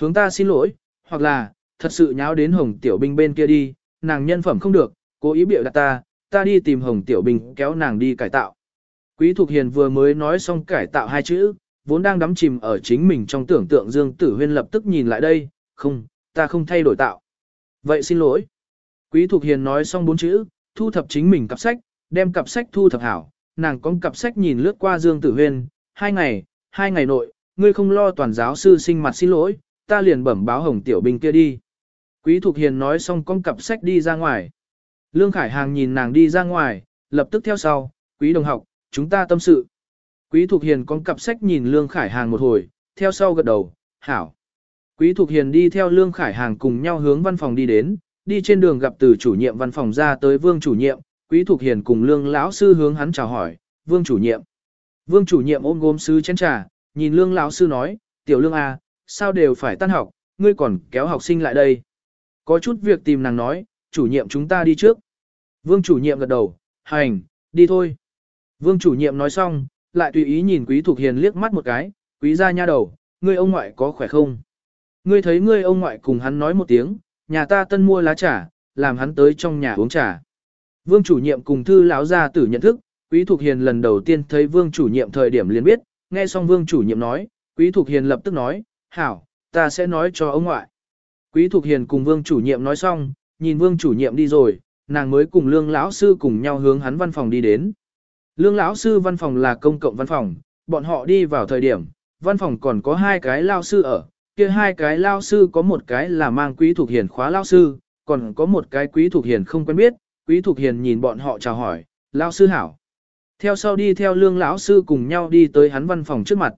hướng ta xin lỗi, hoặc là, thật sự nháo đến hồng tiểu binh bên kia đi, nàng nhân phẩm không được, cố ý biểu đặt ta, ta đi tìm hồng tiểu binh kéo nàng đi cải tạo. Quý Thục Hiền vừa mới nói xong cải tạo hai chữ, vốn đang đắm chìm ở chính mình trong tưởng tượng Dương Tử Huyên lập tức nhìn lại đây, không, ta không thay đổi tạo. Vậy xin lỗi. Quý Thục Hiền nói xong bốn chữ, thu thập chính mình cặp sách, đem cặp sách thu thập hảo, nàng con cặp sách nhìn lướt qua Dương Tử Huyên, hai ngày, hai ngày nội, ngươi không lo toàn giáo sư sinh mặt xin lỗi, ta liền bẩm báo hồng tiểu binh kia đi. Quý Thục Hiền nói xong con cặp sách đi ra ngoài. Lương Khải Hàng nhìn nàng đi ra ngoài, lập tức theo sau, quý đồng học, chúng ta tâm sự. Quý Thục Hiền con cặp sách nhìn Lương Khải Hàng một hồi, theo sau gật đầu, hảo. Quý Thục Hiền đi theo Lương Khải Hàng cùng nhau hướng văn phòng đi đến, đi trên đường gặp từ chủ nhiệm văn phòng ra tới Vương chủ nhiệm, Quý Thục Hiền cùng Lương lão sư hướng hắn chào hỏi, "Vương chủ nhiệm." Vương chủ nhiệm ôm gốm sứ chén trà, nhìn Lương lão sư nói, "Tiểu Lương a, à, sao đều phải tan học, ngươi còn kéo học sinh lại đây?" Có chút việc tìm nàng nói, "Chủ nhiệm chúng ta đi trước." Vương chủ nhiệm gật đầu, "Hành, đi thôi." Vương chủ nhiệm nói xong, lại tùy ý nhìn Quý thuộc Hiền liếc mắt một cái, "Quý gia nha đầu, ngươi ông ngoại có khỏe không?" Ngươi thấy ngươi ông ngoại cùng hắn nói một tiếng, nhà ta tân mua lá trà, làm hắn tới trong nhà uống trà. Vương chủ nhiệm cùng thư lão gia tử nhận thức, Quý thuộc Hiền lần đầu tiên thấy Vương chủ nhiệm thời điểm liền biết, nghe xong Vương chủ nhiệm nói, Quý thuộc Hiền lập tức nói, hảo, ta sẽ nói cho ông ngoại. Quý Thục Hiền cùng Vương chủ nhiệm nói xong, nhìn Vương chủ nhiệm đi rồi, nàng mới cùng Lương lão sư cùng nhau hướng hắn văn phòng đi đến. Lương lão sư văn phòng là công cộng văn phòng, bọn họ đi vào thời điểm, văn phòng còn có hai cái lao sư ở, kia hai cái lao sư có một cái là mang quý Thục hiền khóa lao sư, còn có một cái quý Thục hiền không quen biết, quý Thục hiền nhìn bọn họ chào hỏi, lao sư hảo. Theo sau đi theo lương lão sư cùng nhau đi tới hắn văn phòng trước mặt.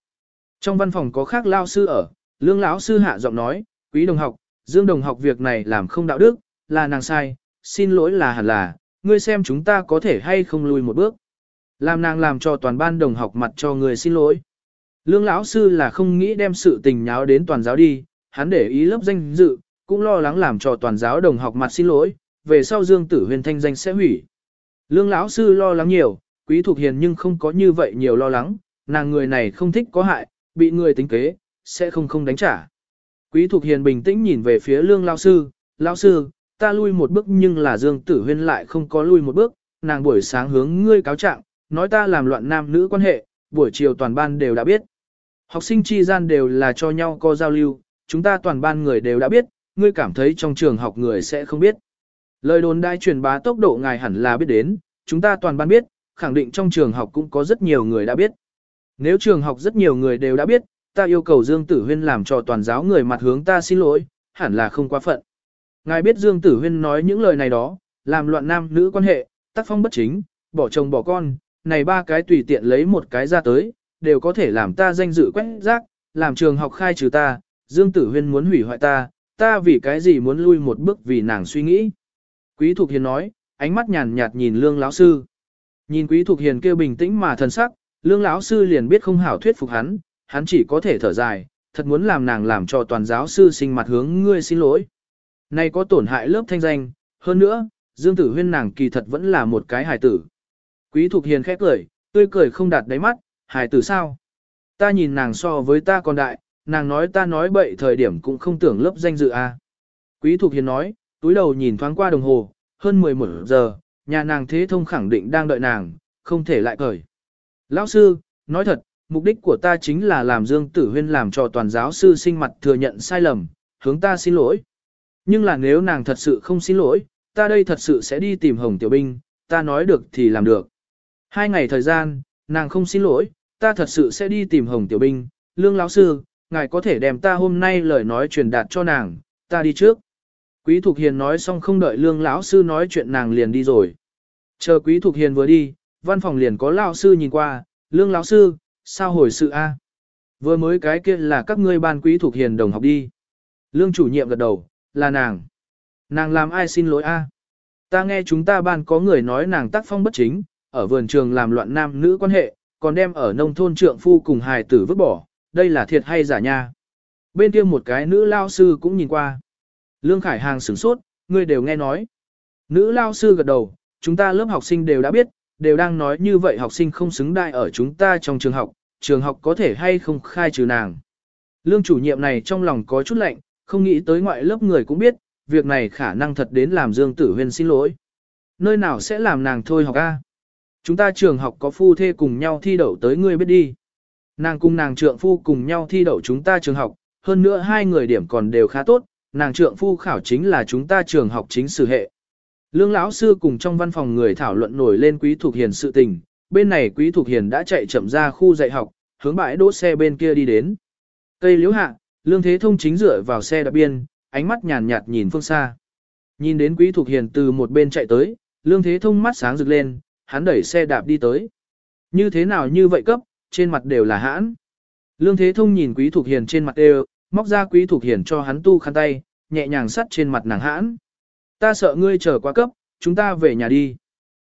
Trong văn phòng có khác lao sư ở, lương lão sư hạ giọng nói, quý đồng học, dương đồng học việc này làm không đạo đức, là nàng sai, xin lỗi là hẳn là, ngươi xem chúng ta có thể hay không lùi một bước. Làm nàng làm cho toàn ban đồng học mặt cho người xin lỗi. Lương lão sư là không nghĩ đem sự tình nháo đến toàn giáo đi, hắn để ý lớp danh dự, cũng lo lắng làm cho toàn giáo đồng học mặt xin lỗi, về sau Dương Tử Huyền thanh danh sẽ hủy. Lương lão sư lo lắng nhiều, Quý Thục Hiền nhưng không có như vậy nhiều lo lắng, nàng người này không thích có hại, bị người tính kế, sẽ không không đánh trả. Quý Thục Hiền bình tĩnh nhìn về phía Lương lão sư, "Lão sư, ta lui một bước nhưng là Dương Tử Huyên lại không có lui một bước, nàng buổi sáng hướng ngươi cáo trạng, nói ta làm loạn nam nữ quan hệ, buổi chiều toàn ban đều đã biết." Học sinh chi gian đều là cho nhau có giao lưu, chúng ta toàn ban người đều đã biết, ngươi cảm thấy trong trường học người sẽ không biết. Lời đồn đại truyền bá tốc độ ngài hẳn là biết đến, chúng ta toàn ban biết, khẳng định trong trường học cũng có rất nhiều người đã biết. Nếu trường học rất nhiều người đều đã biết, ta yêu cầu Dương Tử Huyên làm cho toàn giáo người mặt hướng ta xin lỗi, hẳn là không quá phận. Ngài biết Dương Tử Huyên nói những lời này đó, làm loạn nam nữ quan hệ, tác phong bất chính, bỏ chồng bỏ con, này ba cái tùy tiện lấy một cái ra tới, đều có thể làm ta danh dự quét rác, làm trường học khai trừ ta, Dương Tử Huyên muốn hủy hoại ta, ta vì cái gì muốn lui một bước vì nàng suy nghĩ. Quý Thục Hiền nói, ánh mắt nhàn nhạt nhìn Lương lão sư. Nhìn Quý Thục Hiền kêu bình tĩnh mà thần sắc, Lương lão sư liền biết không hảo thuyết phục hắn, hắn chỉ có thể thở dài, thật muốn làm nàng làm cho toàn giáo sư sinh mặt hướng ngươi xin lỗi. nay có tổn hại lớp thanh danh, hơn nữa, Dương Tử Huyên nàng kỳ thật vẫn là một cái hài tử. Quý Thục Hiền khẽ cười, tươi cười không đạt đáy mắt, hài tử sao? Ta nhìn nàng so với ta còn đại, nàng nói ta nói bậy thời điểm cũng không tưởng lớp danh dự a. À. Quý Thục Hiền nói, túi đầu nhìn thoáng qua đồng hồ, hơn 11 giờ, nhà nàng thế thông khẳng định đang đợi nàng, không thể lại cởi. Lão sư, nói thật, mục đích của ta chính là làm Dương Tử Huyên làm cho toàn giáo sư sinh mặt thừa nhận sai lầm, hướng ta xin lỗi. Nhưng là nếu nàng thật sự không xin lỗi, ta đây thật sự sẽ đi tìm Hồng Tiểu Binh, ta nói được thì làm được. Hai ngày thời gian, nàng không xin lỗi, ta thật sự sẽ đi tìm Hồng Tiểu Binh, Lương lão sư, ngài có thể đem ta hôm nay lời nói truyền đạt cho nàng, ta đi trước. Quý Thục Hiền nói xong không đợi Lương lão sư nói chuyện nàng liền đi rồi. Chờ Quý Thục Hiền vừa đi, văn phòng liền có lão sư nhìn qua, Lương lão sư, sao hồi sự a? Vừa mới cái kia là các ngươi ban Quý thuộc Hiền đồng học đi. Lương chủ nhiệm gật đầu, là nàng. Nàng làm ai xin lỗi a? Ta nghe chúng ta ban có người nói nàng tác phong bất chính, ở vườn trường làm loạn nam nữ quan hệ, còn đem ở nông thôn trượng phu cùng hài tử vứt bỏ, đây là thiệt hay giả nha. Bên kia một cái nữ lao sư cũng nhìn qua. Lương Khải Hàng sửng sốt, ngươi đều nghe nói. Nữ lao sư gật đầu, chúng ta lớp học sinh đều đã biết, đều đang nói như vậy học sinh không xứng đại ở chúng ta trong trường học, trường học có thể hay không khai trừ nàng. Lương chủ nhiệm này trong lòng có chút lạnh, không nghĩ tới ngoại lớp người cũng biết, việc này khả năng thật đến làm Dương Tử Huyên xin lỗi. Nơi nào sẽ làm nàng thôi học a? Chúng ta trường học có phu thê cùng nhau thi đậu tới ngươi biết đi. Nàng cùng nàng trượng phu cùng nhau thi đậu chúng ta trường học, hơn nữa hai người điểm còn đều khá tốt, nàng trượng phu khảo chính là chúng ta trường học chính sử hệ. Lương lão sư cùng trong văn phòng người thảo luận nổi lên quý thuộc hiền sự tình, bên này quý thuộc hiền đã chạy chậm ra khu dạy học, hướng bãi đỗ xe bên kia đi đến. Cây liễu hạ, lương thế thông chính dựa vào xe đạp biên, ánh mắt nhàn nhạt nhìn phương xa. Nhìn đến quý thuộc hiền từ một bên chạy tới, lương thế thông mắt sáng rực lên, hắn đẩy xe đạp đi tới. Như thế nào như vậy cấp, trên mặt đều là hãn. Lương thế thông nhìn quý thuộc hiền trên mặt đều, móc ra quý thuộc hiền cho hắn tu khăn tay, nhẹ nhàng sắt trên mặt nàng hãn. Ta sợ ngươi chờ quá cấp, chúng ta về nhà đi.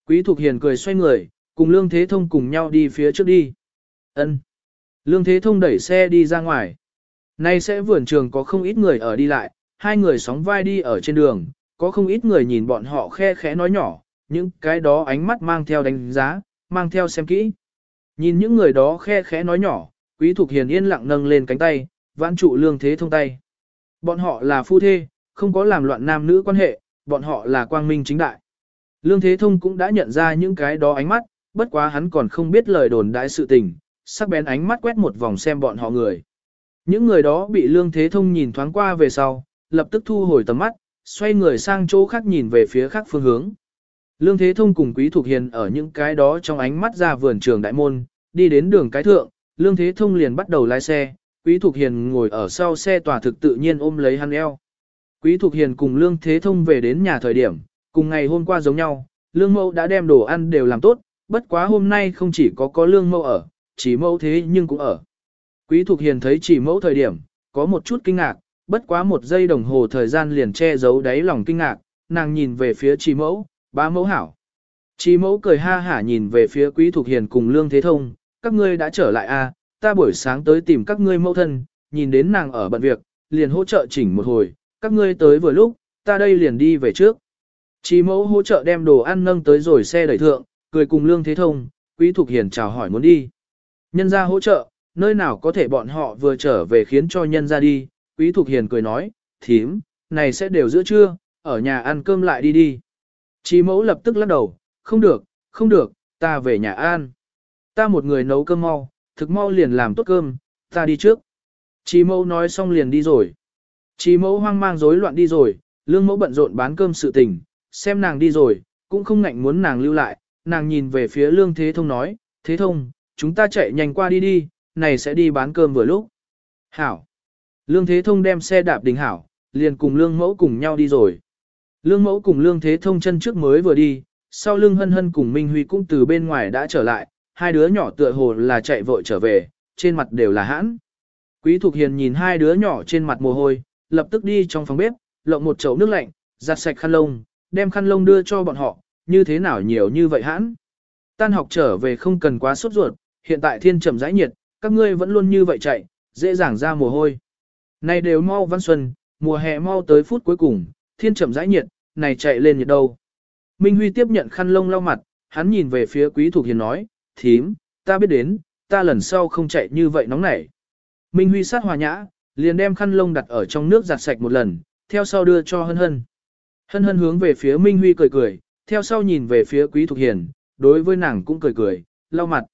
Quý Thục hiền cười xoay người, cùng lương thế thông cùng nhau đi phía trước đi. Ân. Lương thế thông đẩy xe đi ra ngoài. Nay sẽ vườn trường có không ít người ở đi lại, hai người sóng vai đi ở trên đường, có không ít người nhìn bọn họ khe khẽ nói nhỏ, những cái đó ánh mắt mang theo đánh giá, mang theo xem kỹ. Nhìn những người đó khe khẽ nói nhỏ, quý thục hiền yên lặng nâng lên cánh tay, vãn trụ lương thế thông tay. Bọn họ là phu thê, không có làm loạn nam nữ quan hệ, bọn họ là quang minh chính đại. Lương Thế Thông cũng đã nhận ra những cái đó ánh mắt, bất quá hắn còn không biết lời đồn đại sự tình, sắc bén ánh mắt quét một vòng xem bọn họ người. Những người đó bị Lương Thế Thông nhìn thoáng qua về sau, lập tức thu hồi tầm mắt, xoay người sang chỗ khác nhìn về phía khác phương hướng. Lương Thế Thông cùng Quý Thục Hiền ở những cái đó trong ánh mắt ra vườn trường đại môn, đi đến đường cái thượng, Lương Thế Thông liền bắt đầu lái xe, Quý Thục Hiền ngồi ở sau xe tòa thực tự nhiên ôm lấy hắn eo. Quý Thục Hiền cùng Lương Thế Thông về đến nhà thời điểm, cùng ngày hôm qua giống nhau, Lương Mẫu đã đem đồ ăn đều làm tốt, bất quá hôm nay không chỉ có có Lương Mẫu ở, chỉ Mẫu thế nhưng cũng ở. Quý Thục Hiền thấy chỉ Mẫu thời điểm, có một chút kinh ngạc, bất quá một giây đồng hồ thời gian liền che giấu đáy lòng kinh ngạc, nàng nhìn về phía chỉ Mẫu, ba Mẫu hảo. Chỉ Mẫu cười ha hả nhìn về phía Quý Thục Hiền cùng Lương Thế Thông, các ngươi đã trở lại à, ta buổi sáng tới tìm các ngươi mẫu thân, nhìn đến nàng ở bận việc, liền hỗ trợ chỉnh một hồi, các ngươi tới vừa lúc, ta đây liền đi về trước. Chí mẫu hỗ trợ đem đồ ăn nâng tới rồi xe đẩy thượng, cười cùng Lương Thế Thông, Quý Thục Hiền chào hỏi muốn đi. Nhân ra hỗ trợ, nơi nào có thể bọn họ vừa trở về khiến cho nhân ra đi, Quý Thục Hiền cười nói, thím, này sẽ đều giữa trưa, ở nhà ăn cơm lại đi đi. Chí mẫu lập tức lắc đầu, không được, không được, ta về nhà ăn. Ta một người nấu cơm mau, thực mau liền làm tốt cơm, ta đi trước. Chí mẫu nói xong liền đi rồi. Chí mẫu hoang mang rối loạn đi rồi, lương mẫu bận rộn bán cơm sự tình, xem nàng đi rồi, cũng không ngạnh muốn nàng lưu lại, nàng nhìn về phía lương thế thông nói, thế thông, chúng ta chạy nhanh qua đi đi, này sẽ đi bán cơm vừa lúc. Hảo. Lương thế thông đem xe đạp đình hảo, liền cùng lương mẫu cùng nhau đi rồi. Lương mẫu cùng lương thế thông chân trước mới vừa đi, sau lưng hân hân cùng Minh Huy cũng từ bên ngoài đã trở lại, hai đứa nhỏ tựa hồ là chạy vội trở về, trên mặt đều là hãn. Quý Thục Hiền nhìn hai đứa nhỏ trên mặt mồ hôi, lập tức đi trong phòng bếp, lộng một chậu nước lạnh, giặt sạch khăn lông, đem khăn lông đưa cho bọn họ, như thế nào nhiều như vậy hãn. Tan học trở về không cần quá sốt ruột, hiện tại thiên trầm rãi nhiệt, các ngươi vẫn luôn như vậy chạy, dễ dàng ra mồ hôi. Này đều mau văn xuân, mùa hè mau tới phút cuối cùng, thiên trầm rãi nhiệt, này chạy lên nhiệt đâu. Minh Huy tiếp nhận khăn lông lau mặt, hắn nhìn về phía Quý thuộc Hiền nói, thím, ta biết đến, ta lần sau không chạy như vậy nóng nảy. Minh Huy sát hòa nhã, liền đem khăn lông đặt ở trong nước giặt sạch một lần, theo sau đưa cho hân hân. Hân hân hướng về phía Minh Huy cười cười, theo sau nhìn về phía Quý Thục Hiền, đối với nàng cũng cười cười, lau mặt.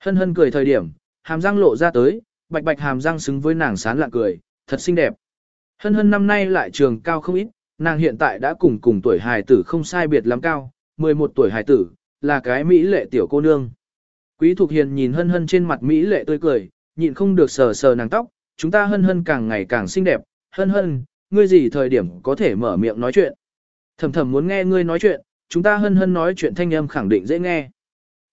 Hân hân cười thời điểm, hàm răng lộ ra tới, bạch bạch hàm răng xứng với nàng sán lạ cười, thật xinh đẹp. Hân hân năm nay lại trường cao không ít, nàng hiện tại đã cùng cùng tuổi hài tử không sai biệt lắm cao, 11 tuổi hài tử, là cái mỹ lệ tiểu cô nương. Quý Thục Hiền nhìn hân hân trên mặt mỹ lệ tươi cười, nhịn không được sờ sờ nàng tóc, chúng ta hân hân càng ngày càng xinh đẹp, hân hân, ngươi gì thời điểm có thể mở miệng nói chuyện. Thầm thầm muốn nghe ngươi nói chuyện, chúng ta hân hân nói chuyện thanh âm khẳng định dễ nghe.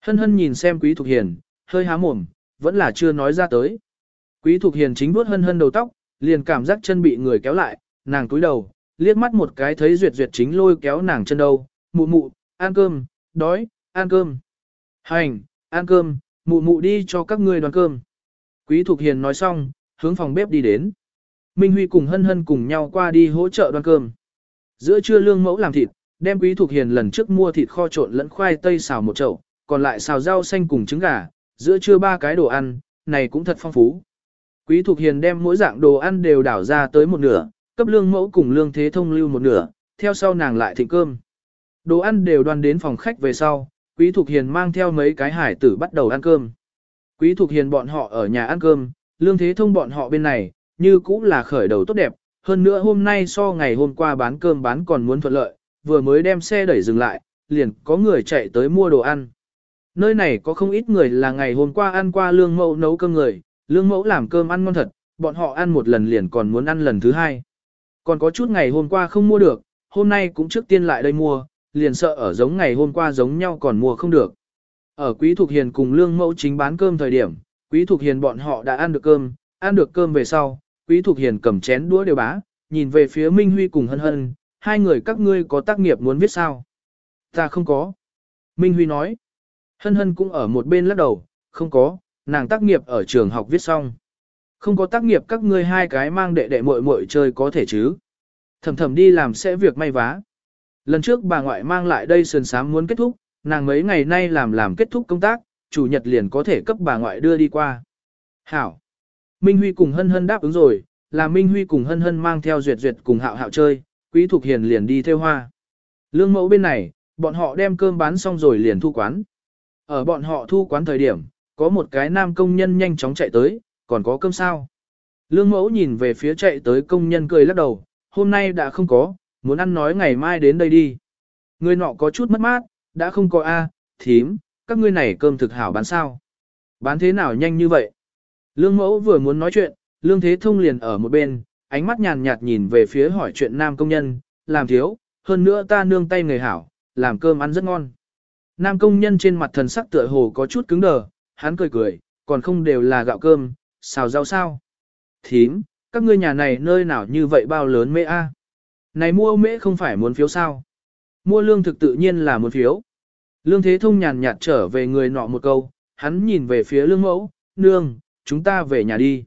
Hân hân nhìn xem Quý Thục Hiền, hơi há mồm, vẫn là chưa nói ra tới. Quý Thục Hiền chính vuốt hân hân đầu tóc, liền cảm giác chân bị người kéo lại, nàng túi đầu, liếc mắt một cái thấy duyệt duyệt chính lôi kéo nàng chân đầu, mụ mụ, ăn cơm, đói, ăn cơm. Hành, ăn cơm, mụ mụ đi cho các ngươi đoàn cơm. Quý Thục Hiền nói xong, hướng phòng bếp đi đến. Minh Huy cùng Hân Hân cùng nhau qua đi hỗ trợ đoan cơm. Giữa trưa lương mẫu làm thịt, đem Quý Thục Hiền lần trước mua thịt kho trộn lẫn khoai tây xào một chậu, còn lại xào rau xanh cùng trứng gà, giữa trưa ba cái đồ ăn, này cũng thật phong phú. Quý Thục Hiền đem mỗi dạng đồ ăn đều đảo ra tới một nửa, cấp lương mẫu cùng lương thế thông lưu một nửa, theo sau nàng lại thịnh cơm. Đồ ăn đều đoan đến phòng khách về sau, Quý Thục Hiền mang theo mấy cái hải tử bắt đầu ăn cơm. Quý Thục Hiền bọn họ ở nhà ăn cơm, lương thế thông bọn họ bên này, như cũng là khởi đầu tốt đẹp, hơn nữa hôm nay so ngày hôm qua bán cơm bán còn muốn thuận lợi, vừa mới đem xe đẩy dừng lại, liền có người chạy tới mua đồ ăn. Nơi này có không ít người là ngày hôm qua ăn qua lương mẫu nấu cơm người, lương mẫu làm cơm ăn ngon thật, bọn họ ăn một lần liền còn muốn ăn lần thứ hai. Còn có chút ngày hôm qua không mua được, hôm nay cũng trước tiên lại đây mua, liền sợ ở giống ngày hôm qua giống nhau còn mua không được. Ở Quý Thục Hiền cùng lương mẫu chính bán cơm thời điểm, Quý Thục Hiền bọn họ đã ăn được cơm, ăn được cơm về sau, Quý Thục Hiền cầm chén đũa đều bá, nhìn về phía Minh Huy cùng Hân Hân, hai người các ngươi có tác nghiệp muốn viết sao? Ta không có. Minh Huy nói. Hân Hân cũng ở một bên lắc đầu, không có, nàng tác nghiệp ở trường học viết xong. Không có tác nghiệp các ngươi hai cái mang đệ đệ muội muội chơi có thể chứ. Thầm thầm đi làm sẽ việc may vá. Lần trước bà ngoại mang lại đây sườn sám muốn kết thúc, nàng mấy ngày nay làm làm kết thúc công tác, chủ nhật liền có thể cấp bà ngoại đưa đi qua. Hảo. Minh Huy cùng Hân Hân đáp ứng rồi, là Minh Huy cùng Hân Hân mang theo duyệt duyệt cùng hạo hạo chơi, Quý Thục Hiền liền đi theo hoa. Lương mẫu bên này, bọn họ đem cơm bán xong rồi liền thu quán. Ở bọn họ thu quán thời điểm, có một cái nam công nhân nhanh chóng chạy tới, còn có cơm sao. Lương mẫu nhìn về phía chạy tới công nhân cười lắc đầu, hôm nay đã không có, muốn ăn nói ngày mai đến đây đi. Người nọ có chút mất mát, đã không có A, thím, các ngươi này cơm thực hảo bán sao. Bán thế nào nhanh như vậy? Lương mẫu vừa muốn nói chuyện, lương thế thông liền ở một bên, ánh mắt nhàn nhạt nhìn về phía hỏi chuyện nam công nhân, làm thiếu, hơn nữa ta nương tay người hảo, làm cơm ăn rất ngon. Nam công nhân trên mặt thần sắc tựa hồ có chút cứng đờ, hắn cười cười, còn không đều là gạo cơm, xào rau sao. Thím, các ngươi nhà này nơi nào như vậy bao lớn mễ a? Này mua mễ không phải muốn phiếu sao? Mua lương thực tự nhiên là muốn phiếu. Lương Thế Thông nhàn nhạt trở về người nọ một câu, hắn nhìn về phía lương mẫu, nương, chúng ta về nhà đi.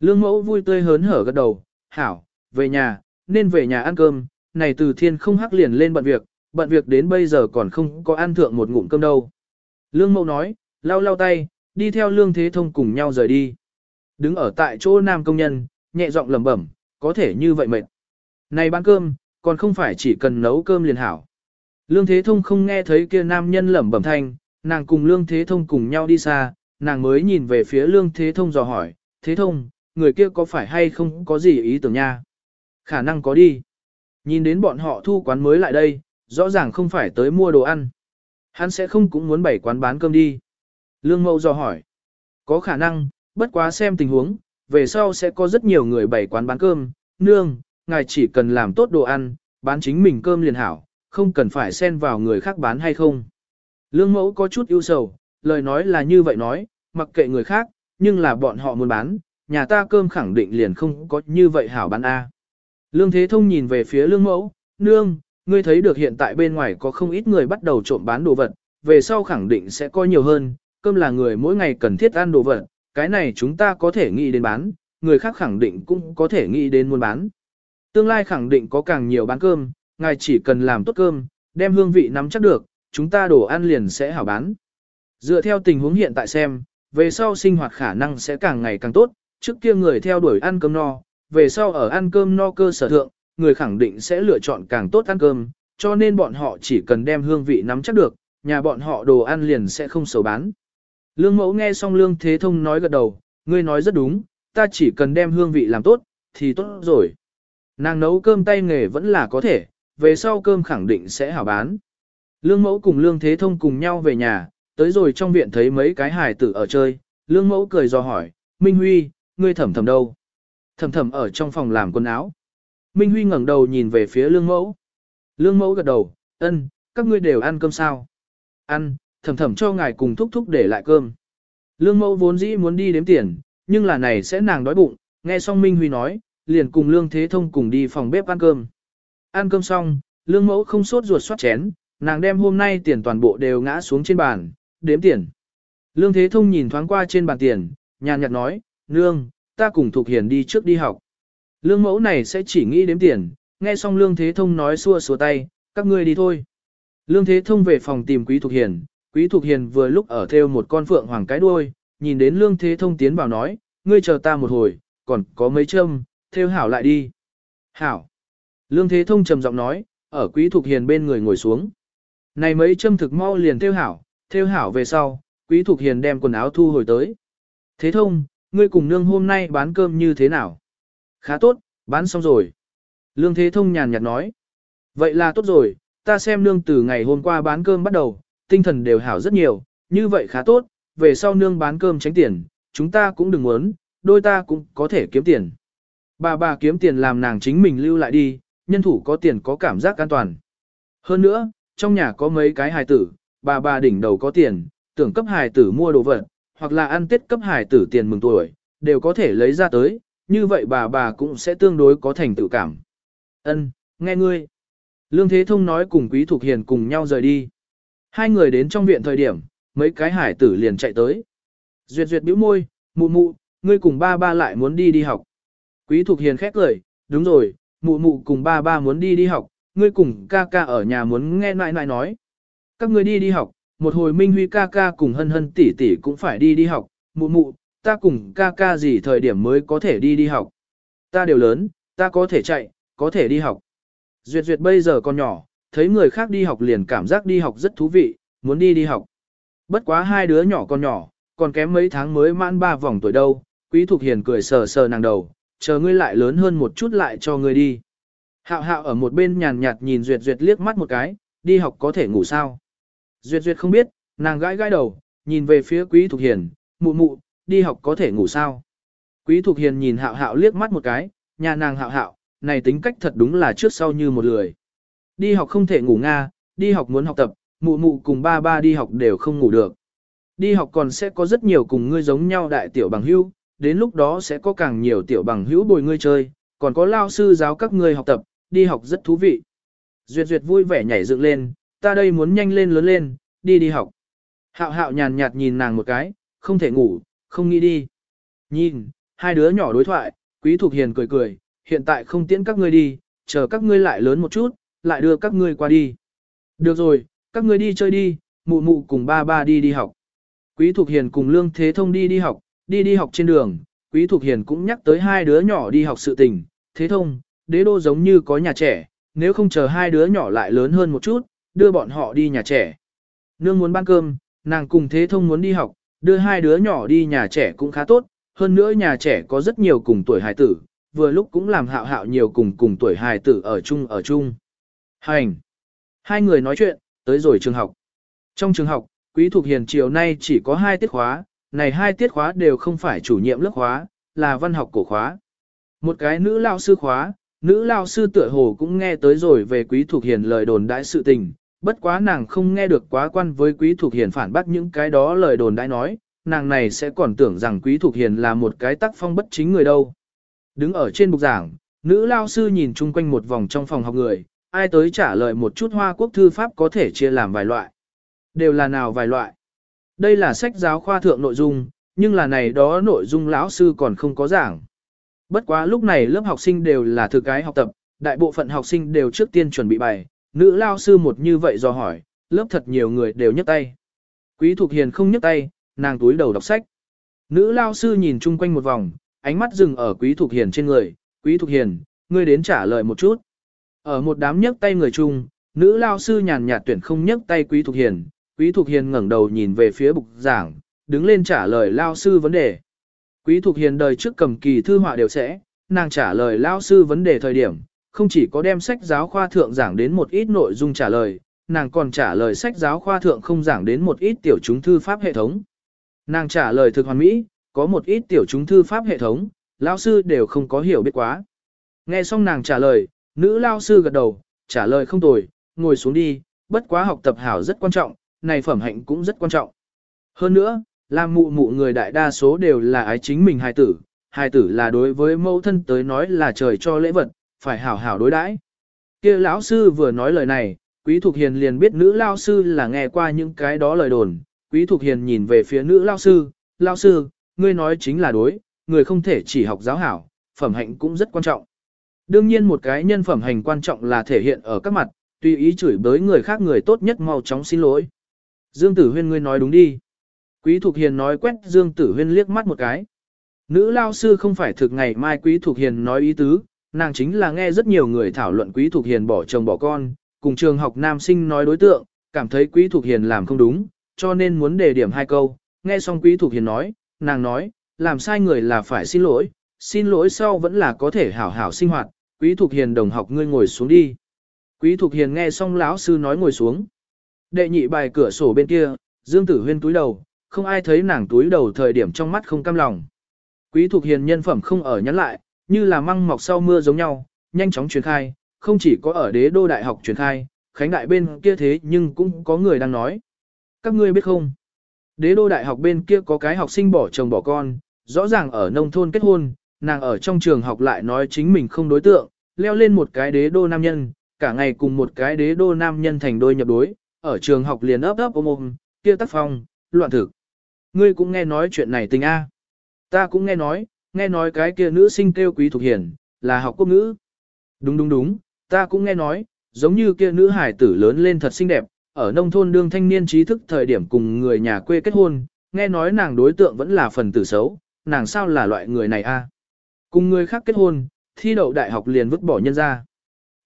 Lương mẫu vui tươi hớn hở gật đầu, hảo, về nhà, nên về nhà ăn cơm, này từ thiên không hắc liền lên bận việc, bận việc đến bây giờ còn không có ăn thượng một ngụm cơm đâu. Lương mẫu nói, lau lau tay, đi theo lương thế thông cùng nhau rời đi. Đứng ở tại chỗ nam công nhân, nhẹ giọng lẩm bẩm, có thể như vậy mệt. Này bán cơm, còn không phải chỉ cần nấu cơm liền hảo. Lương Thế Thông không nghe thấy kia nam nhân lẩm bẩm thanh, nàng cùng Lương Thế Thông cùng nhau đi xa, nàng mới nhìn về phía Lương Thế Thông dò hỏi, Thế Thông, người kia có phải hay không có gì ý tưởng nha? Khả năng có đi. Nhìn đến bọn họ thu quán mới lại đây, rõ ràng không phải tới mua đồ ăn. Hắn sẽ không cũng muốn bày quán bán cơm đi. Lương Mậu dò hỏi. Có khả năng, bất quá xem tình huống, về sau sẽ có rất nhiều người bày quán bán cơm. Nương, ngài chỉ cần làm tốt đồ ăn, bán chính mình cơm liền hảo, không cần phải xen vào người khác bán hay không. Lương mẫu có chút ưu sầu, lời nói là như vậy nói, mặc kệ người khác, nhưng là bọn họ muốn bán, nhà ta cơm khẳng định liền không có như vậy hảo bán A. Lương Thế Thông nhìn về phía lương mẫu, nương, ngươi thấy được hiện tại bên ngoài có không ít người bắt đầu trộm bán đồ vật, về sau khẳng định sẽ có nhiều hơn, cơm là người mỗi ngày cần thiết ăn đồ vật, cái này chúng ta có thể nghĩ đến bán, người khác khẳng định cũng có thể nghĩ đến muốn bán. Tương lai khẳng định có càng nhiều bán cơm, ngài chỉ cần làm tốt cơm, đem hương vị nắm chắc được, chúng ta đồ ăn liền sẽ hảo bán. Dựa theo tình huống hiện tại xem, về sau sinh hoạt khả năng sẽ càng ngày càng tốt, trước kia người theo đuổi ăn cơm no, về sau ở ăn cơm no cơ sở thượng, người khẳng định sẽ lựa chọn càng tốt ăn cơm, cho nên bọn họ chỉ cần đem hương vị nắm chắc được, nhà bọn họ đồ ăn liền sẽ không xấu bán. Lương mẫu nghe xong lương thế thông nói gật đầu, ngươi nói rất đúng, ta chỉ cần đem hương vị làm tốt, thì tốt rồi. Nàng nấu cơm tay nghề vẫn là có thể, về sau cơm khẳng định sẽ hảo bán. Lương mẫu cùng lương thế thông cùng nhau về nhà, tới rồi trong viện thấy mấy cái hài tử ở chơi, lương mẫu cười dò hỏi, Minh Huy, ngươi thẩm thẩm đâu? Thẩm thẩm ở trong phòng làm quần áo. Minh Huy ngẩng đầu nhìn về phía lương mẫu. Lương mẫu gật đầu, ân, các ngươi đều ăn cơm sao? Ăn, thẩm thẩm cho ngài cùng thúc thúc để lại cơm. Lương mẫu vốn dĩ muốn đi đếm tiền, nhưng là này sẽ nàng đói bụng, nghe xong Minh Huy nói, liền cùng lương thế thông cùng đi phòng bếp ăn cơm. Ăn cơm xong, lương mẫu không sốt ruột soát chén, nàng đem hôm nay tiền toàn bộ đều ngã xuống trên bàn, đếm tiền. Lương Thế Thông nhìn thoáng qua trên bàn tiền, nhàn nhạt nói, Nương, ta cùng Thục Hiền đi trước đi học. Lương mẫu này sẽ chỉ nghĩ đếm tiền, nghe xong Lương Thế Thông nói xua xua tay, các ngươi đi thôi. Lương Thế Thông về phòng tìm Quý Thục Hiền, Quý Thục Hiền vừa lúc ở theo một con phượng hoàng cái đuôi, nhìn đến Lương Thế Thông tiến vào nói, ngươi chờ ta một hồi, còn có mấy châm, theo hảo lại đi. Hảo. Lương Thế Thông trầm giọng nói, ở Quý Thục Hiền bên người ngồi xuống. Này mấy châm thực mau liền theo hảo, theo hảo về sau, Quý Thục Hiền đem quần áo thu hồi tới. Thế Thông, ngươi cùng nương hôm nay bán cơm như thế nào? Khá tốt, bán xong rồi. Lương Thế Thông nhàn nhạt nói. Vậy là tốt rồi, ta xem nương từ ngày hôm qua bán cơm bắt đầu, tinh thần đều hảo rất nhiều, như vậy khá tốt, về sau nương bán cơm tránh tiền, chúng ta cũng đừng muốn, đôi ta cũng có thể kiếm tiền. Bà bà kiếm tiền làm nàng chính mình lưu lại đi, nhân thủ có tiền có cảm giác an toàn. Hơn nữa, trong nhà có mấy cái hài tử, bà bà đỉnh đầu có tiền, tưởng cấp hài tử mua đồ vật, hoặc là ăn tết cấp hài tử tiền mừng tuổi, đều có thể lấy ra tới, như vậy bà bà cũng sẽ tương đối có thành tựu cảm. Ân, nghe ngươi. Lương Thế Thông nói cùng Quý Thục Hiền cùng nhau rời đi. Hai người đến trong viện thời điểm, mấy cái hải tử liền chạy tới. Duyệt duyệt bĩu môi, mụ mụ, ngươi cùng ba ba lại muốn đi đi học. Quý Thục Hiền khét cười, đúng rồi, mụ mụ cùng ba ba muốn đi đi học, ngươi cùng ca ca ở nhà muốn nghe nại nại nói. Các ngươi đi đi học, một hồi Minh Huy ca ca cùng hân hân tỷ tỷ cũng phải đi đi học, mụ mụ, ta cùng ca ca gì thời điểm mới có thể đi đi học. Ta đều lớn, ta có thể chạy, có thể đi học. Duyệt duyệt bây giờ còn nhỏ, thấy người khác đi học liền cảm giác đi học rất thú vị, muốn đi đi học. Bất quá hai đứa nhỏ còn nhỏ, còn kém mấy tháng mới mãn ba vòng tuổi đâu, Quý Thục Hiền cười sờ sờ nàng đầu, chờ ngươi lại lớn hơn một chút lại cho ngươi đi. Hạo hạo ở một bên nhàn nhạt nhìn Duyệt Duyệt liếc mắt một cái, đi học có thể ngủ sao. Duyệt Duyệt không biết, nàng gãi gãi đầu, nhìn về phía Quý Thục Hiền, mụ mụ, đi học có thể ngủ sao. Quý Thục Hiền nhìn hạo hạo liếc mắt một cái, nhà nàng hạo hạo, này tính cách thật đúng là trước sau như một lười. Đi học không thể ngủ nga, đi học muốn học tập, mụ mụ cùng ba ba đi học đều không ngủ được. Đi học còn sẽ có rất nhiều cùng ngươi giống nhau đại tiểu bằng hưu đến lúc đó sẽ có càng nhiều tiểu bằng hữu bồi ngươi chơi, còn có lao sư giáo các ngươi học tập, đi học rất thú vị. Duyệt duyệt vui vẻ nhảy dựng lên, ta đây muốn nhanh lên lớn lên, đi đi học. Hạo hạo nhàn nhạt nhìn nàng một cái, không thể ngủ, không nghĩ đi. Nhìn, hai đứa nhỏ đối thoại, quý thục hiền cười cười, hiện tại không tiễn các ngươi đi, chờ các ngươi lại lớn một chút, lại đưa các ngươi qua đi. Được rồi, các ngươi đi chơi đi, mụ mụ cùng ba ba đi đi học. Quý Thục Hiền cùng Lương Thế Thông đi đi học, đi đi học trên đường, Quý Thục Hiền cũng nhắc tới hai đứa nhỏ đi học sự tình, Thế Thông, đế đô giống như có nhà trẻ, nếu không chờ hai đứa nhỏ lại lớn hơn một chút, đưa bọn họ đi nhà trẻ. Nương muốn ban cơm, nàng cùng Thế Thông muốn đi học, đưa hai đứa nhỏ đi nhà trẻ cũng khá tốt, hơn nữa nhà trẻ có rất nhiều cùng tuổi hài tử, vừa lúc cũng làm hạo hạo nhiều cùng cùng tuổi hài tử ở chung ở chung. Hành! Hai người nói chuyện, tới rồi trường học. Trong trường học, Quý Thục Hiền chiều nay chỉ có hai tiết khóa, này hai tiết khóa đều không phải chủ nhiệm lớp khóa, là văn học cổ khóa. Một cái nữ lao sư khóa, nữ lao sư tựa hồ cũng nghe tới rồi về Quý thuộc Hiền lời đồn đãi sự tình, bất quá nàng không nghe được quá quan với Quý thuộc Hiền phản bác những cái đó lời đồn đãi nói, nàng này sẽ còn tưởng rằng Quý thuộc Hiền là một cái tác phong bất chính người đâu. Đứng ở trên bục giảng, nữ lao sư nhìn chung quanh một vòng trong phòng học người, ai tới trả lời một chút hoa quốc thư pháp có thể chia làm vài loại. Đều là nào vài loại. Đây là sách giáo khoa thượng nội dung, nhưng là này đó nội dung lão sư còn không có giảng. Bất quá lúc này lớp học sinh đều là thực cái học tập, đại bộ phận học sinh đều trước tiên chuẩn bị bài, nữ lao sư một như vậy do hỏi, lớp thật nhiều người đều nhấc tay. Quý Thục Hiền không nhấc tay, nàng túi đầu đọc sách. Nữ lao sư nhìn chung quanh một vòng, ánh mắt dừng ở Quý Thục Hiền trên người, Quý Thục Hiền, ngươi đến trả lời một chút. Ở một đám nhấc tay người chung, nữ lao sư nhàn nhạt tuyển không nhấc tay Quý Thục Hiền, Quý Thục Hiền ngẩng đầu nhìn về phía bục giảng, đứng lên trả lời lao sư vấn đề. Quý Thục Hiền đời trước cầm kỳ thư họa đều sẽ, nàng trả lời lao sư vấn đề thời điểm, không chỉ có đem sách giáo khoa thượng giảng đến một ít nội dung trả lời, nàng còn trả lời sách giáo khoa thượng không giảng đến một ít tiểu chúng thư pháp hệ thống. Nàng trả lời thực hoàn mỹ, có một ít tiểu chúng thư pháp hệ thống, lao sư đều không có hiểu biết quá. Nghe xong nàng trả lời, nữ lao sư gật đầu, trả lời không tồi, ngồi xuống đi, bất quá học tập hảo rất quan trọng, này phẩm hạnh cũng rất quan trọng. Hơn nữa, làm mụ mụ người đại đa số đều là ái chính mình hài tử, hài tử là đối với mẫu thân tới nói là trời cho lễ vật, phải hảo hảo đối đãi. Kia lão sư vừa nói lời này, Quý Thục Hiền liền biết nữ lao sư là nghe qua những cái đó lời đồn. Quý Thục Hiền nhìn về phía nữ lao sư, lao sư, ngươi nói chính là đối, người không thể chỉ học giáo hảo, phẩm hạnh cũng rất quan trọng. Đương nhiên một cái nhân phẩm hành quan trọng là thể hiện ở các mặt, tùy ý chửi bới người khác người tốt nhất mau chóng xin lỗi. Dương Tử Huyên ngươi nói đúng đi. Quý Thục Hiền nói quét Dương Tử Huyên liếc mắt một cái. Nữ lao sư không phải thực ngày mai Quý Thục Hiền nói ý tứ, nàng chính là nghe rất nhiều người thảo luận Quý Thục Hiền bỏ chồng bỏ con, cùng trường học nam sinh nói đối tượng, cảm thấy Quý Thục Hiền làm không đúng, cho nên muốn đề điểm hai câu, nghe xong Quý Thục Hiền nói, nàng nói, làm sai người là phải xin lỗi, xin lỗi sau vẫn là có thể hảo hảo sinh hoạt, Quý Thục Hiền đồng học ngươi ngồi xuống đi. Quý Thục Hiền nghe xong lão sư nói ngồi xuống. Đệ nhị bài cửa sổ bên kia, Dương Tử Huyên túi đầu, không ai thấy nàng túi đầu thời điểm trong mắt không cam lòng. Quý Thục Hiền nhân phẩm không ở nhắn lại, như là măng mọc sau mưa giống nhau, nhanh chóng truyền khai, không chỉ có ở đế đô đại học truyền khai, khánh đại bên kia thế nhưng cũng có người đang nói. Các ngươi biết không? Đế đô đại học bên kia có cái học sinh bỏ chồng bỏ con, rõ ràng ở nông thôn kết hôn, nàng ở trong trường học lại nói chính mình không đối tượng, leo lên một cái đế đô nam nhân, cả ngày cùng một cái đế đô nam nhân thành đôi nhập đối, ở trường học liền ấp ấp ôm ôm, kia tác phong, loạn thực. Ngươi cũng nghe nói chuyện này tình A. Ta cũng nghe nói, nghe nói cái kia nữ sinh kêu quý thuộc hiền, là học quốc ngữ. Đúng đúng đúng, ta cũng nghe nói, giống như kia nữ hải tử lớn lên thật xinh đẹp, ở nông thôn đương thanh niên trí thức thời điểm cùng người nhà quê kết hôn, nghe nói nàng đối tượng vẫn là phần tử xấu, nàng sao là loại người này a? Cùng người khác kết hôn, thi đậu đại học liền vứt bỏ nhân ra.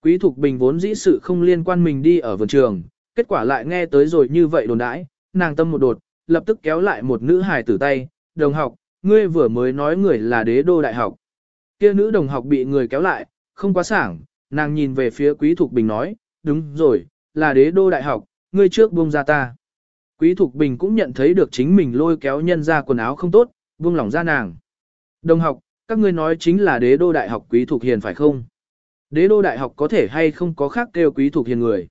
Quý Thục Bình vốn dĩ sự không liên quan mình đi ở vườn trường, kết quả lại nghe tới rồi như vậy đồn đãi, nàng tâm một đột, lập tức kéo lại một nữ hài tử tay, đồng học, ngươi vừa mới nói người là đế đô đại học. Kia nữ đồng học bị người kéo lại, không quá sảng, nàng nhìn về phía Quý Thục Bình nói, đúng rồi, là đế đô đại học, ngươi trước buông ra ta. Quý Thục Bình cũng nhận thấy được chính mình lôi kéo nhân ra quần áo không tốt, buông lỏng ra nàng. Đồng học, các ngươi nói chính là đế đô đại học Quý Thục Hiền phải không? Đế đô đại học có thể hay không có khác kêu Quý Thục Hiền người.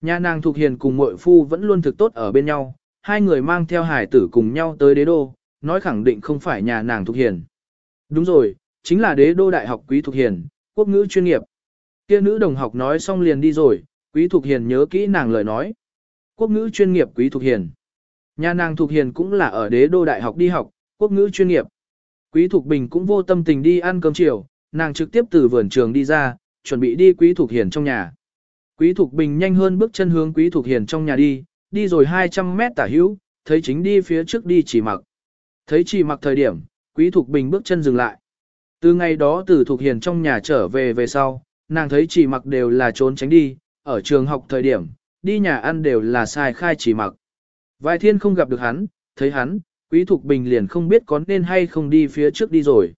Nhà nàng Thục Hiền cùng mội phu vẫn luôn thực tốt ở bên nhau, hai người mang theo hải tử cùng nhau tới đế đô, nói khẳng định không phải nhà nàng Thục Hiền. Đúng rồi, chính là đế đô đại học Quý Thục Hiền, quốc ngữ chuyên nghiệp. Kia nữ đồng học nói xong liền đi rồi, Quý Thục Hiền nhớ kỹ nàng lời nói. Quốc ngữ chuyên nghiệp Quý Thục Hiền. Nhà nàng Thục Hiền cũng là ở đế đô đại học đi học, quốc ngữ chuyên nghiệp. Quý Thục Bình cũng vô tâm tình đi ăn cơm chiều, nàng trực tiếp từ vườn trường đi ra, chuẩn bị đi Quý Thục Hiền trong nhà. Quý Thục Bình nhanh hơn bước chân hướng Quý Thục Hiền trong nhà đi, đi rồi 200 mét tả hữu, thấy chính đi phía trước đi chỉ mặc. Thấy chỉ mặc thời điểm, Quý Thục Bình bước chân dừng lại. Từ ngày đó từ Thục Hiền trong nhà trở về về sau, nàng thấy chỉ mặc đều là trốn tránh đi, ở trường học thời điểm, đi nhà ăn đều là sai khai chỉ mặc. Vài thiên không gặp được hắn, thấy hắn, Quý Thục Bình liền không biết có nên hay không đi phía trước đi rồi.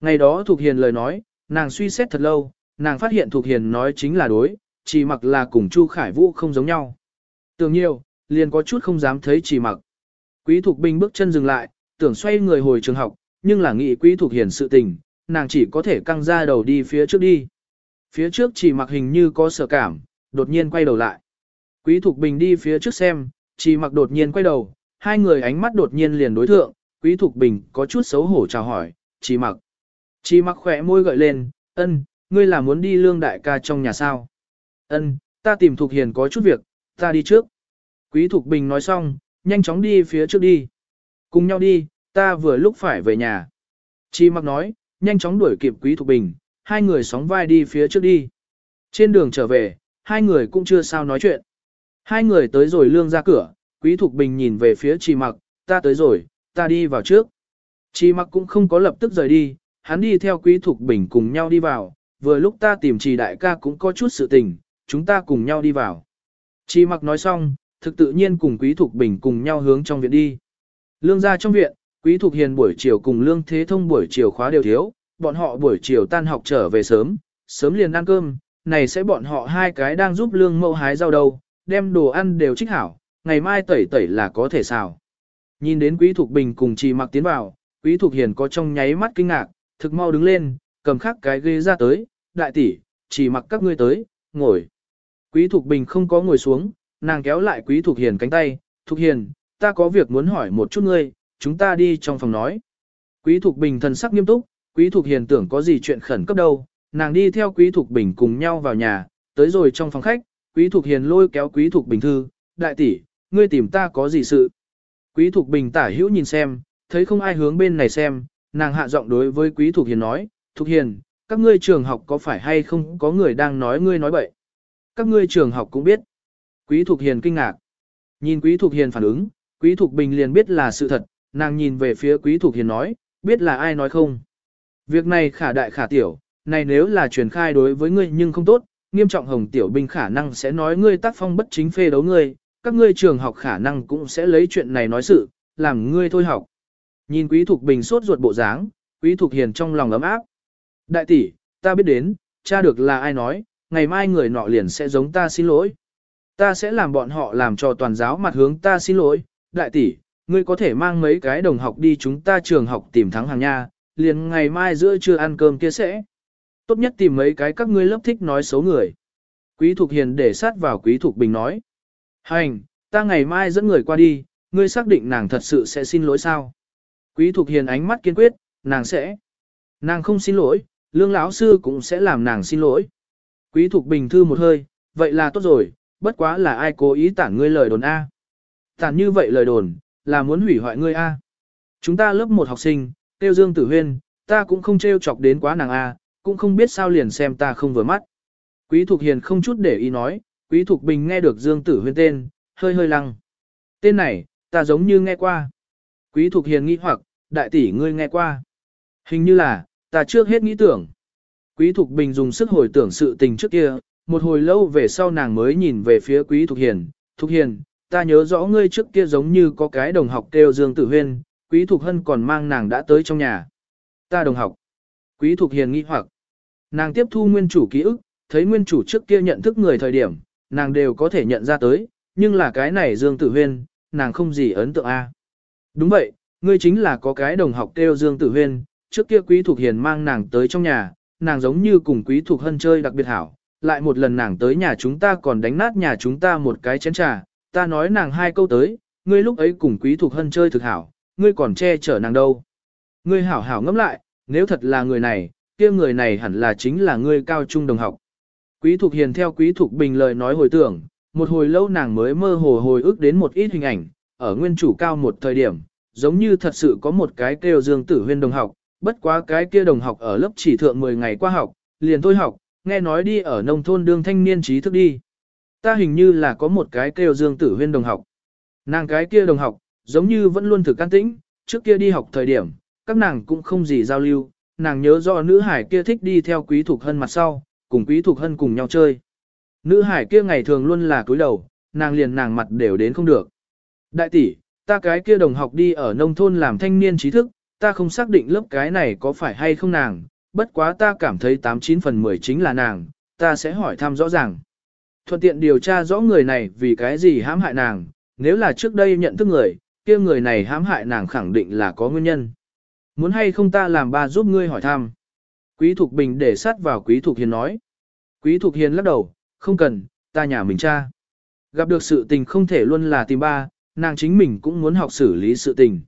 Ngày đó Thục Hiền lời nói, nàng suy xét thật lâu, nàng phát hiện Thục Hiền nói chính là đối, chỉ mặc là cùng Chu Khải Vũ không giống nhau. Tưởng nhiều, liền có chút không dám thấy chỉ mặc. Quý Thục Bình bước chân dừng lại, tưởng xoay người hồi trường học, nhưng là nghĩ Quý Thục Hiền sự tình, nàng chỉ có thể căng ra đầu đi phía trước đi. Phía trước chỉ mặc hình như có sợ cảm, đột nhiên quay đầu lại. Quý Thục Bình đi phía trước xem, chỉ mặc đột nhiên quay đầu, hai người ánh mắt đột nhiên liền đối thượng, Quý Thục Bình có chút xấu hổ chào hỏi, chỉ mặc. Chỉ mặc khỏe môi gợi lên, ân, ngươi là muốn đi lương đại ca trong nhà sao? Ân, ta tìm Thục Hiền có chút việc, ta đi trước. Quý Thục Bình nói xong, nhanh chóng đi phía trước đi. Cùng nhau đi, ta vừa lúc phải về nhà. Chi mặc nói, nhanh chóng đuổi kịp Quý Thục Bình, hai người sóng vai đi phía trước đi. Trên đường trở về, hai người cũng chưa sao nói chuyện. Hai người tới rồi lương ra cửa, Quý Thục Bình nhìn về phía Chi mặc, ta tới rồi, ta đi vào trước. Chi mặc cũng không có lập tức rời đi, hắn đi theo Quý Thục Bình cùng nhau đi vào, vừa lúc ta tìm Trì đại ca cũng có chút sự tình, chúng ta cùng nhau đi vào. Chi mặc nói xong, thực tự nhiên cùng Quý Thục Bình cùng nhau hướng trong viện đi. Lương ra trong viện, Quý Thục Hiền buổi chiều cùng Lương Thế Thông buổi chiều khóa đều thiếu, bọn họ buổi chiều tan học trở về sớm, sớm liền ăn cơm, này sẽ bọn họ hai cái đang giúp Lương Mậu hái rau đầu, đem đồ ăn đều trích hảo, ngày mai tẩy tẩy là có thể xào. Nhìn đến Quý Thục Bình cùng Trì Mặc tiến vào, Quý Thục Hiền có trong nháy mắt kinh ngạc, thực mau đứng lên, cầm khắc cái ghế ra tới, đại tỷ, Trì Mặc các ngươi tới, ngồi. Quý Thục Bình không có ngồi xuống, nàng kéo lại Quý Thục Hiền cánh tay, Thục Hiền, ta có việc muốn hỏi một chút ngươi, chúng ta đi trong phòng nói. Quý Thục Bình thần sắc nghiêm túc, Quý Thục Hiền tưởng có gì chuyện khẩn cấp đâu, nàng đi theo Quý Thục Bình cùng nhau vào nhà, tới rồi trong phòng khách, Quý Thục Hiền lôi kéo Quý Thục Bình thư, đại tỷ, ngươi tìm ta có gì sự. Quý Thục Bình tả hữu nhìn xem, thấy không ai hướng bên này xem, nàng hạ giọng đối với Quý Thục Hiền nói, Thục Hiền, các ngươi trường học có phải hay không có người đang nói ngươi nói bậy. Các ngươi trường học cũng biết. Quý Thục Hiền kinh ngạc. Nhìn Quý Thục Hiền phản ứng, Quý Thục Bình liền biết là sự thật, nàng nhìn về phía Quý Thục Hiền nói, biết là ai nói không. Việc này khả đại khả tiểu, này nếu là truyền khai đối với ngươi nhưng không tốt, nghiêm trọng hồng tiểu binh khả năng sẽ nói ngươi tác phong bất chính phê đấu ngươi, các ngươi trường học khả năng cũng sẽ lấy chuyện này nói sự, làm ngươi thôi học. Nhìn Quý Thục Bình sốt ruột bộ dáng, Quý Thục Hiền trong lòng ấm áp. Đại tỷ, ta biết đến, cha được là ai nói, ngày mai người nọ liền sẽ giống ta xin lỗi. Ta sẽ làm bọn họ làm cho toàn giáo mặt hướng ta xin lỗi. Đại tỷ, ngươi có thể mang mấy cái đồng học đi chúng ta trường học tìm thắng hàng nha, liền ngày mai giữa trưa ăn cơm kia sẽ. Tốt nhất tìm mấy cái các ngươi lớp thích nói xấu người. Quý Thục Hiền để sát vào Quý Thục Bình nói. Hành, ta ngày mai dẫn người qua đi, ngươi xác định nàng thật sự sẽ xin lỗi sao? Quý Thục Hiền ánh mắt kiên quyết, nàng sẽ. Nàng không xin lỗi, lương lão sư cũng sẽ làm nàng xin lỗi. Quý Thục Bình thư một hơi, vậy là tốt rồi, bất quá là ai cố ý tản ngươi lời đồn A. Tản như vậy lời đồn, là muốn hủy hoại ngươi A. Chúng ta lớp một học sinh, tiêu dương tử huyên, ta cũng không trêu chọc đến quá nàng A, cũng không biết sao liền xem ta không vừa mắt. Quý Thục Hiền không chút để ý nói, Quý Thục Bình nghe được Dương Tử Huyên tên, hơi hơi lăng. Tên này, ta giống như nghe qua. Quý Thục Hiền nghĩ hoặc, đại tỷ ngươi nghe qua. Hình như là, ta trước hết nghĩ tưởng. Quý Thục Bình dùng sức hồi tưởng sự tình trước kia, một hồi lâu về sau nàng mới nhìn về phía Quý Thục Hiền. Thục Hiền, ta nhớ rõ ngươi trước kia giống như có cái đồng học kêu Dương Tử Huyên, Quý Thục Hân còn mang nàng đã tới trong nhà. Ta đồng học. Quý Thục Hiền nghĩ hoặc. Nàng tiếp thu nguyên chủ ký ức, thấy nguyên chủ trước kia nhận thức người thời điểm, nàng đều có thể nhận ra tới, nhưng là cái này Dương Tử Huyên, nàng không gì ấn tượng a. Đúng vậy, ngươi chính là có cái đồng học kêu Dương Tử Huyên, trước kia Quý Thục Hiền mang nàng tới trong nhà, nàng giống như cùng Quý thuộc Hân chơi đặc biệt hảo, lại một lần nàng tới nhà chúng ta còn đánh nát nhà chúng ta một cái chén trà, ta nói nàng hai câu tới, ngươi lúc ấy cùng Quý thuộc Hân chơi thực hảo, ngươi còn che chở nàng đâu. Ngươi hảo hảo ngẫm lại, nếu thật là người này, kia người này hẳn là chính là ngươi cao trung đồng học. Quý Thục Hiền theo Quý Thục Bình lời nói hồi tưởng, một hồi lâu nàng mới mơ hồ hồi ức đến một ít hình ảnh, ở nguyên chủ cao một thời điểm, giống như thật sự có một cái kêu Dương Tử Huyên đồng học, bất quá cái kia đồng học ở lớp chỉ thượng 10 ngày qua học, liền thôi học, nghe nói đi ở nông thôn đương thanh niên trí thức đi. Ta hình như là có một cái kêu Dương Tử Huyên đồng học. Nàng cái kia đồng học, giống như vẫn luôn thử can tĩnh, trước kia đi học thời điểm, các nàng cũng không gì giao lưu, nàng nhớ rõ nữ hải kia thích đi theo quý thuộc hân mặt sau, cùng quý thuộc hân cùng nhau chơi. Nữ hải kia ngày thường luôn là cúi đầu, nàng liền nàng mặt đều đến không được. Đại tỷ, ta cái kia đồng học đi ở nông thôn làm thanh niên trí thức, ta không xác định lớp cái này có phải hay không nàng, bất quá ta cảm thấy 89 phần 10 chính là nàng, ta sẽ hỏi thăm rõ ràng. Thuận tiện điều tra rõ người này vì cái gì hãm hại nàng, nếu là trước đây nhận thức người, kia người này hãm hại nàng khẳng định là có nguyên nhân. Muốn hay không ta làm ba giúp ngươi hỏi thăm. Quý Thục Bình để sát vào Quý Thục Hiền nói. Quý Thục Hiền lắc đầu, không cần, ta nhà mình cha. Gặp được sự tình không thể luôn là tìm ba, nàng chính mình cũng muốn học xử lý sự tình.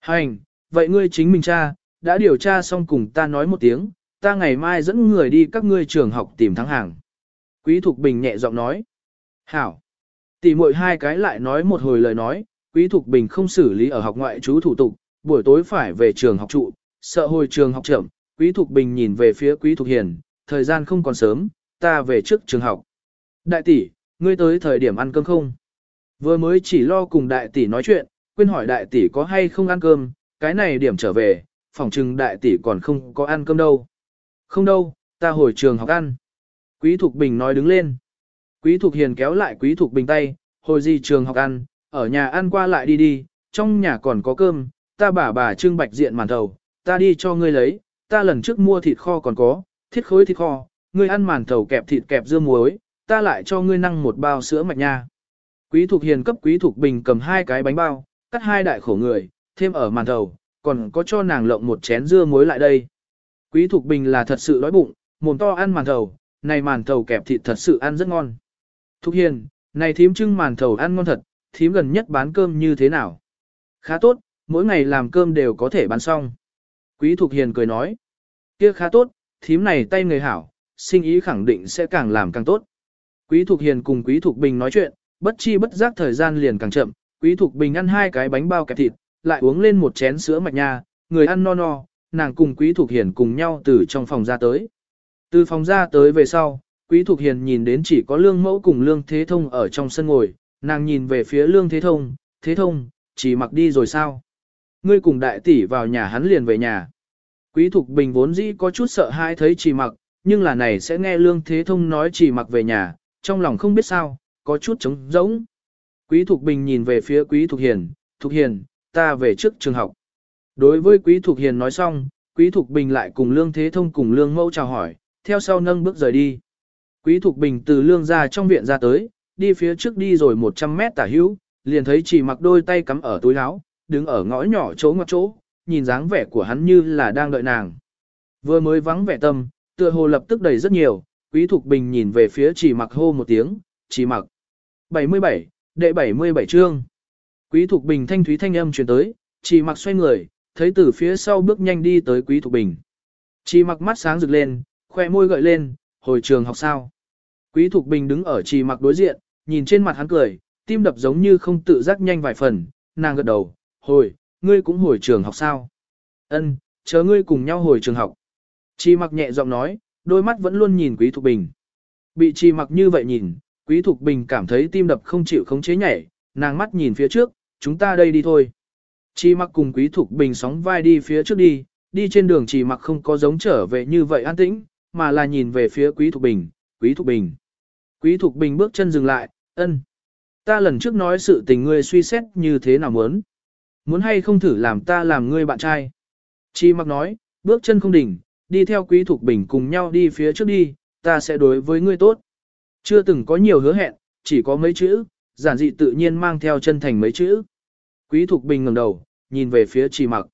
Hành, vậy ngươi chính mình cha, đã điều tra xong cùng ta nói một tiếng, ta ngày mai dẫn người đi các ngươi trường học tìm thắng hàng. Quý Thục Bình nhẹ giọng nói. Hảo. Tỷ muội hai cái lại nói một hồi lời nói, Quý Thục Bình không xử lý ở học ngoại trú thủ tục, buổi tối phải về trường học trụ, sợ hồi trường học chậm, Quý Thục Bình nhìn về phía Quý Thục Hiền, thời gian không còn sớm, ta về trước trường học. Đại tỷ, ngươi tới thời điểm ăn cơm không? Vừa mới chỉ lo cùng đại tỷ nói chuyện, quên hỏi đại tỷ có hay không ăn cơm, cái này điểm trở về, phòng trừng đại tỷ còn không có ăn cơm đâu. Không đâu, ta hồi trường học ăn. Quý Thục Bình nói đứng lên. Quý Thục Hiền kéo lại Quý Thục Bình tay, hồi gì trường học ăn, ở nhà ăn qua lại đi đi, trong nhà còn có cơm, ta bà bà trưng bạch diện màn thầu, ta đi cho ngươi lấy, ta lần trước mua thịt kho còn có, thiết khối thịt kho, ngươi ăn màn thầu kẹp thịt kẹp dưa muối, ta lại cho ngươi năng một bao sữa mạch nha. Quý Thục Hiền cấp Quý Thục Bình cầm hai cái bánh bao, cắt hai đại khổ người, thêm ở màn thầu, còn có cho nàng lộng một chén dưa muối lại đây. Quý Thục Bình là thật sự đói bụng, mồm to ăn màn thầu, này màn thầu kẹp thịt thật sự ăn rất ngon. Thục Hiền, này thím trưng màn thầu ăn ngon thật, thím gần nhất bán cơm như thế nào? Khá tốt, mỗi ngày làm cơm đều có thể bán xong. Quý Thục Hiền cười nói, kia khá tốt, thím này tay người hảo, sinh ý khẳng định sẽ càng làm càng tốt. Quý Thục Hiền cùng Quý Thục Bình nói chuyện, bất chi bất giác thời gian liền càng chậm, Quý Thục Bình ăn hai cái bánh bao kẹp thịt, lại uống lên một chén sữa mạch nha, người ăn no no, nàng cùng Quý Thục Hiền cùng nhau từ trong phòng ra tới. Từ phòng ra tới về sau, Quý Thục Hiền nhìn đến chỉ có Lương Mẫu cùng Lương Thế Thông ở trong sân ngồi, nàng nhìn về phía Lương Thế Thông, Thế Thông, chỉ mặc đi rồi sao? ngươi cùng đại tỷ vào nhà hắn liền về nhà. Quý Thục Bình vốn dĩ có chút sợ hãi thấy chỉ Mặc, nhưng là này sẽ nghe Lương Thế Thông nói chỉ Mặc về nhà, trong lòng không biết sao, có chút trống rỗng. Quý Thục Bình nhìn về phía Quý Thục Hiền, Thục Hiền, ta về trước trường học. Đối với Quý Thục Hiền nói xong, Quý Thục Bình lại cùng Lương Thế Thông cùng Lương Mẫu chào hỏi, theo sau nâng bước rời đi. Quý Thục Bình từ Lương ra trong viện ra tới, đi phía trước đi rồi 100 mét tả hữu, liền thấy chỉ mặc đôi tay cắm ở túi áo, đứng ở ngõ nhỏ chỗ ngoặt chỗ, nhìn dáng vẻ của hắn như là đang đợi nàng. Vừa mới vắng vẻ tâm, tựa hồ lập tức đầy rất nhiều, Quý Thục Bình nhìn về phía chỉ mặc hô một tiếng, chỉ mặc. 77, đệ 77 chương. Quý Thục Bình thanh thúy thanh âm truyền tới, chỉ mặc xoay người, thấy từ phía sau bước nhanh đi tới Quý Thục Bình. Chỉ mặc mắt sáng rực lên, khoe môi gợi lên, hồi trường học sao. Quý Thục Bình đứng ở chỉ mặc đối diện, nhìn trên mặt hắn cười, tim đập giống như không tự giác nhanh vài phần, nàng gật đầu, hồi, ngươi cũng hồi trường học sao? Ân, chờ ngươi cùng nhau hồi trường học. Chỉ mặc nhẹ giọng nói, đôi mắt vẫn luôn nhìn Quý Thục Bình. Bị chỉ mặc như vậy nhìn, Quý Thục Bình cảm thấy tim đập không chịu khống chế nhảy, nàng mắt nhìn phía trước, chúng ta đây đi thôi. Chi mặc cùng Quý Thục Bình sóng vai đi phía trước đi, đi trên đường chỉ mặc không có giống trở về như vậy an tĩnh, mà là nhìn về phía Quý Thục Bình, Quý Thục Bình. Quý Thục Bình bước chân dừng lại, ân. Ta lần trước nói sự tình ngươi suy xét như thế nào muốn. Muốn hay không thử làm ta làm ngươi bạn trai. Chi mặc nói, bước chân không đỉnh, đi theo quý thục bình cùng nhau đi phía trước đi, ta sẽ đối với ngươi tốt. Chưa từng có nhiều hứa hẹn, chỉ có mấy chữ, giản dị tự nhiên mang theo chân thành mấy chữ. Quý thục bình ngẩng đầu, nhìn về phía Trì mặc.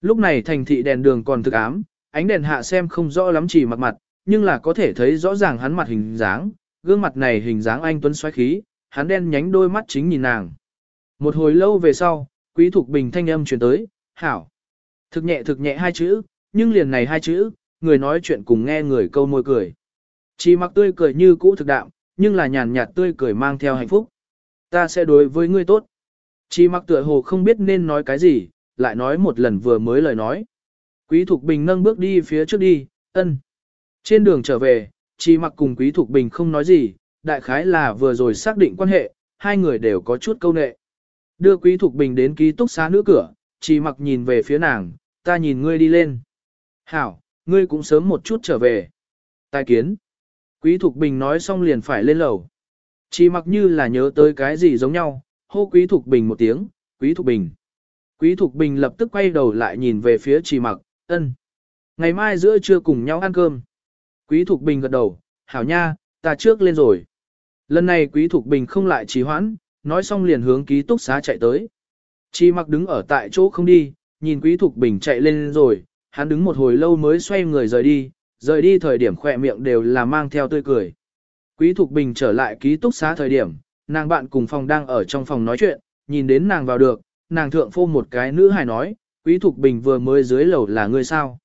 Lúc này thành thị đèn đường còn thực ám, ánh đèn hạ xem không rõ lắm Trì mặc mặt, nhưng là có thể thấy rõ ràng hắn mặt hình dáng, gương mặt này hình dáng anh tuấn xoáy khí, hắn đen nhánh đôi mắt chính nhìn nàng. Một hồi lâu về sau, quý thục bình thanh âm truyền tới, hảo. Thực nhẹ thực nhẹ hai chữ, nhưng liền này hai chữ, người nói chuyện cùng nghe người câu môi cười. Chỉ mặc tươi cười như cũ thực đạm, nhưng là nhàn nhạt tươi cười mang theo hạnh phúc. Ta sẽ đối với ngươi tốt. Chỉ mặc tựa hồ không biết nên nói cái gì, lại nói một lần vừa mới lời nói. Quý Thục Bình nâng bước đi phía trước đi, ân. Trên đường trở về, chỉ mặc cùng Quý Thục Bình không nói gì, đại khái là vừa rồi xác định quan hệ, hai người đều có chút câu nệ. Đưa Quý Thục Bình đến ký túc xá nữ cửa, chỉ mặc nhìn về phía nàng, ta nhìn ngươi đi lên. Hảo, ngươi cũng sớm một chút trở về. Tài kiến. Quý Thục Bình nói xong liền phải lên lầu. Chỉ mặc như là nhớ tới cái gì giống nhau, hô Quý Thục Bình một tiếng, Quý Thục Bình. Quý Thục Bình lập tức quay đầu lại nhìn về phía trì mặc, ân. Ngày mai giữa trưa cùng nhau ăn cơm. Quý Thục Bình gật đầu, hảo nha, ta trước lên rồi. Lần này Quý Thục Bình không lại trì hoãn, nói xong liền hướng ký túc xá chạy tới. Trì mặc đứng ở tại chỗ không đi, nhìn Quý Thục Bình chạy lên rồi, hắn đứng một hồi lâu mới xoay người rời đi, rời đi thời điểm khỏe miệng đều là mang theo tươi cười. Quý Thục Bình trở lại ký túc xá thời điểm, nàng bạn cùng phòng đang ở trong phòng nói chuyện, nhìn đến nàng vào được, nàng thượng phô một cái nữ hài nói, Quý Thục Bình vừa mới dưới lầu là ngươi sao?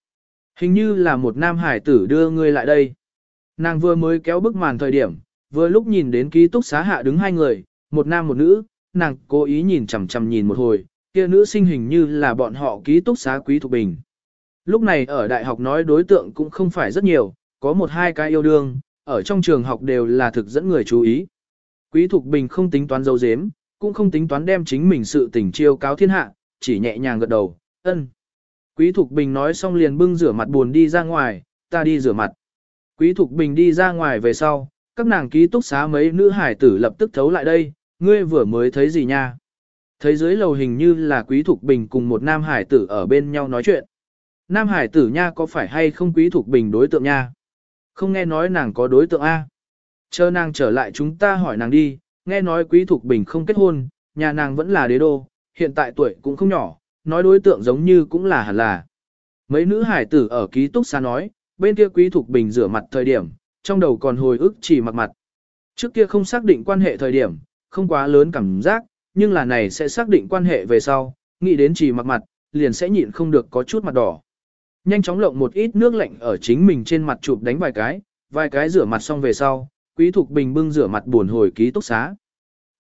Hình như là một nam hải tử đưa ngươi lại đây. Nàng vừa mới kéo bức màn thời điểm, vừa lúc nhìn đến ký túc xá hạ đứng hai người, một nam một nữ, nàng cố ý nhìn chằm chằm nhìn một hồi, kia nữ sinh hình như là bọn họ ký túc xá quý Thục bình. Lúc này ở đại học nói đối tượng cũng không phải rất nhiều, có một hai cái yêu đương, ở trong trường học đều là thực dẫn người chú ý. Quý Thục Bình không tính toán dấu dếm, cũng không tính toán đem chính mình sự tình chiêu cáo thiên hạ, chỉ nhẹ nhàng gật đầu, ân. Quý Thục Bình nói xong liền bưng rửa mặt buồn đi ra ngoài, ta đi rửa mặt. Quý Thục Bình đi ra ngoài về sau, các nàng ký túc xá mấy nữ hải tử lập tức thấu lại đây, ngươi vừa mới thấy gì nha? Thấy dưới lầu hình như là Quý Thục Bình cùng một nam hải tử ở bên nhau nói chuyện. Nam hải tử nha có phải hay không Quý Thục Bình đối tượng nha? Không nghe nói nàng có đối tượng A. Chờ nàng trở lại chúng ta hỏi nàng đi, nghe nói Quý Thục Bình không kết hôn, nhà nàng vẫn là đế đô, hiện tại tuổi cũng không nhỏ, nói đối tượng giống như cũng là hẳn là. Mấy nữ hải tử ở ký túc xa nói, bên kia Quý Thục Bình rửa mặt thời điểm, trong đầu còn hồi ức chỉ mặc mặt. Trước kia không xác định quan hệ thời điểm, không quá lớn cảm giác, nhưng là này sẽ xác định quan hệ về sau, nghĩ đến chỉ mặc mặt, liền sẽ nhịn không được có chút mặt đỏ. Nhanh chóng lộng một ít nước lạnh ở chính mình trên mặt chụp đánh vài cái, vài cái rửa mặt xong về sau, Quý Thục Bình bưng rửa mặt buồn hồi ký túc xá.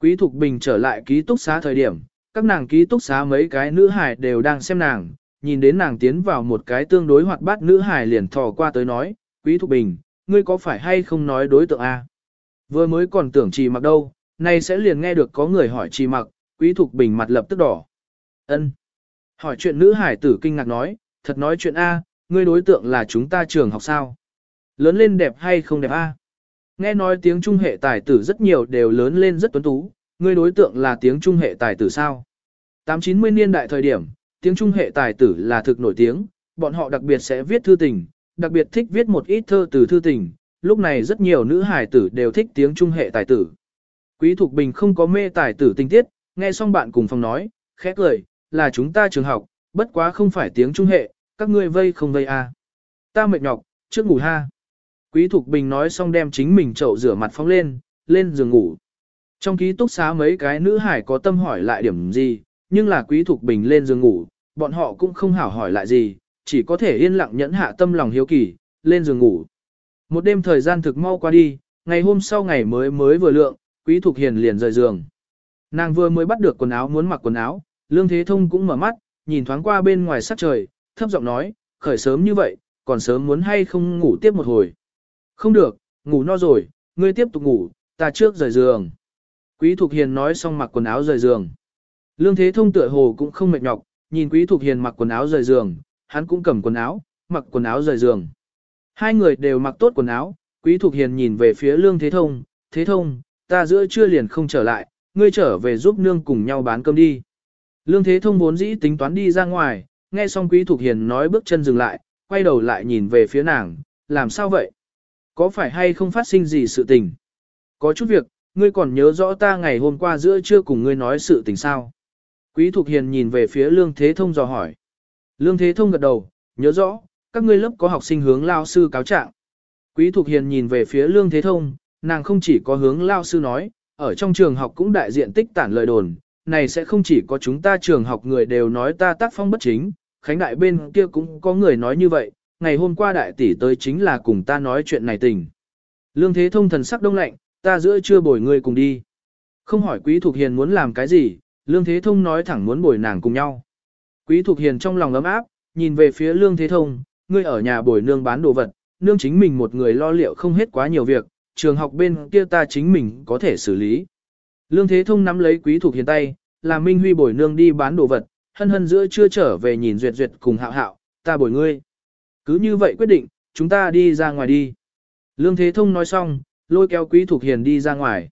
Quý Thục Bình trở lại ký túc xá thời điểm, các nàng ký túc xá mấy cái nữ hài đều đang xem nàng, nhìn đến nàng tiến vào một cái tương đối hoạt bát nữ hài liền thò qua tới nói, Quý Thục Bình, ngươi có phải hay không nói đối tượng A? Vừa mới còn tưởng trì mặc đâu, nay sẽ liền nghe được có người hỏi trì mặc, quý thục bình mặt lập tức đỏ. ân Hỏi chuyện nữ hải tử kinh ngạc nói, thật nói chuyện A, ngươi đối tượng là chúng ta trường học sao? Lớn lên đẹp hay không đẹp A? Nghe nói tiếng trung hệ tài tử rất nhiều đều lớn lên rất tuấn tú, ngươi đối tượng là tiếng trung hệ tài tử sao? 890 niên đại thời điểm, tiếng trung hệ tài tử là thực nổi tiếng, bọn họ đặc biệt sẽ viết thư tình, đặc biệt thích viết một ít thơ từ thư tình, lúc này rất nhiều nữ hài tử đều thích tiếng trung hệ tài tử. Quý Thục Bình không có mê tài tử tinh tiết, nghe xong bạn cùng phòng nói, khẽ cười, là chúng ta trường học, bất quá không phải tiếng trung hệ, các ngươi vây không vây à. Ta mệt nhọc, trước ngủ ha. Quý Thục Bình nói xong đem chính mình chậu rửa mặt phóng lên, lên giường ngủ. Trong ký túc xá mấy cái nữ hải có tâm hỏi lại điểm gì, nhưng là Quý Thục Bình lên giường ngủ, bọn họ cũng không hảo hỏi lại gì, chỉ có thể yên lặng nhẫn hạ tâm lòng hiếu kỳ, lên giường ngủ. Một đêm thời gian thực mau qua đi, ngày hôm sau ngày mới mới vừa lượng, Quý Thục Hiền liền rời giường. Nàng vừa mới bắt được quần áo muốn mặc quần áo, Lương Thế Thông cũng mở mắt, nhìn thoáng qua bên ngoài sắc trời, thấp giọng nói, khởi sớm như vậy, còn sớm muốn hay không ngủ tiếp một hồi. Không được, ngủ no rồi, ngươi tiếp tục ngủ, ta trước rời giường. Quý Thục Hiền nói xong mặc quần áo rời giường. Lương Thế Thông tựa hồ cũng không mệt nhọc, nhìn Quý Thục Hiền mặc quần áo rời giường, hắn cũng cầm quần áo, mặc quần áo rời giường. Hai người đều mặc tốt quần áo, Quý Thục Hiền nhìn về phía Lương Thế Thông, Thế Thông, ta giữa trưa liền không trở lại, ngươi trở về giúp nương cùng nhau bán cơm đi. Lương Thế Thông vốn dĩ tính toán đi ra ngoài, nghe xong Quý Thục Hiền nói bước chân dừng lại, quay đầu lại nhìn về phía nàng, làm sao vậy? Có phải hay không phát sinh gì sự tình? Có chút việc, ngươi còn nhớ rõ ta ngày hôm qua giữa trưa cùng ngươi nói sự tình sao? Quý Thục Hiền nhìn về phía Lương Thế Thông dò hỏi. Lương Thế Thông gật đầu, nhớ rõ, các ngươi lớp có học sinh hướng lao sư cáo trạng. Quý Thục Hiền nhìn về phía Lương Thế Thông, nàng không chỉ có hướng lao sư nói, ở trong trường học cũng đại diện tích tản lời đồn, này sẽ không chỉ có chúng ta trường học người đều nói ta tác phong bất chính, khánh đại bên kia cũng có người nói như vậy, ngày hôm qua đại tỷ tới chính là cùng ta nói chuyện này tình. Lương Thế Thông thần sắc đông lạnh, ta giữa chưa bồi ngươi cùng đi. Không hỏi Quý Thục Hiền muốn làm cái gì, Lương Thế Thông nói thẳng muốn bồi nàng cùng nhau. Quý Thục Hiền trong lòng ấm áp, nhìn về phía Lương Thế Thông, ngươi ở nhà bồi nương bán đồ vật, nương chính mình một người lo liệu không hết quá nhiều việc, trường học bên kia ta chính mình có thể xử lý. Lương Thế Thông nắm lấy Quý Thục Hiền tay, là Minh Huy bồi nương đi bán đồ vật, hân hân giữa chưa trở về nhìn duyệt duyệt cùng hạo hạo, ta bồi ngươi. Cứ như vậy quyết định, chúng ta đi ra ngoài đi. Lương Thế Thông nói xong, lôi kéo Quý Thục Hiền đi ra ngoài.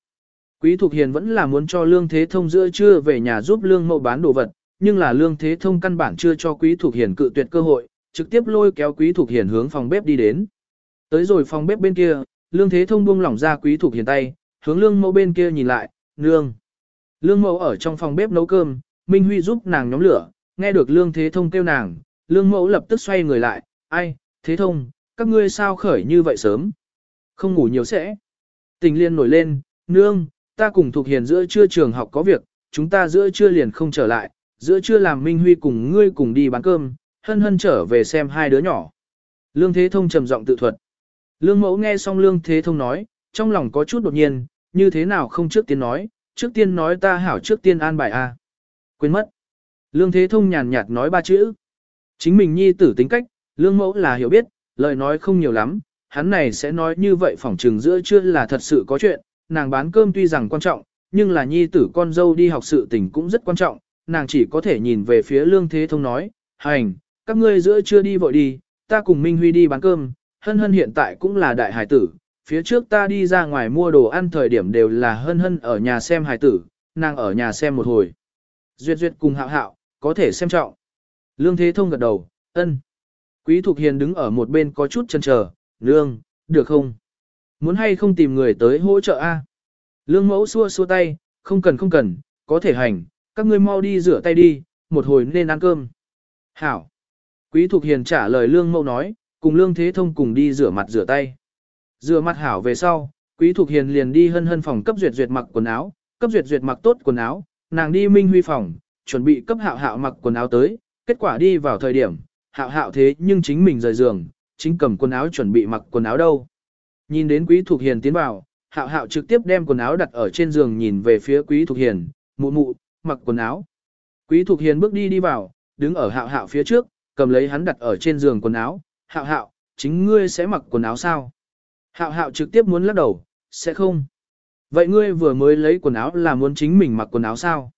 Quý Thục Hiền vẫn là muốn cho Lương Thế Thông giữa trưa về nhà giúp Lương Mậu bán đồ vật, nhưng là Lương Thế Thông căn bản chưa cho Quý Thục Hiền cự tuyệt cơ hội, trực tiếp lôi kéo Quý Thục Hiền hướng phòng bếp đi đến. Tới rồi phòng bếp bên kia, Lương Thế Thông buông lỏng ra Quý Thục Hiền tay, hướng Lương Mậu bên kia nhìn lại, nương. Lương Mậu ở trong phòng bếp nấu cơm, Minh Huy giúp nàng nhóm lửa, nghe được Lương Thế Thông kêu nàng, Lương Mậu lập tức xoay người lại, ai, Thế Thông, các ngươi sao khởi như vậy sớm? Không ngủ nhiều sẽ. Tình liên nổi lên, nương, ta cùng thuộc Hiền giữa trưa trường học có việc, chúng ta giữa trưa liền không trở lại, giữa trưa làm Minh Huy cùng ngươi cùng đi bán cơm, hân hân trở về xem hai đứa nhỏ. Lương Thế Thông trầm giọng tự thuật. Lương Mẫu nghe xong Lương Thế Thông nói, trong lòng có chút đột nhiên, như thế nào không trước tiên nói, trước tiên nói ta hảo trước tiên an bài a. Quên mất. Lương Thế Thông nhàn nhạt nói ba chữ. Chính mình nhi tử tính cách, Lương Mẫu là hiểu biết, lời nói không nhiều lắm, hắn này sẽ nói như vậy phỏng trừng giữa chưa là thật sự có chuyện, nàng bán cơm tuy rằng quan trọng, nhưng là nhi tử con dâu đi học sự tình cũng rất quan trọng, nàng chỉ có thể nhìn về phía Lương Thế Thông nói, hành, các ngươi giữa chưa đi vội đi, ta cùng Minh Huy đi bán cơm, hân hân hiện tại cũng là đại hải tử, phía trước ta đi ra ngoài mua đồ ăn thời điểm đều là hân hân ở nhà xem hải tử, nàng ở nhà xem một hồi. Duyệt duyệt cùng hạo hạo, có thể xem trọng. Lương Thế Thông gật đầu, ân. Quý Thục Hiền đứng ở một bên có chút chần chờ, Lương, được không? Muốn hay không tìm người tới hỗ trợ a? Lương mẫu xua xua tay, không cần không cần, có thể hành, các ngươi mau đi rửa tay đi, một hồi nên ăn cơm. Hảo. Quý Thục Hiền trả lời Lương mẫu nói, cùng Lương Thế Thông cùng đi rửa mặt rửa tay. Rửa mặt hảo về sau, Quý Thục Hiền liền đi hân hân phòng cấp duyệt duyệt mặc quần áo, cấp duyệt duyệt mặc tốt quần áo, nàng đi Minh Huy phòng, chuẩn bị cấp hạo hạo mặc quần áo tới, kết quả đi vào thời điểm, hạo hạo thế nhưng chính mình rời giường, chính cầm quần áo chuẩn bị mặc quần áo đâu. Nhìn đến Quý thuộc Hiền tiến vào, hạo hạo trực tiếp đem quần áo đặt ở trên giường nhìn về phía Quý thuộc Hiền, mụ mụ, mặc quần áo. Quý thuộc Hiền bước đi đi vào, đứng ở hạo hạo phía trước, cầm lấy hắn đặt ở trên giường quần áo, hạo hạo, chính ngươi sẽ mặc quần áo sao? Hạo hạo trực tiếp muốn lắc đầu, sẽ không. Vậy ngươi vừa mới lấy quần áo là muốn chính mình mặc quần áo sao?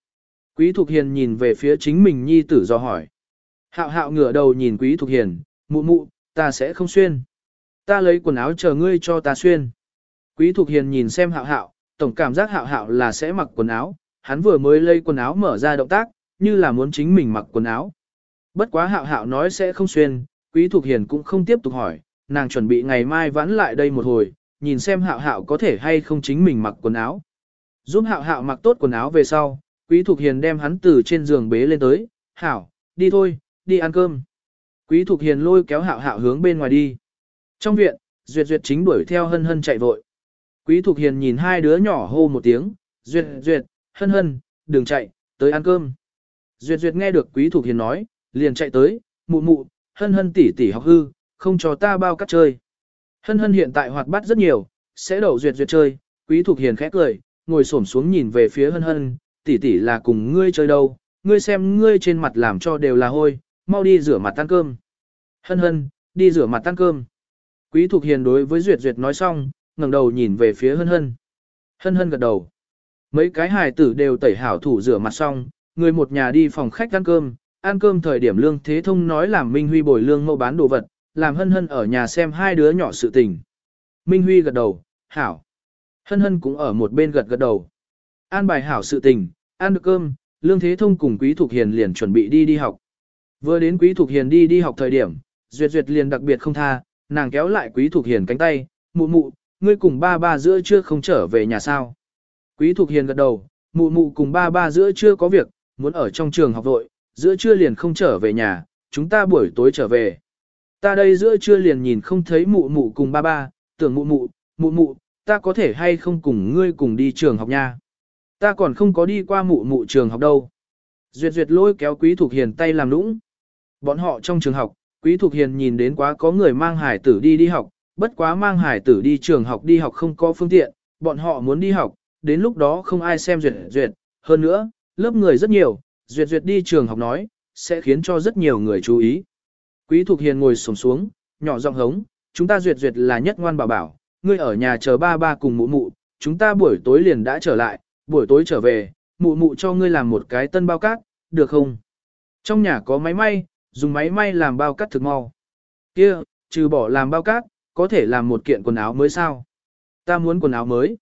Quý Thục Hiền nhìn về phía chính mình nhi tử do hỏi, Hạo hạo ngửa đầu nhìn Quý Thục Hiền, mụ mụ, ta sẽ không xuyên. Ta lấy quần áo chờ ngươi cho ta xuyên. Quý Thục Hiền nhìn xem hạo hạo, tổng cảm giác hạo hạo là sẽ mặc quần áo, hắn vừa mới lấy quần áo mở ra động tác, như là muốn chính mình mặc quần áo. Bất quá hạo hạo nói sẽ không xuyên, Quý Thục Hiền cũng không tiếp tục hỏi, nàng chuẩn bị ngày mai vãn lại đây một hồi, nhìn xem hạo hạo có thể hay không chính mình mặc quần áo. Giúp hạo hạo mặc tốt quần áo về sau, Quý Thục Hiền đem hắn từ trên giường bế lên tới, hảo, đi thôi, đi ăn cơm. Quý Thục Hiền lôi kéo hạo hạo hướng bên ngoài đi. Trong viện, Duyệt Duyệt chính đuổi theo hân hân chạy vội. Quý Thục Hiền nhìn hai đứa nhỏ hô một tiếng, Duyệt Duyệt, hân hân, đừng chạy, tới ăn cơm. Duyệt Duyệt nghe được Quý Thục Hiền nói, liền chạy tới, mụ mụ, hân hân tỉ tỉ học hư, không cho ta bao cắt chơi. Hân hân hiện tại hoạt bát rất nhiều, sẽ đậu Duyệt Duyệt chơi, Quý Thục Hiền khẽ cười, ngồi xổm xuống nhìn về phía hân hân, tỉ tỉ là cùng ngươi chơi đâu, ngươi xem ngươi trên mặt làm cho đều là hôi, mau đi rửa mặt tan cơm. Hân hân, đi rửa mặt tan cơm. Quý Thục Hiền đối với Duyệt Duyệt nói xong, ngẩng đầu nhìn về phía hân hân. Hân hân gật đầu. Mấy cái hài tử đều tẩy hảo thủ rửa mặt xong, người một nhà đi phòng khách ăn cơm, ăn cơm thời điểm lương thế thông nói làm Minh Huy bồi lương mẫu bán đồ vật, làm hân hân ở nhà xem hai đứa nhỏ sự tình. Minh Huy gật đầu, hảo. Hân hân cũng ở một bên gật gật đầu. An bài hảo sự tình, ăn được cơm, lương thế thông cùng quý thục hiền liền chuẩn bị đi đi học. Vừa đến quý thục hiền đi đi học thời điểm, duyệt duyệt liền đặc biệt không tha, nàng kéo lại quý thục hiền cánh tay, mụ mụ, ngươi cùng ba ba giữa trưa không trở về nhà sao. Quý Thục Hiền gật đầu, mụ mụ cùng ba ba giữa trưa có việc, muốn ở trong trường học vội, giữa trưa liền không trở về nhà, chúng ta buổi tối trở về. Ta đây giữa trưa liền nhìn không thấy mụ mụ cùng ba ba, tưởng mụ mụ, mụ mụ, ta có thể hay không cùng ngươi cùng đi trường học nha. Ta còn không có đi qua mụ mụ trường học đâu. Duyệt duyệt lôi kéo Quý Thục Hiền tay làm nũng. Bọn họ trong trường học, Quý Thục Hiền nhìn đến quá có người mang hải tử đi đi học, bất quá mang hải tử đi trường học đi học không có phương tiện, bọn họ muốn đi học, đến lúc đó không ai xem duyệt duyệt, hơn nữa, lớp người rất nhiều, duyệt duyệt đi trường học nói, sẽ khiến cho rất nhiều người chú ý. Quý Thục Hiền ngồi sổng xuống, nhỏ giọng hống, chúng ta duyệt duyệt là nhất ngoan bảo bảo, ngươi ở nhà chờ ba ba cùng mụ mụ, chúng ta buổi tối liền đã trở lại, buổi tối trở về, mụ mụ cho ngươi làm một cái tân bao cát, được không? Trong nhà có máy may, dùng máy may làm bao cát thực mau. Kia, trừ bỏ làm bao cát, có thể làm một kiện quần áo mới sao? Ta muốn quần áo mới.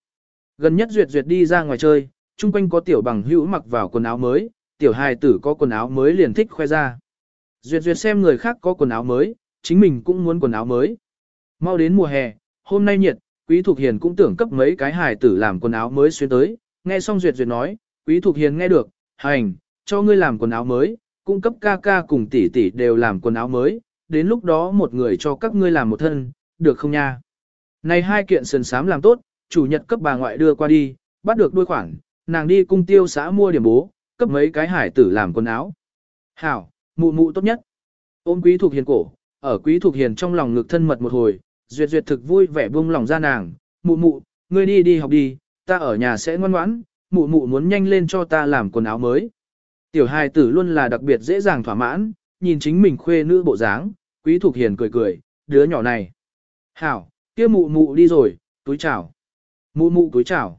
Gần nhất duyệt duyệt đi ra ngoài chơi, chung quanh có tiểu bằng hữu mặc vào quần áo mới, tiểu hài tử có quần áo mới liền thích khoe ra. Duyệt duyệt xem người khác có quần áo mới, chính mình cũng muốn quần áo mới. Mau đến mùa hè, hôm nay nhiệt, Quý Thục Hiền cũng tưởng cấp mấy cái hài tử làm quần áo mới xuyên tới. Nghe xong Duyệt Duyệt nói, Quý Thục Hiền nghe được, hành, cho ngươi làm quần áo mới, cung cấp ca ca cùng tỷ tỷ đều làm quần áo mới, đến lúc đó một người cho các ngươi làm một thân, được không nha? Này hai kiện sườn sám làm tốt, chủ nhật cấp bà ngoại đưa qua đi, bắt được đôi khoản, nàng đi cung tiêu xã mua điểm bố, cấp mấy cái hải tử làm quần áo. Hảo, mụ mụ tốt nhất. Ôm quý thuộc hiền cổ, ở quý thuộc hiền trong lòng ngực thân mật một hồi, duyệt duyệt thực vui vẻ buông lòng ra nàng, mụ mụ, ngươi đi đi học đi, ta ở nhà sẽ ngoan ngoãn, mụ mụ muốn nhanh lên cho ta làm quần áo mới. Tiểu hài tử luôn là đặc biệt dễ dàng thỏa mãn, nhìn chính mình khuê nữ bộ dáng, quý thuộc hiền cười cười, đứa nhỏ này. Hảo, kia mụ mụ đi rồi, túi chào. Mụ mụ túi chào.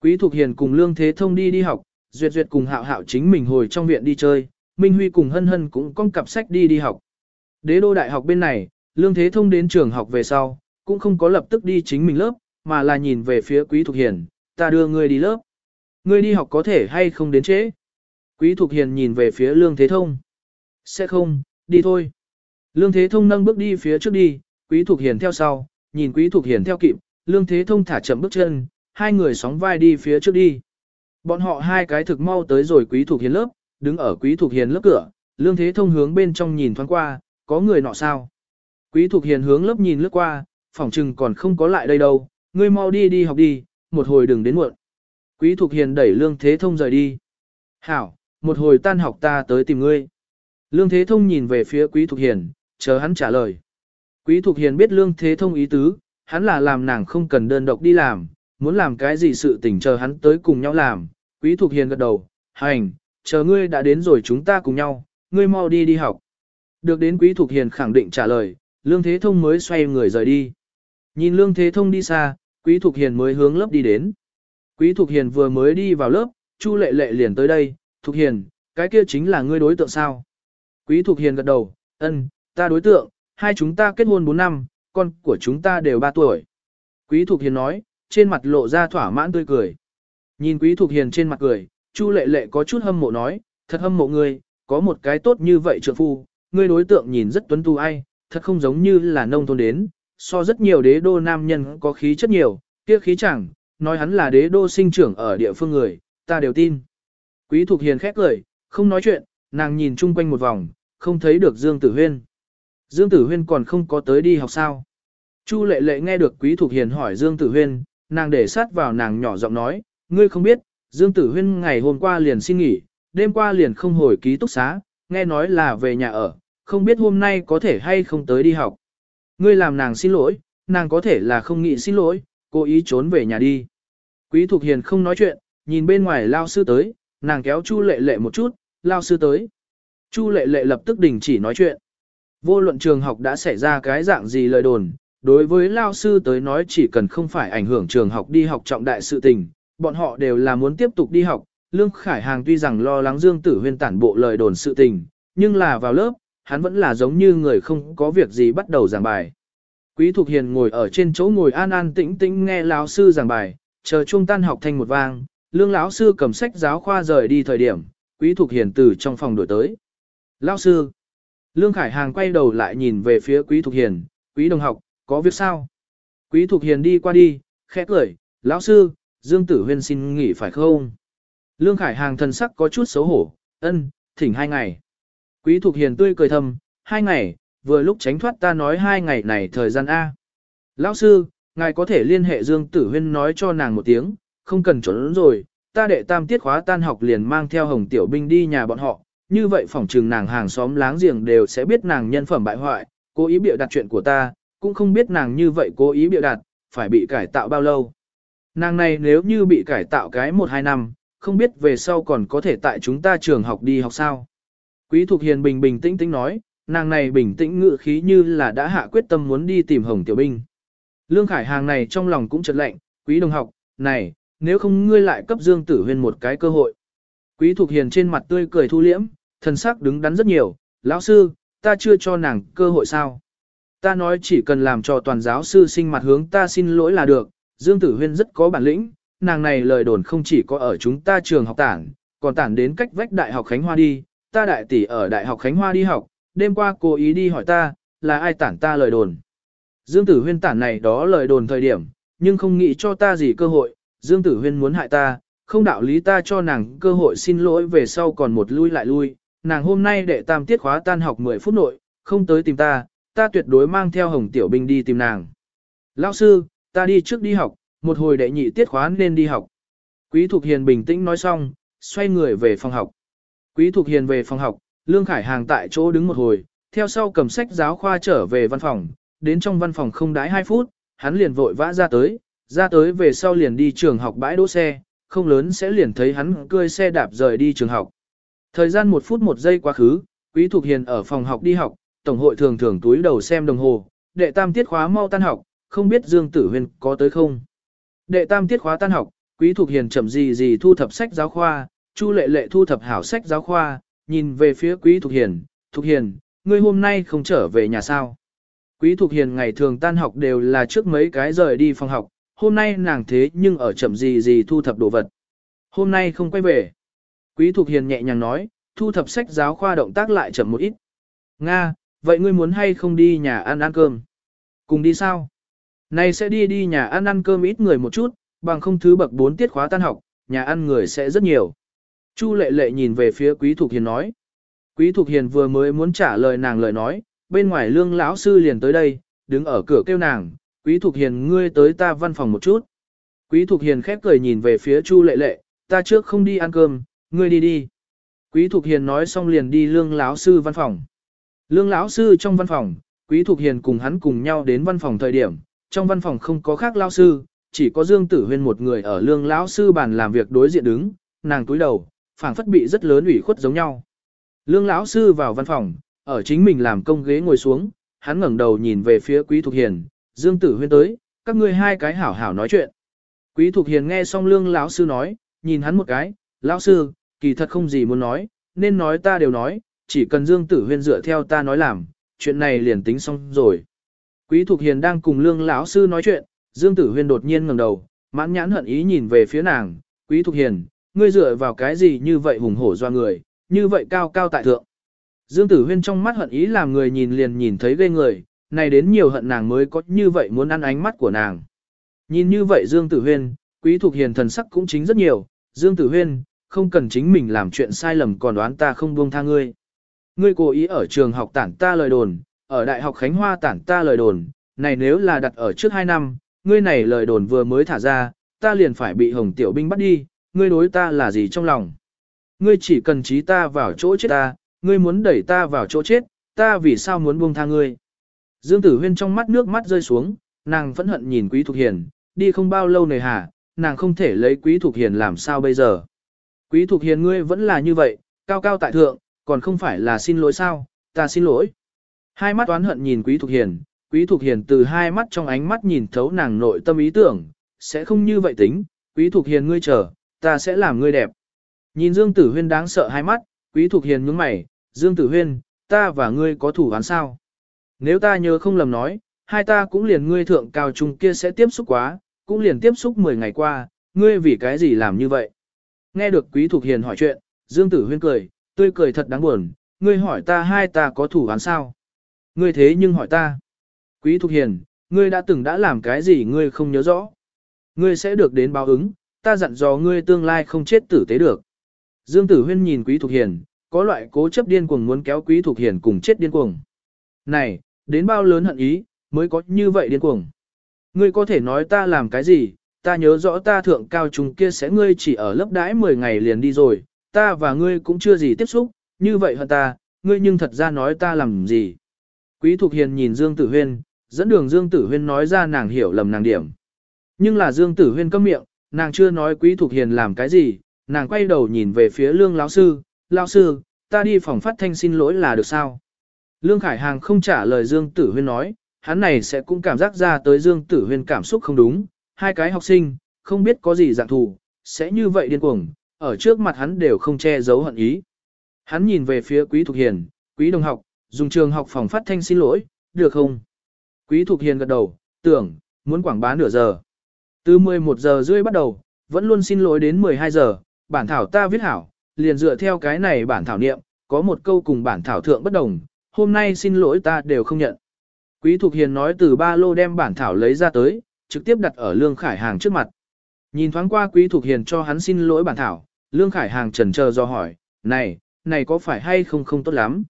Quý Thục Hiền cùng Lương Thế Thông đi đi học, Duyệt Duyệt cùng Hạo Hạo chính mình hồi trong viện đi chơi, Minh Huy cùng Hân Hân cũng con cặp sách đi đi học. Đế đô đại học bên này, Lương Thế Thông đến trường học về sau, cũng không có lập tức đi chính mình lớp, mà là nhìn về phía Quý Thục Hiền, ta đưa ngươi đi lớp. Ngươi đi học có thể hay không đến trễ? Quý Thục Hiền nhìn về phía Lương Thế Thông. Sẽ không, đi thôi. Lương Thế Thông nâng bước đi phía trước đi, Quý Thục Hiền theo sau, nhìn Quý Thục Hiền theo kịp, Lương Thế Thông thả chậm bước chân, hai người sóng vai đi phía trước đi. Bọn họ hai cái thực mau tới rồi Quý Thục Hiền lớp, đứng ở Quý Thục Hiền lớp cửa, Lương Thế Thông hướng bên trong nhìn thoáng qua, có người nọ sao? Quý Thục Hiền hướng lớp nhìn lướt qua, phỏng chừng còn không có lại đây đâu, ngươi mau đi đi học đi, một hồi đừng đến muộn. Quý Thục Hiền đẩy Lương Thế Thông rời đi. Hảo, một hồi tan học ta tới tìm ngươi. Lương Thế Thông nhìn về phía Quý Thục Hiền, chờ hắn trả lời. Quý Thục Hiền biết Lương Thế Thông ý tứ, hắn là làm nàng không cần đơn độc đi làm, muốn làm cái gì sự tình chờ hắn tới cùng nhau làm. Quý Thục Hiền gật đầu, hành, chờ ngươi đã đến rồi chúng ta cùng nhau, ngươi mau đi đi học. Được đến Quý Thục Hiền khẳng định trả lời, Lương Thế Thông mới xoay người rời đi. Nhìn Lương Thế Thông đi xa, Quý Thục Hiền mới hướng lớp đi đến. Quý Thục Hiền vừa mới đi vào lớp, Chu Lệ Lệ liền tới đây, Thục Hiền, cái kia chính là ngươi đối tượng sao? Quý Thục Hiền gật đầu, ân, ta đối tượng, hai chúng ta kết hôn 4 năm, con của chúng ta đều 3 tuổi. Quý Thục Hiền nói, trên mặt lộ ra thỏa mãn tươi cười. Nhìn Quý Thục Hiền trên mặt cười, Chu Lệ Lệ có chút hâm mộ nói, thật hâm mộ ngươi, có một cái tốt như vậy trượng phu, ngươi đối tượng nhìn rất tuấn tu ai, thật không giống như là nông thôn đến, so rất nhiều đế đô nam nhân có khí chất nhiều, kia khí chẳng, nói hắn là đế đô sinh trưởng ở địa phương người, ta đều tin. Quý Thục Hiền khép cười, không nói chuyện, nàng nhìn chung quanh một vòng, không thấy được Dương Tử Huyên. Dương Tử Huyên còn không có tới đi học sao. Chu lệ lệ nghe được Quý Thục Hiền hỏi Dương Tử Huyên, nàng để sát vào nàng nhỏ giọng nói, ngươi không biết, Dương Tử Huyên ngày hôm qua liền xin nghỉ, đêm qua liền không hồi ký túc xá, nghe nói là về nhà ở, không biết hôm nay có thể hay không tới đi học. Ngươi làm nàng xin lỗi, nàng có thể là không nghĩ xin lỗi, cố ý trốn về nhà đi. Quý Thục Hiền không nói chuyện, nhìn bên ngoài lao sư tới, nàng kéo Chu lệ lệ một chút, lao sư tới. Chu lệ lệ lập tức đình chỉ nói chuyện. Vô luận trường học đã xảy ra cái dạng gì lời đồn, đối với lao sư tới nói chỉ cần không phải ảnh hưởng trường học đi học trọng đại sự tình, bọn họ đều là muốn tiếp tục đi học. Lương Khải Hàng tuy rằng lo lắng Dương Tử Huyên tản bộ lời đồn sự tình, nhưng là vào lớp, hắn vẫn là giống như người không có việc gì bắt đầu giảng bài. Quý Thục Hiền ngồi ở trên chỗ ngồi an an tĩnh tĩnh nghe lão sư giảng bài, chờ trung tan học thanh một vang, lương lão sư cầm sách giáo khoa rời đi thời điểm, Quý Thục Hiền từ trong phòng đổi tới. Lão sư, Lương Khải Hàng quay đầu lại nhìn về phía Quý Thục Hiền, Quý đồng học, có việc sao? Quý Thục Hiền đi qua đi, khẽ cười, lão sư, Dương Tử Huyên xin nghỉ phải không? Lương Khải Hàng thần sắc có chút xấu hổ, ân, thỉnh hai ngày. Quý Thục Hiền tươi cười thầm, hai ngày, vừa lúc tránh thoát ta nói hai ngày này thời gian A. Lão sư, ngài có thể liên hệ Dương Tử Huyên nói cho nàng một tiếng, không cần trốn rồi, ta đệ tam tiết khóa tan học liền mang theo Hồng Tiểu Binh đi nhà bọn họ, như vậy phỏng trừng nàng hàng xóm láng giềng đều sẽ biết nàng nhân phẩm bại hoại, cố ý bịa đặt chuyện của ta, cũng không biết nàng như vậy cố ý bịa đặt, phải bị cải tạo bao lâu. Nàng này nếu như bị cải tạo cái 1-2 năm, không biết về sau còn có thể tại chúng ta trường học đi học sao. Quý Thục Hiền bình bình tĩnh tĩnh nói, nàng này bình tĩnh ngự khí như là đã hạ quyết tâm muốn đi tìm Hồng Tiểu Binh. Lương Khải Hàng này trong lòng cũng chợt lạnh, quý đồng học, này, nếu không ngươi lại cấp Dương Tử Huyên một cái cơ hội. Quý Thục Hiền trên mặt tươi cười thu liễm, thần sắc đứng đắn rất nhiều, lão sư, ta chưa cho nàng cơ hội sao. Ta nói chỉ cần làm cho toàn giáo sư sinh mặt hướng ta xin lỗi là được, Dương Tử Huyên rất có bản lĩnh, nàng này lời đồn không chỉ có ở chúng ta trường học tản, còn tản đến cách vách Đại học Khánh Hoa đi, ta đại tỷ ở Đại học Khánh Hoa đi học, đêm qua cô ý đi hỏi ta, là ai tản ta lời đồn. Dương Tử Huyên tản này đó lời đồn thời điểm, nhưng không nghĩ cho ta gì cơ hội, Dương Tử Huyên muốn hại ta, không đạo lý ta cho nàng cơ hội xin lỗi về sau còn một lui lại lui, nàng hôm nay đệ tam tiết khóa tan học 10 phút nội, không tới tìm ta, ta tuyệt đối mang theo hồng tiểu binh đi tìm nàng. Lão sư, ta đi trước đi học, một hồi đệ nhị tiết khóa nên đi học. Quý Thục Hiền bình tĩnh nói xong, xoay người về phòng học. Quý Thục Hiền về phòng học, Lương Khải Hàng tại chỗ đứng một hồi, theo sau cầm sách giáo khoa trở về văn phòng, đến trong văn phòng không đái 2 phút, hắn liền vội vã ra tới, ra tới về sau liền đi trường học bãi đỗ xe, không lớn sẽ liền thấy hắn cơi xe đạp rời đi trường học. Thời gian một phút một giây quá khứ, Quý Thục Hiền ở phòng học đi học, tổng hội thường thường túi đầu xem đồng hồ, đệ tam tiết khóa mau tan học, không biết Dương Tử Huyền có tới không. Đệ tam tiết khóa tan học, Quý Thục Hiền chậm gì gì thu thập sách giáo khoa, Chu Lệ Lệ thu thập hảo sách giáo khoa, nhìn về phía Quý Thục Hiền, Thục Hiền, ngươi hôm nay không trở về nhà sao? Quý Thục Hiền ngày thường tan học đều là trước mấy cái rời đi phòng học, hôm nay nàng thế nhưng ở chậm gì gì thu thập đồ vật. Hôm nay không quay về. Quý Thục Hiền nhẹ nhàng nói, thu thập sách giáo khoa động tác lại chậm một ít. Nga, vậy ngươi muốn hay không đi nhà ăn ăn cơm? Cùng đi sao? Này sẽ đi đi nhà ăn ăn cơm ít người một chút, bằng không thứ bậc 4 tiết khóa tan học, nhà ăn người sẽ rất nhiều. Chu lệ lệ nhìn về phía Quý Thục Hiền nói. Quý Thục Hiền vừa mới muốn trả lời nàng lời nói, bên ngoài lương lão sư liền tới đây, đứng ở cửa kêu nàng, Quý Thục Hiền ngươi tới ta văn phòng một chút. Quý Thục Hiền khép cười nhìn về phía Chu lệ lệ, ta trước không đi ăn cơm, ngươi đi đi. Quý Thục Hiền nói xong liền đi lương lão sư văn phòng. Lương lão sư trong văn phòng, Quý Thục Hiền cùng hắn cùng nhau đến văn phòng thời điểm, trong văn phòng không có khác lão sư, chỉ có Dương Tử Huyên một người ở lương lão sư bàn làm việc đối diện đứng, nàng túi đầu, phảng phất bị rất lớn ủy khuất giống nhau. Lương lão sư vào văn phòng, ở chính mình làm công ghế ngồi xuống, hắn ngẩng đầu nhìn về phía Quý Thục Hiền, Dương Tử Huyên tới, các ngươi hai cái hảo hảo nói chuyện. Quý Thục Hiền nghe xong lương lão sư nói, nhìn hắn một cái, lão sư, kỳ thật không gì muốn nói, nên nói ta đều nói, chỉ cần Dương Tử Huyên dựa theo ta nói làm, chuyện này liền tính xong rồi. Quý Thục Hiền đang cùng Lương lão sư nói chuyện, Dương Tử Huyên đột nhiên ngẩng đầu, mãn nhãn hận ý nhìn về phía nàng, "Quý Thục Hiền, ngươi dựa vào cái gì như vậy hùng hổ doa người, như vậy cao cao tại thượng?" Dương Tử Huyên trong mắt hận ý làm người nhìn liền nhìn thấy ghê người, này đến nhiều hận nàng mới có như vậy muốn ăn ánh mắt của nàng. Nhìn như vậy Dương Tử Huyên, Quý Thục Hiền thần sắc cũng chính rất nhiều, Dương Tử Huyên, không cần chính mình làm chuyện sai lầm còn đoán ta không buông tha ngươi. Ngươi cố ý ở trường học tản ta lời đồn, ở Đại học Khánh Hoa tản ta lời đồn, này nếu là đặt ở trước 2 năm, ngươi này lời đồn vừa mới thả ra, ta liền phải bị Hồng Tiểu Binh bắt đi, ngươi đối ta là gì trong lòng. Ngươi chỉ cần trí ta vào chỗ chết ta, ngươi muốn đẩy ta vào chỗ chết, ta vì sao muốn buông tha ngươi. Dương Tử Huyên trong mắt nước mắt rơi xuống, nàng phẫn hận nhìn Quý Thục Hiền, đi không bao lâu nề hả, nàng không thể lấy Quý Thục Hiền làm sao bây giờ. Quý Thục Hiền ngươi vẫn là như vậy, cao cao tại thượng, còn không phải là xin lỗi sao, ta xin lỗi. Hai mắt oán hận nhìn Quý Thục Hiền, Quý Thục Hiền từ hai mắt trong ánh mắt nhìn thấu nàng nội tâm ý tưởng, sẽ không như vậy tính, Quý Thục Hiền ngươi chờ, ta sẽ làm ngươi đẹp. Nhìn Dương Tử Huyên đáng sợ hai mắt, Quý Thục Hiền nhướng mày, Dương Tử Huyên, ta và ngươi có thủ án sao? Nếu ta nhớ không lầm nói, hai ta cũng liền ngươi thượng cao trung kia sẽ tiếp xúc quá, cũng liền tiếp xúc 10 ngày qua, ngươi vì cái gì làm như vậy? Nghe được Quý Thục Hiền hỏi chuyện, Dương Tử Huyên cười, tươi cười thật đáng buồn, ngươi hỏi ta hai ta có thủ án sao? Ngươi thế nhưng hỏi ta. Quý Thục Hiền, ngươi đã từng đã làm cái gì ngươi không nhớ rõ? Ngươi sẽ được đến báo ứng, ta dặn dò ngươi tương lai không chết tử tế được. Dương Tử Huyên nhìn Quý Thục Hiền, có loại cố chấp điên cuồng muốn kéo Quý Thục Hiền cùng chết điên cuồng. Này, đến bao lớn hận ý, mới có như vậy điên cuồng. Ngươi có thể nói ta làm cái gì, ta nhớ rõ ta thượng cao trung kia sẽ ngươi chỉ ở lớp đãi 10 ngày liền đi rồi, ta và ngươi cũng chưa gì tiếp xúc, như vậy hận ta, ngươi nhưng thật ra nói ta làm gì. Quý Thục Hiền nhìn Dương Tử Huyên, dẫn đường Dương Tử Huyên nói ra nàng hiểu lầm nàng điểm. Nhưng là Dương Tử Huyên câm miệng, nàng chưa nói Quý Thục Hiền làm cái gì, nàng quay đầu nhìn về phía Lương lão sư, lão sư, ta đi phòng phát thanh xin lỗi là được sao? Lương Khải Hàng không trả lời Dương Tử Huyên nói, hắn này sẽ cũng cảm giác ra tới Dương Tử Huyên cảm xúc không đúng, hai cái học sinh, không biết có gì dạng thù, sẽ như vậy điên cuồng, ở trước mặt hắn đều không che giấu hận ý. Hắn nhìn về phía Quý Thục Hiền, Quý đồng học, dùng trường học phòng phát thanh xin lỗi, được không? Quý Thục Hiền gật đầu, tưởng, muốn quảng bá nửa giờ. Từ 11 giờ rưỡi bắt đầu, vẫn luôn xin lỗi đến 12 giờ, bản thảo ta viết hảo, liền dựa theo cái này bản thảo niệm, có một câu cùng bản thảo thượng bất đồng, hôm nay xin lỗi ta đều không nhận. Quý Thục Hiền nói từ ba lô đem bản thảo lấy ra tới, trực tiếp đặt ở Lương Khải Hàng trước mặt. Nhìn thoáng qua Quý Thục Hiền cho hắn xin lỗi bản thảo, Lương Khải Hàng trần chờ do hỏi, này, này có phải hay không không tốt lắm?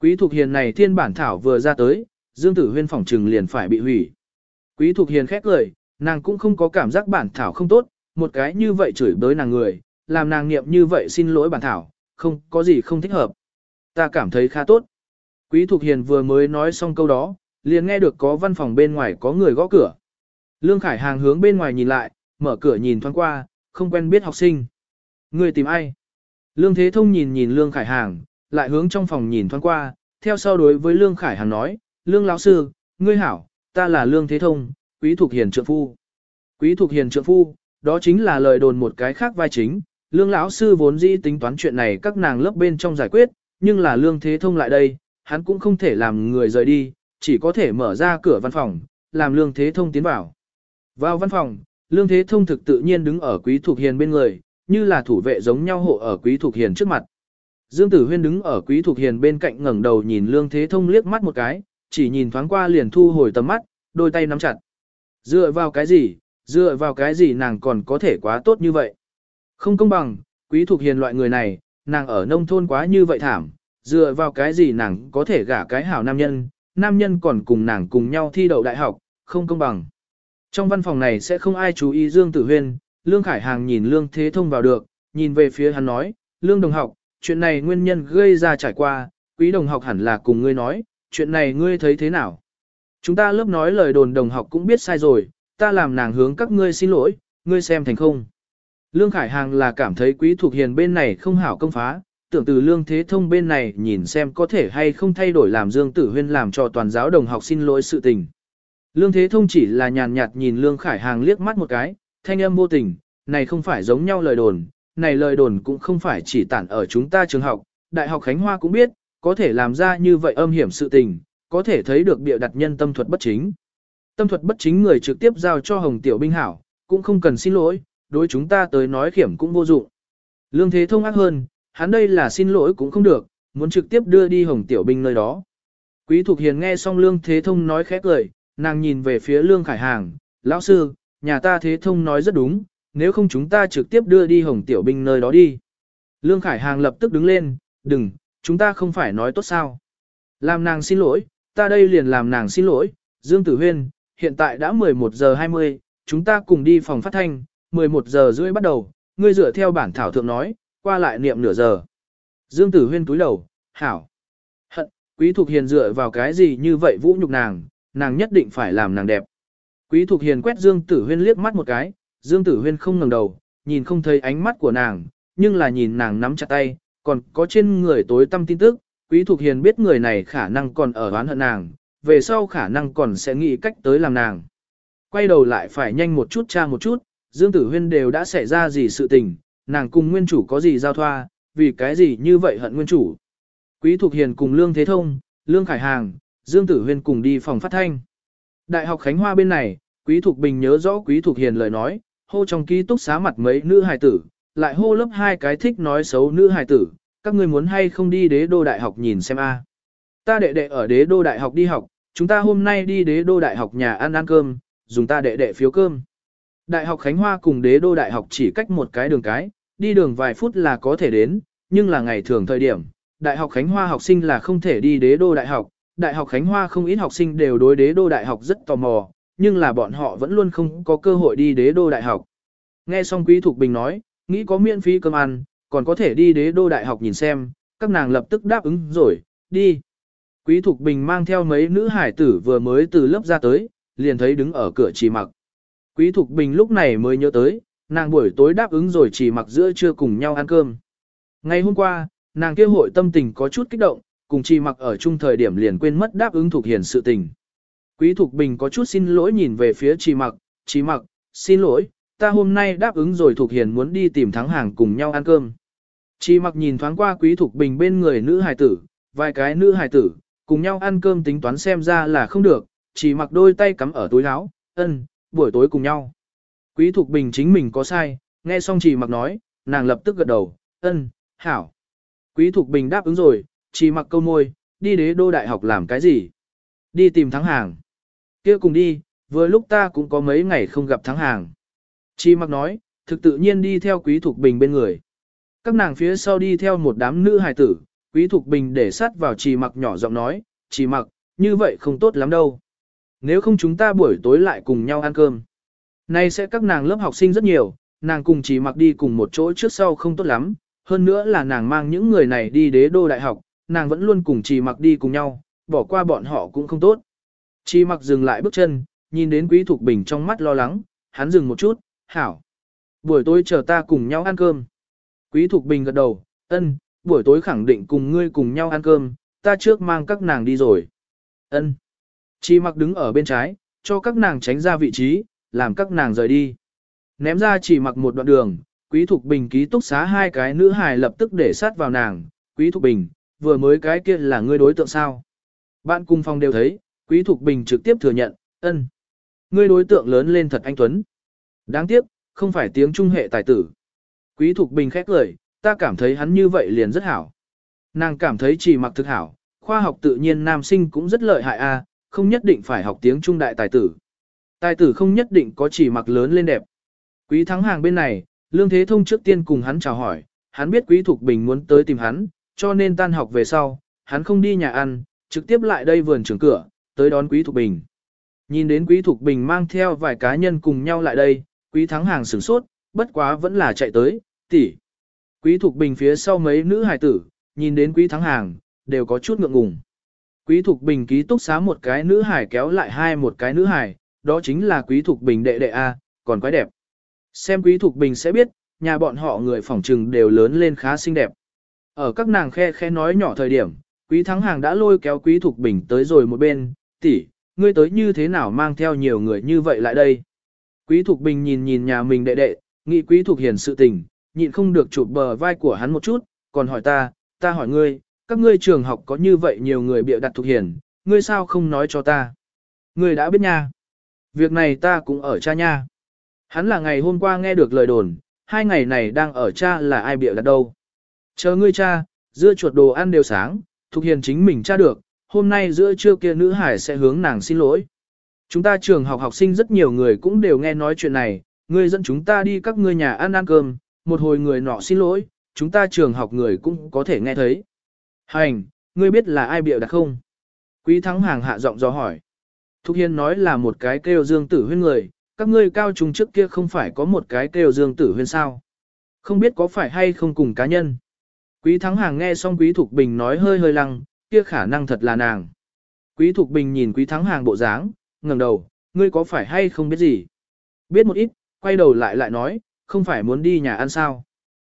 Quý Thục Hiền này thiên bản thảo vừa ra tới, Dương Tử Huyên phỏng trừng liền phải bị hủy. Quý Thục Hiền khét lời, nàng cũng không có cảm giác bản thảo không tốt, một cái như vậy chửi bới nàng người, làm nàng niệm như vậy xin lỗi bản thảo, không có gì không thích hợp. Ta cảm thấy khá tốt. Quý Thục Hiền vừa mới nói xong câu đó, liền nghe được có văn phòng bên ngoài có người gõ cửa. Lương Khải Hàng hướng bên ngoài nhìn lại, mở cửa nhìn thoáng qua, không quen biết học sinh. Người tìm ai? Lương Thế Thông nhìn nhìn Lương Khải Hàng, lại hướng trong phòng nhìn thoáng qua, theo sau đối với Lương Khải Hàng nói, Lương lão sư, ngươi hảo, ta là Lương Thế Thông, Quý Thục Hiền trượng phu. Quý Thục Hiền trượng phu, đó chính là lời đồn một cái khác vai chính. Lương lão sư vốn dĩ tính toán chuyện này các nàng lớp bên trong giải quyết, nhưng là Lương Thế Thông lại đây, hắn cũng không thể làm người rời đi, chỉ có thể mở ra cửa văn phòng, làm Lương Thế Thông tiến vào. Vào văn phòng, Lương Thế Thông thực tự nhiên đứng ở Quý Thục Hiền bên người, như là thủ vệ giống nhau hộ ở Quý Thục Hiền trước mặt. Dương Tử Huyên đứng ở Quý Thục Hiền bên cạnh ngẩng đầu nhìn Lương Thế Thông liếc mắt một cái, chỉ nhìn thoáng qua liền thu hồi tầm mắt, đôi tay nắm chặt. Dựa vào cái gì, dựa vào cái gì nàng còn có thể quá tốt như vậy? Không công bằng, Quý Thục Hiền loại người này, nàng ở nông thôn quá như vậy thảm, dựa vào cái gì nàng có thể gả cái hảo nam nhân, nam nhân còn cùng nàng cùng nhau thi đậu đại học, không công bằng. Trong văn phòng này sẽ không ai chú ý Dương Tử Huyên, Lương Khải Hàng nhìn Lương Thế Thông vào được, nhìn về phía hắn nói, Lương đồng học, chuyện này nguyên nhân gây ra trải qua, quý đồng học hẳn là cùng ngươi nói, chuyện này ngươi thấy thế nào? Chúng ta lớp nói lời đồn đồng học cũng biết sai rồi, ta làm nàng hướng các ngươi xin lỗi, ngươi xem thành không? Lương Khải Hàng là cảm thấy quý thuộc hiền bên này không hảo công phá, tưởng từ lương thế thông bên này nhìn xem có thể hay không thay đổi làm Dương Tử Huyên làm cho toàn giáo đồng học xin lỗi sự tình. Lương Thế Thông chỉ là nhàn nhạt nhìn Lương Khải Hàng liếc mắt một cái, thanh âm vô tình, này không phải giống nhau lời đồn, này lời đồn cũng không phải chỉ tản ở chúng ta trường học, Đại học Khánh Hoa cũng biết, có thể làm ra như vậy âm hiểm sự tình, có thể thấy được bịa đặt nhân tâm thuật bất chính. Tâm thuật bất chính người trực tiếp giao cho Hồng Tiểu Binh hảo, cũng không cần xin lỗi, đối chúng ta tới nói khiểm cũng vô dụng. Lương Thế Thông ác hơn, hắn đây là xin lỗi cũng không được, muốn trực tiếp đưa đi Hồng Tiểu Binh nơi đó. Quý Thục Hiền nghe xong Lương Thế Thông nói khẽ cười, nàng nhìn về phía Lương Khải Hàng, lão sư, nhà ta Thế Thông nói rất đúng, nếu không chúng ta trực tiếp đưa đi Hồng Tiểu Binh nơi đó đi. Lương Khải Hàng lập tức đứng lên, đừng, chúng ta không phải nói tốt sao. Làm nàng xin lỗi, ta đây liền làm nàng xin lỗi, Dương Tử Huyên, hiện tại đã 11 giờ 20, chúng ta cùng đi phòng phát thanh, 11 giờ rưỡi bắt đầu, ngươi dựa theo bản thảo thượng nói, qua lại niệm nửa giờ. Dương Tử Huyên túi đầu, hảo. Hận, Quý Thục Hiền dựa vào cái gì như vậy vũ nhục nàng, nàng nhất định phải làm nàng đẹp. Quý Thục Hiền quét Dương Tử Huyên liếc mắt một cái, Dương Tử Huyên không ngẩng đầu, nhìn không thấy ánh mắt của nàng, nhưng là nhìn nàng nắm chặt tay, còn có trên người tối tâm tin tức, Quý Thục Hiền biết người này khả năng còn ở oán hận nàng, về sau khả năng còn sẽ nghĩ cách tới làm nàng. Quay đầu lại phải nhanh một chút tra một chút, Dương Tử Huyên đều đã xảy ra gì sự tình, nàng cùng nguyên chủ có gì giao thoa, vì cái gì như vậy hận nguyên chủ. Quý Thục Hiền cùng Lương Thế Thông, Lương Khải Hàng, Dương Tử Huyên cùng đi phòng phát thanh. Đại học Khánh Hoa bên này, Quý Thục Bình nhớ rõ Quý Thục Hiền lời nói, hô trong ký túc xá mặt mấy nữ hài tử, lại hô lớp hai cái thích nói xấu nữ hài tử, các ngươi muốn hay không đi đế đô đại học nhìn xem a. Ta đệ đệ ở đế đô đại học đi học, chúng ta hôm nay đi đế đô đại học nhà ăn ăn cơm, dùng ta đệ đệ phiếu cơm. Đại học Khánh Hoa cùng đế đô đại học chỉ cách một cái đường cái, đi đường vài phút là có thể đến, nhưng là ngày thường thời điểm, đại học Khánh Hoa học sinh là không thể đi đế đô đại học. Đại học Khánh Hoa không ít học sinh đều đối đế đô đại học rất tò mò, nhưng là bọn họ vẫn luôn không có cơ hội đi đế đô đại học. Nghe xong Quý Thục Bình nói, nghĩ có miễn phí cơm ăn, còn có thể đi đế đô đại học nhìn xem, các nàng lập tức đáp ứng rồi, đi. Quý Thục Bình mang theo mấy nữ hải tử vừa mới từ lớp ra tới, liền thấy đứng ở cửa chỉ mặc. Quý Thục Bình lúc này mới nhớ tới, nàng buổi tối đáp ứng rồi chỉ mặc giữa trưa cùng nhau ăn cơm. Ngày hôm qua, nàng kia hội tâm tình có chút kích động, cùng chỉ mặc ở chung thời điểm liền quên mất đáp ứng thuộc Hiền sự tình. Quý Thục Bình có chút xin lỗi nhìn về phía chỉ mặc, chỉ mặc, xin lỗi, ta hôm nay đáp ứng rồi Thục Hiền muốn đi tìm thắng hàng cùng nhau ăn cơm. Chỉ mặc nhìn thoáng qua Quý Thục Bình bên người nữ hài tử, vài cái nữ hài tử, cùng nhau ăn cơm tính toán xem ra là không được, chỉ mặc đôi tay cắm ở túi áo, ân, buổi tối cùng nhau. Quý Thục Bình chính mình có sai, nghe xong chỉ mặc nói, nàng lập tức gật đầu, ân, hảo. Quý Thục Bình đáp ứng rồi, chỉ mặc câu môi, đi đế đô đại học làm cái gì? Đi tìm thắng hàng. kia cùng đi, vừa lúc ta cũng có mấy ngày không gặp thắng hàng. Chỉ mặc nói, thực tự nhiên đi theo Quý Thục Bình bên người. Các nàng phía sau đi theo một đám nữ hài tử, Quý Thục Bình để sát vào chỉ mặc nhỏ giọng nói, chỉ mặc, như vậy không tốt lắm đâu. Nếu không chúng ta buổi tối lại cùng nhau ăn cơm. Nay sẽ các nàng lớp học sinh rất nhiều, nàng cùng chỉ mặc đi cùng một chỗ trước sau không tốt lắm, hơn nữa là nàng mang những người này đi đế đô đại học, nàng vẫn luôn cùng chỉ mặc đi cùng nhau, bỏ qua bọn họ cũng không tốt. Chỉ mặc dừng lại bước chân, nhìn đến Quý Thục Bình trong mắt lo lắng, hắn dừng một chút, hảo. Buổi tối chờ ta cùng nhau ăn cơm. Quý Thục Bình gật đầu, ân, buổi tối khẳng định cùng ngươi cùng nhau ăn cơm, ta trước mang các nàng đi rồi. Ân. Chỉ mặc đứng ở bên trái, cho các nàng tránh ra vị trí, làm các nàng rời đi. Ném ra chỉ mặc một đoạn đường, Quý Thục Bình ký túc xá hai cái nữ hài lập tức để sát vào nàng. Quý Thục Bình, vừa mới cái kia là ngươi đối tượng sao? Bạn cùng phòng đều thấy, Quý Thục Bình trực tiếp thừa nhận, ân. Ngươi đối tượng lớn lên thật anh Tuấn. Đáng tiếc, không phải tiếng trung hệ tài tử. Quý Thục Bình khét lời, ta cảm thấy hắn như vậy liền rất hảo. Nàng cảm thấy chỉ mặc thực hảo, khoa học tự nhiên nam sinh cũng rất lợi hại a, không nhất định phải học tiếng trung đại tài tử. Tài tử không nhất định có chỉ mặc lớn lên đẹp. Quý thắng hàng bên này, Lương Thế Thông trước tiên cùng hắn chào hỏi, hắn biết Quý Thục Bình muốn tới tìm hắn, cho nên tan học về sau, hắn không đi nhà ăn, trực tiếp lại đây vườn trường cửa, tới đón Quý Thục Bình. Nhìn đến Quý Thục Bình mang theo vài cá nhân cùng nhau lại đây, Quý thắng hàng sửng sốt, bất quá vẫn là chạy tới, tỷ. Quý Thục Bình phía sau mấy nữ hài tử, nhìn đến Quý thắng hàng, đều có chút ngượng ngùng. Quý Thục Bình ký túc xá một cái nữ hải kéo lại hai một cái nữ hải, đó chính là Quý Thục Bình đệ đệ A, còn quái đẹp. Xem Quý Thục Bình sẽ biết, nhà bọn họ người phỏng trừng đều lớn lên khá xinh đẹp. Ở các nàng khe khe nói nhỏ thời điểm, Quý Thắng Hàng đã lôi kéo Quý Thục Bình tới rồi một bên, tỷ, ngươi tới như thế nào mang theo nhiều người như vậy lại đây. Quý Thục Bình nhìn nhìn nhà mình đệ đệ, nghĩ Quý Thục Hiền sự tình, nhịn không được chụp bờ vai của hắn một chút, còn hỏi ta, ta hỏi ngươi, các ngươi trường học có như vậy nhiều người bịa đặt thuộc hiền, ngươi sao không nói cho ta? Ngươi đã biết nha. Việc này ta cũng ở cha nha. Hắn là ngày hôm qua nghe được lời đồn, hai ngày này đang ở cha là ai bịa đặt đâu. Chờ ngươi cha, dưa chuột đồ ăn đều sáng, thuộc hiền chính mình cha được, hôm nay giữa trưa kia nữ hải sẽ hướng nàng xin lỗi. Chúng ta trường học học sinh rất nhiều người cũng đều nghe nói chuyện này, ngươi dẫn chúng ta đi các ngươi nhà ăn ăn cơm, một hồi người nọ xin lỗi, chúng ta trường học người cũng có thể nghe thấy. Hành, ngươi biết là ai bịa đặt không? Quý thắng hàng hạ giọng do hỏi. Thục Hiên nói là một cái kêu dương tử huyên người, các ngươi cao trung trước kia không phải có một cái kêu dương tử huyên sao? Không biết có phải hay không cùng cá nhân? Quý thắng hàng nghe xong quý thục bình nói hơi hơi lăng, kia khả năng thật là nàng. Quý thục bình nhìn quý thắng hàng bộ dáng, ngẩng đầu, ngươi có phải hay không biết gì? Biết một ít, quay đầu lại lại nói, không phải muốn đi nhà ăn sao?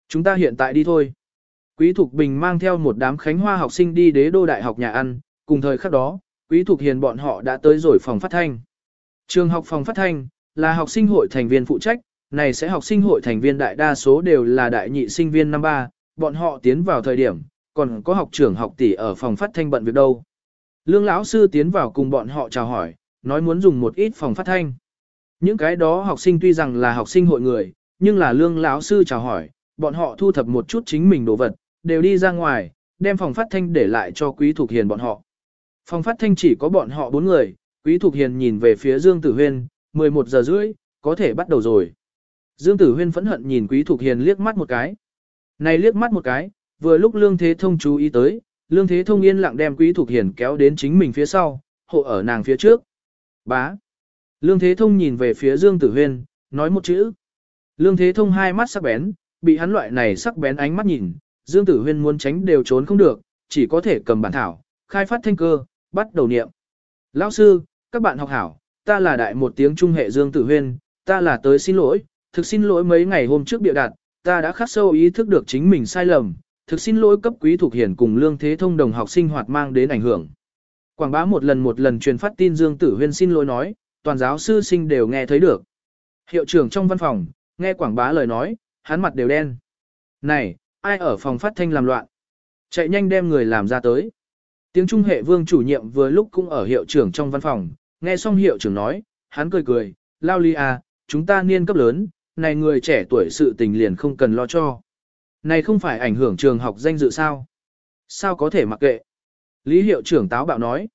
Chúng ta hiện tại đi thôi. Quý Thục Bình mang theo một đám khánh hoa học sinh đi đế đô đại học nhà ăn, cùng thời khắc đó, Quý Thục Hiền bọn họ đã tới rồi phòng phát thanh. Trường học phòng phát thanh, là học sinh hội thành viên phụ trách, này sẽ học sinh hội thành viên đại đa số đều là đại nhị sinh viên năm ba, bọn họ tiến vào thời điểm, còn có học trưởng học tỷ ở phòng phát thanh bận việc đâu. Lương lão sư tiến vào cùng bọn họ chào hỏi, nói muốn dùng một ít phòng phát thanh. Những cái đó học sinh tuy rằng là học sinh hội người, nhưng là lương lão sư chào hỏi, bọn họ thu thập một chút chính mình đồ vật, đều đi ra ngoài, đem phòng phát thanh để lại cho Quý Thục Hiền bọn họ. Phòng phát thanh chỉ có bọn họ bốn người, Quý Thục Hiền nhìn về phía Dương Tử Huyên, 11 giờ rưỡi, có thể bắt đầu rồi. Dương Tử Huyên phẫn hận nhìn Quý Thục Hiền liếc mắt một cái. Này liếc mắt một cái, vừa lúc Lương Thế Thông chú ý tới, Lương Thế Thông yên lặng đem Quý Thục Hiền kéo đến chính mình phía sau, hộ ở nàng phía trước. Bá. Lương Thế Thông nhìn về phía Dương Tử Huyên, nói một chữ. Lương Thế Thông hai mắt sắc bén, bị hắn loại này sắc bén ánh mắt nhìn, Dương Tử Huyên muốn tránh đều trốn không được, chỉ có thể cầm bản thảo, khai phát thanh cơ, bắt đầu niệm. Lão sư, các bạn học hảo, ta là đại một tiếng trung hệ Dương Tử Huyên, ta là tới xin lỗi, thực xin lỗi mấy ngày hôm trước bịa đặt, ta đã khắc sâu ý thức được chính mình sai lầm, thực xin lỗi cấp quý thuộc hiển cùng lương thế thông đồng học sinh hoạt mang đến ảnh hưởng. Quảng bá một lần một lần truyền phát tin Dương Tử Huyên xin lỗi nói, toàn giáo sư sinh đều nghe thấy được. Hiệu trưởng trong văn phòng, nghe quảng bá lời nói, hắn mặt đều đen. Này, ai ở phòng phát thanh làm loạn? Chạy nhanh đem người làm ra tới. Tiếng Trung hệ vương chủ nhiệm vừa lúc cũng ở hiệu trưởng trong văn phòng, nghe xong hiệu trưởng nói, hắn cười cười, lao ly à, chúng ta niên cấp lớn, này người trẻ tuổi sự tình liền không cần lo cho. Này không phải ảnh hưởng trường học danh dự sao? Sao có thể mặc kệ? Lý hiệu trưởng táo bạo nói.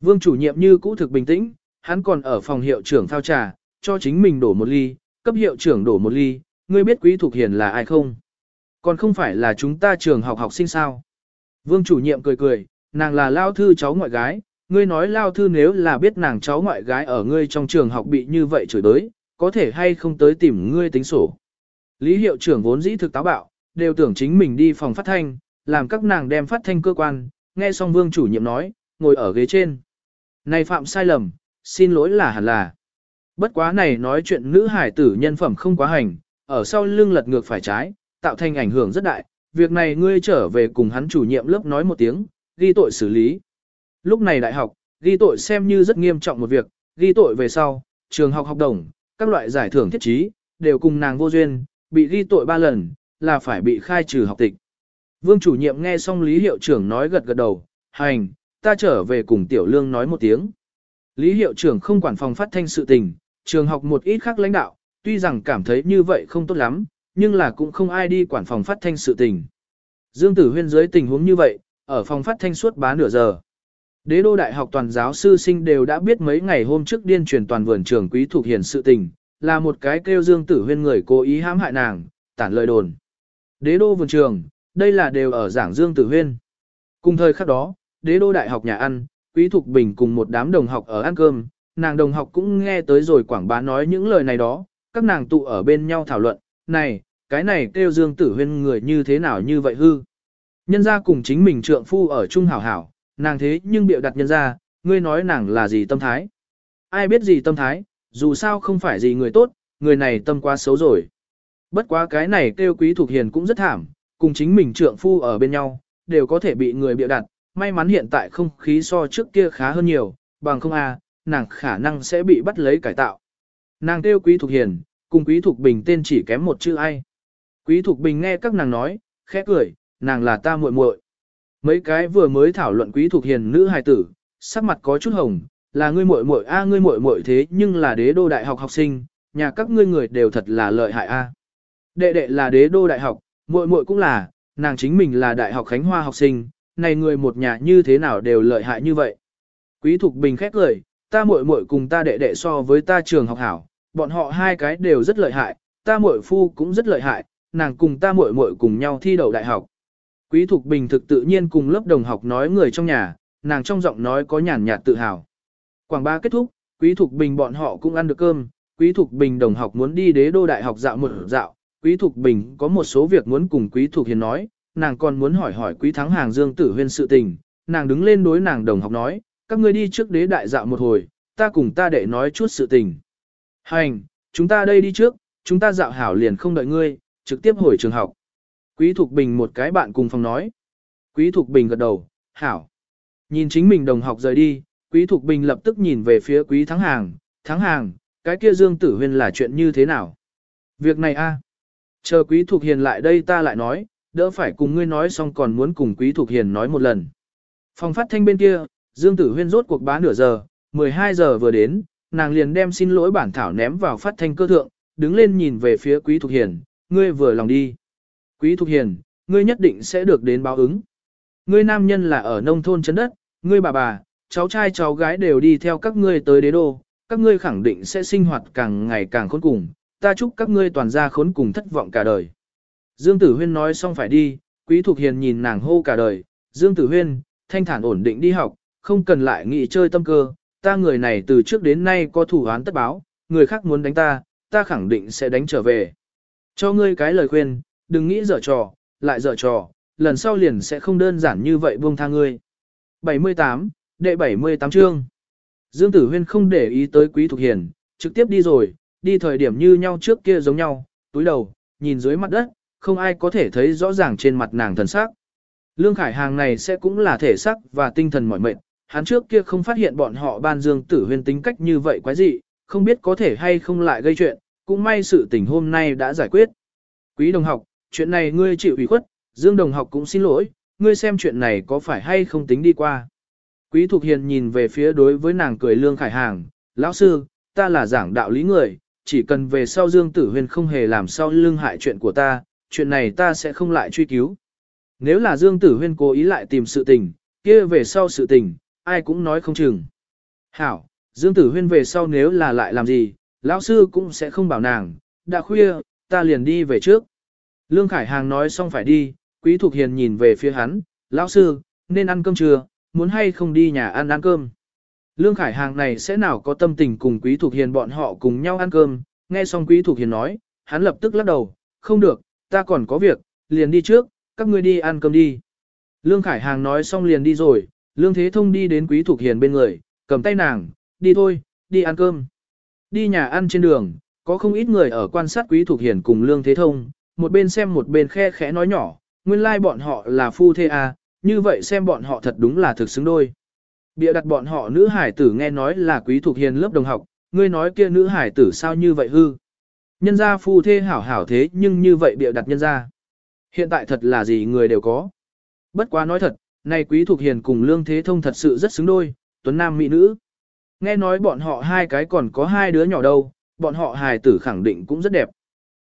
Vương chủ nhiệm như cũ thực bình tĩnh, hắn còn ở phòng hiệu trưởng phao trà, cho chính mình đổ một ly, cấp hiệu trưởng đổ một ly, ngươi biết quý thuộc hiền là ai không? Còn không phải là chúng ta trường học học sinh sao? Vương chủ nhiệm cười cười, nàng là lao thư cháu ngoại gái, ngươi nói lao thư nếu là biết nàng cháu ngoại gái ở ngươi trong trường học bị như vậy chửi tới, có thể hay không tới tìm ngươi tính sổ. Lý hiệu trưởng vốn dĩ thực táo bạo, đều tưởng chính mình đi phòng phát thanh, làm các nàng đem phát thanh cơ quan, nghe xong vương chủ nhiệm nói, ngồi ở ghế trên. Này phạm sai lầm, xin lỗi là hẳn là. Bất quá này nói chuyện nữ hải tử nhân phẩm không quá hành, ở sau lưng lật ngược phải trái, tạo thành ảnh hưởng rất đại, việc này ngươi trở về cùng hắn chủ nhiệm lớp nói một tiếng, ghi tội xử lý. Lúc này đại học, ghi tội xem như rất nghiêm trọng một việc, ghi tội về sau, trường học học đồng, các loại giải thưởng thiết trí, đều cùng nàng vô duyên, bị ghi tội ba lần, là phải bị khai trừ học tịch. Vương chủ nhiệm nghe xong Lý Hiệu trưởng nói gật gật đầu, hành, ta trở về cùng Tiểu Lương nói một tiếng. Lý Hiệu trưởng không quản phòng phát thanh sự tình, trường học một ít khác lãnh đạo, tuy rằng cảm thấy như vậy không tốt lắm, nhưng là cũng không ai đi quản phòng phát thanh sự tình. Dương Tử Huyên dưới tình huống như vậy, ở phòng phát thanh suốt bá nửa giờ. Đế đô đại học toàn giáo sư sinh đều đã biết mấy ngày hôm trước điên truyền toàn vườn trường quý thuộc hiển sự tình, là một cái kêu Dương Tử Huyên người cố ý hãm hại nàng, tản lời đồn. Đế đô vườn trường, đây là đều ở giảng Dương Tử Huyên. Cùng thời khắc đó, đế đô đại học nhà ăn, quý thuộc bình cùng một đám đồng học ở ăn cơm, nàng đồng học cũng nghe tới rồi quảng bá nói những lời này đó, các nàng tụ ở bên nhau thảo luận, này, cái này kêu Dương Tử Huyên người như thế nào như vậy hư. Nhân ra cùng chính mình trượng phu ở chung hảo hảo, nàng thế nhưng biểu đặt nhân ra, ngươi nói nàng là gì tâm thái. Ai biết gì tâm thái, dù sao không phải gì người tốt, người này tâm quá xấu rồi. Bất quá cái này kêu quý thuộc hiền cũng rất thảm, cùng chính mình trượng phu ở bên nhau, đều có thể bị người biểu đặt, may mắn hiện tại không khí so trước kia khá hơn nhiều, bằng không a, nàng khả năng sẽ bị bắt lấy cải tạo. Nàng kêu quý thuộc hiền, cùng quý thuộc bình tên chỉ kém một chữ ai. Quý thuộc bình nghe các nàng nói, khẽ cười, nàng là ta muội muội. Mấy cái vừa mới thảo luận quý thuộc hiền nữ hài tử, sắc mặt có chút hồng, là ngươi muội muội a ngươi muội muội thế nhưng là đế đô đại học học sinh, nhà các ngươi người đều thật là lợi hại a. Đệ đệ là đế đô đại học, muội muội cũng là, nàng chính mình là đại học Khánh Hoa học sinh, này người một nhà như thế nào đều lợi hại như vậy. Quý Thục Bình khét lời, ta muội muội cùng ta đệ đệ so với ta trường học hảo, bọn họ hai cái đều rất lợi hại, ta muội phu cũng rất lợi hại, nàng cùng ta muội muội cùng nhau thi đậu đại học. Quý Thục Bình thực tự nhiên cùng lớp đồng học nói người trong nhà, nàng trong giọng nói có nhàn nhạt tự hào. Quảng ba kết thúc, Quý Thục Bình bọn họ cũng ăn được cơm, Quý Thục Bình đồng học muốn đi đế đô đại học dạo một dạo, Quý Thục Bình có một số việc muốn cùng Quý Thục Hiền nói, nàng còn muốn hỏi hỏi Quý Thắng Hàng Dương Tử Huyên sự tình, nàng đứng lên đối nàng đồng học nói, các ngươi đi trước đế đại dạo một hồi, ta cùng ta để nói chút sự tình. Hành, chúng ta đây đi trước, chúng ta dạo hảo liền không đợi ngươi, trực tiếp hồi trường học. Quý Thục Bình một cái bạn cùng phòng nói. Quý Thục Bình gật đầu, hảo. Nhìn chính mình đồng học rời đi, Quý Thục Bình lập tức nhìn về phía Quý Thắng Hàng, Thắng Hàng, cái kia Dương Tử Huyên là chuyện như thế nào? Việc này a, Chờ Quý Thục Hiền lại đây ta lại nói, đỡ phải cùng ngươi nói xong còn muốn cùng Quý Thục Hiền nói một lần. Phòng phát thanh bên kia, Dương Tử Huyên rốt cuộc bá nửa giờ, 12 giờ vừa đến, nàng liền đem xin lỗi bản thảo ném vào phát thanh cơ thượng, đứng lên nhìn về phía Quý Thục Hiền, ngươi vừa lòng đi. Quý Thục Hiền, ngươi nhất định sẽ được đến báo ứng. Ngươi nam nhân là ở nông thôn chấn đất, ngươi bà bà, cháu trai cháu gái đều đi theo các ngươi tới đế đô, các ngươi khẳng định sẽ sinh hoạt càng ngày càng khốn cùng, ta chúc các ngươi toàn gia khốn cùng thất vọng cả đời. Dương Tử Huyên nói xong phải đi, Quý Thục Hiền nhìn nàng hô cả đời, Dương Tử Huyên, thanh thản ổn định đi học, không cần lại nghị chơi tâm cơ, ta người này từ trước đến nay có thủ án tất báo, người khác muốn đánh ta, ta khẳng định sẽ đánh trở về. Cho ngươi cái lời khuyên, đừng nghĩ dở trò, lại dở trò, lần sau liền sẽ không đơn giản như vậy buông tha ngươi. 78, đệ 78 chương. Dương Tử Huyên không để ý tới Quý Thục Hiền, trực tiếp đi rồi, đi thời điểm như nhau trước kia giống nhau, túi đầu, nhìn dưới mặt đất, không ai có thể thấy rõ ràng trên mặt nàng thần sắc. Lương Khải Hàng này sẽ cũng là thể sắc và tinh thần mỏi mệt, hắn trước kia không phát hiện bọn họ ban Dương Tử Huyên tính cách như vậy quái dị, không biết có thể hay không lại gây chuyện, cũng may sự tình hôm nay đã giải quyết. Quý đồng học, chuyện này ngươi chịu ủy khuất, Dương đồng học cũng xin lỗi, ngươi xem chuyện này có phải hay không tính đi qua. Quý Thục Hiền nhìn về phía đối với nàng cười Lương Khải Hàng, lão sư, ta là giảng đạo lý người, chỉ cần về sau Dương Tử Huyên không hề làm sao lương hại chuyện của ta, chuyện này ta sẽ không lại truy cứu. Nếu là Dương Tử Huyên cố ý lại tìm sự tình, kia về sau sự tình, ai cũng nói không chừng. Hảo, Dương Tử Huyên về sau nếu là lại làm gì, lão sư cũng sẽ không bảo nàng, đã khuya, ta liền đi về trước. Lương Khải Hàng nói xong phải đi, Quý Thục Hiền nhìn về phía hắn, lão sư, nên ăn cơm trưa, muốn hay không đi nhà ăn ăn cơm. Lương Khải Hàng này sẽ nào có tâm tình cùng Quý Thục Hiền bọn họ cùng nhau ăn cơm, nghe xong Quý Thục Hiền nói, hắn lập tức lắc đầu, không được, ta còn có việc, liền đi trước, các ngươi đi ăn cơm đi. Lương Khải Hàng nói xong liền đi rồi, Lương Thế Thông đi đến Quý Thục Hiền bên người, cầm tay nàng, đi thôi, đi ăn cơm. Đi nhà ăn trên đường, có không ít người ở quan sát Quý Thục Hiền cùng Lương Thế Thông, một bên xem một bên khe khẽ nói nhỏ, nguyên lai like bọn họ là phu thê à, như vậy xem bọn họ thật đúng là thực xứng đôi. Bịa đặt bọn họ nữ hải tử nghe nói là Quý thuộc Hiền lớp đồng học, ngươi nói kia nữ hải tử sao như vậy hư. Nhân gia phu thê hảo hảo thế nhưng như vậy bịa đặt nhân gia. Hiện tại thật là gì người đều có. Bất quá nói thật, này Quý thuộc Hiền cùng Lương Thế Thông thật sự rất xứng đôi, tuấn nam mỹ nữ. Nghe nói bọn họ hai cái còn có hai đứa nhỏ đâu, bọn họ hài tử khẳng định cũng rất đẹp.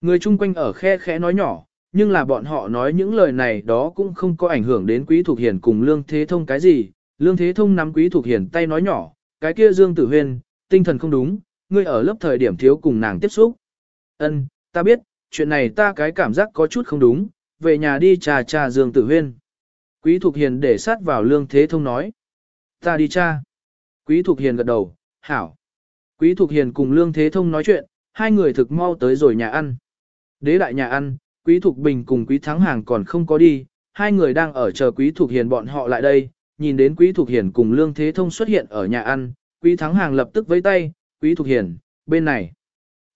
Người chung quanh ở khe khẽ nói nhỏ, nhưng là bọn họ nói những lời này đó cũng không có ảnh hưởng đến Quý Thục Hiền cùng Lương Thế Thông cái gì. Lương Thế Thông nắm Quý Thục Hiền tay nói nhỏ, cái kia Dương Tử Huyên, tinh thần không đúng, ngươi ở lớp thời điểm thiếu cùng nàng tiếp xúc. Ân, ta biết, chuyện này ta cái cảm giác có chút không đúng, về nhà đi trà trà Dương Tử Huyên. Quý Thục Hiền để sát vào Lương Thế Thông nói. Ta đi cha. Quý Thục Hiền gật đầu, hảo. Quý Thục Hiền cùng Lương Thế Thông nói chuyện, hai người thực mau tới rồi nhà ăn. Đế đại nhà ăn, Quý Thục Bình cùng Quý Thắng Hàng còn không có đi, hai người đang ở chờ Quý Thục Hiền bọn họ lại đây, nhìn đến Quý Thục Hiền cùng Lương Thế Thông xuất hiện ở nhà ăn, Quý Thắng Hàng lập tức vẫy tay, Quý Thục Hiền, bên này.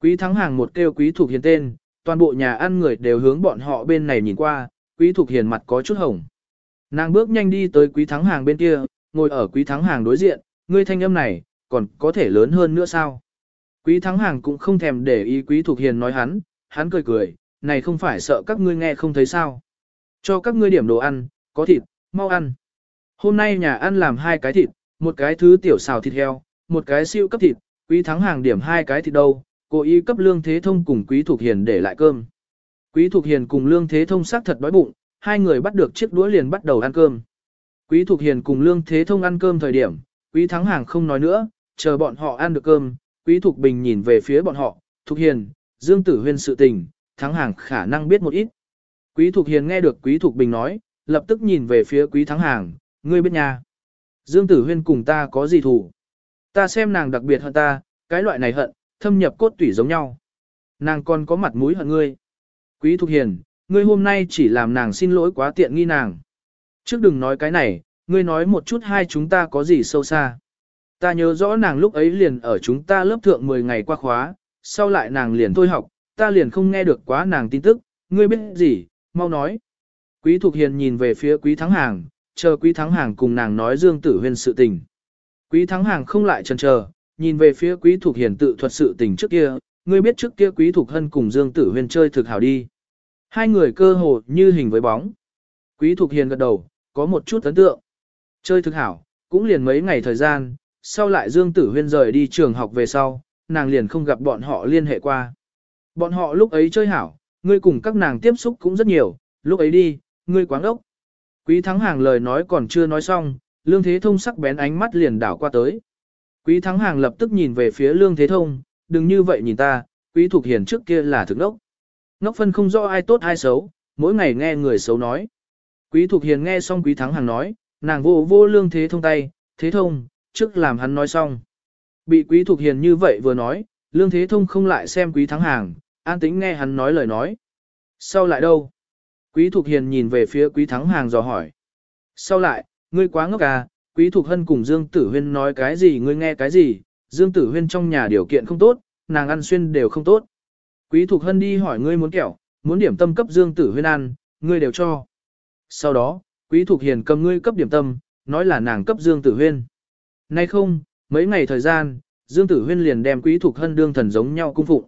Quý Thắng Hàng một kêu Quý Thục Hiền tên, toàn bộ nhà ăn người đều hướng bọn họ bên này nhìn qua, Quý Thục Hiền mặt có chút hồng. Nàng bước nhanh đi tới Quý Thắng Hàng bên kia, ngồi ở Quý Thắng Hàng đối diện, ngươi thanh âm này, còn có thể lớn hơn nữa sao? Quý Thắng Hàng cũng không thèm để ý Quý Thục Hiền nói hắn, hắn cười cười, này không phải sợ các ngươi nghe không thấy sao. Cho các ngươi điểm đồ ăn, có thịt, mau ăn. Hôm nay nhà ăn làm hai cái thịt, một cái thứ tiểu xào thịt heo, một cái siêu cấp thịt, quý thắng hàng điểm hai cái thịt đâu, cố ý cấp lương thế thông cùng quý thuộc hiền để lại cơm. Quý thuộc hiền cùng lương thế thông xác thật đói bụng, hai người bắt được chiếc đũa liền bắt đầu ăn cơm. Quý thuộc hiền cùng lương thế thông ăn cơm thời điểm, quý thắng hàng không nói nữa, chờ bọn họ ăn được cơm, quý thuộc bình nhìn về phía bọn họ, thuộc hiền, dương tử huyên sự tình, thắng hàng khả năng biết một ít. Quý Thục hiền nghe được quý Thục bình nói, lập tức nhìn về phía quý thắng hàng, ngươi biết nha. Dương tử huyên cùng ta có gì thủ? Ta xem nàng đặc biệt hơn ta, cái loại này hận, thâm nhập cốt tủy giống nhau. Nàng còn có mặt mũi hận ngươi. Quý Thục Hiền, ngươi hôm nay chỉ làm nàng xin lỗi quá tiện nghi nàng. Trước đừng nói cái này, ngươi nói một chút hai chúng ta có gì sâu xa. Ta nhớ rõ nàng lúc ấy liền ở chúng ta lớp thượng 10 ngày qua khóa, sau lại nàng liền thôi học, ta liền không nghe được quá nàng tin tức, ngươi biết gì, mau nói. Quý Thục Hiền nhìn về phía Quý Thắng Hàng, chờ Quý Thắng Hàng cùng nàng nói Dương Tử Huyên sự tình. Quý Thắng Hàng không lại chần chờ, nhìn về phía Quý Thục Hiền tự thuật sự tình trước kia, ngươi biết trước kia Quý Thục Hân cùng Dương Tử Huyên chơi thực hảo đi. Hai người cơ hồ như hình với bóng. Quý Thục Hiền gật đầu, có một chút ấn tượng. Chơi thực hảo, cũng liền mấy ngày thời gian, sau lại Dương Tử Huyên rời đi trường học về sau, nàng liền không gặp bọn họ liên hệ qua. Bọn họ lúc ấy chơi hảo, ngươi cùng các nàng tiếp xúc cũng rất nhiều, lúc ấy đi, ngươi quáng ốc. Quý Thắng Hàng lời nói còn chưa nói xong, Lương Thế Thông sắc bén ánh mắt liền đảo qua tới. Quý Thắng Hàng lập tức nhìn về phía Lương Thế Thông, đừng như vậy nhìn ta, Quý Thục Hiền trước kia là thực ngốc. Ngốc phân không rõ ai tốt ai xấu, mỗi ngày nghe người xấu nói. Quý Thục Hiền nghe xong Quý Thắng Hàng nói, nàng vô vô Lương Thế Thông tay, Thế Thông, trước làm hắn nói xong. Bị Quý thuộc Hiền như vậy vừa nói, Lương Thế Thông không lại xem Quý Thắng Hàng, an tĩnh nghe hắn nói lời nói. Sau lại đâu? Quý thuộc Hiền nhìn về phía Quý Thắng Hàng dò hỏi. Sau lại, ngươi quá ngốc à, Quý thuộc Hân cùng Dương Tử Huyên nói cái gì ngươi nghe cái gì, Dương Tử Huyên trong nhà điều kiện không tốt, nàng ăn xuyên đều không tốt. Quý thuộc Hân đi hỏi ngươi muốn kẹo, muốn điểm tâm cấp Dương Tử Huyên ăn, ngươi đều cho. Sau đó, Quý thuộc Hiền cầm ngươi cấp điểm tâm, nói là nàng cấp Dương Tử Huyên. Nay không, mấy ngày thời gian, Dương Tử Huyên liền đem Quý Thục Hân đương thần giống nhau cung phụng.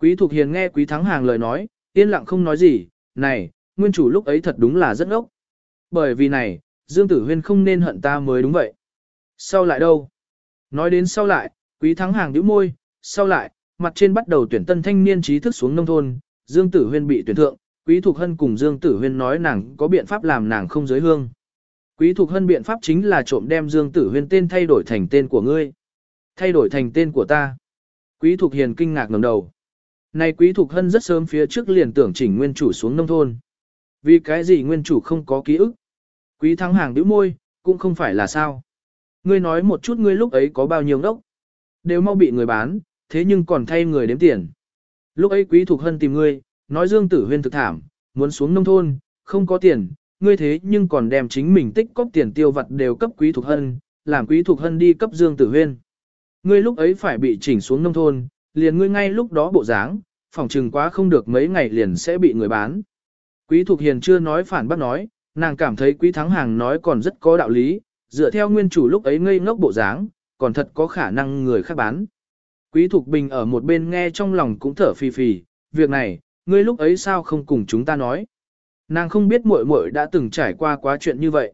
Quý Thục Hiền nghe Quý Thắng Hàng lời nói, yên lặng không nói gì, này, nguyên chủ lúc ấy thật đúng là rất ngốc. Bởi vì này, Dương Tử Huyên không nên hận ta mới đúng vậy. Sau lại đâu? Nói đến sau lại, Quý Thắng Hàng nhíu môi, sau lại, mặt trên bắt đầu tuyển tân thanh niên trí thức xuống nông thôn, Dương Tử Huyên bị tuyển thượng, Quý Thục Hân cùng Dương Tử Huyên nói nàng có biện pháp làm nàng không giới hương. Quý Thục Hân biện pháp chính là trộm đem Dương Tử Huyên tên thay đổi thành tên của ngươi. Thay đổi thành tên của ta. Quý Thục Hiền kinh ngạc ngẩng đầu. Này Quý Thục Hân rất sớm phía trước liền tưởng chỉnh nguyên chủ xuống nông thôn. Vì cái gì nguyên chủ không có ký ức? Quý thắng hàng đứa môi, cũng không phải là sao. Ngươi nói một chút ngươi lúc ấy có bao nhiêu đốc. Đều mau bị người bán, thế nhưng còn thay người đếm tiền. Lúc ấy quý thuộc hân tìm ngươi, nói dương tử huyên thực thảm, muốn xuống nông thôn, không có tiền, ngươi thế nhưng còn đem chính mình tích cóp tiền tiêu vặt đều cấp quý thuộc hân, làm quý thuộc hân đi cấp dương tử huyên. Ngươi lúc ấy phải bị chỉnh xuống nông thôn, liền ngươi ngay lúc đó bộ dáng, phòng trừng quá không được mấy ngày liền sẽ bị người bán. Quý thuộc Hiền chưa nói phản bác nói, nàng cảm thấy Quý Thắng Hàng nói còn rất có đạo lý, dựa theo nguyên chủ lúc ấy ngây ngốc bộ dáng, còn thật có khả năng người khác bán. Quý Thục Bình ở một bên nghe trong lòng cũng thở phì phì, việc này, ngươi lúc ấy sao không cùng chúng ta nói. Nàng không biết muội muội đã từng trải qua quá chuyện như vậy.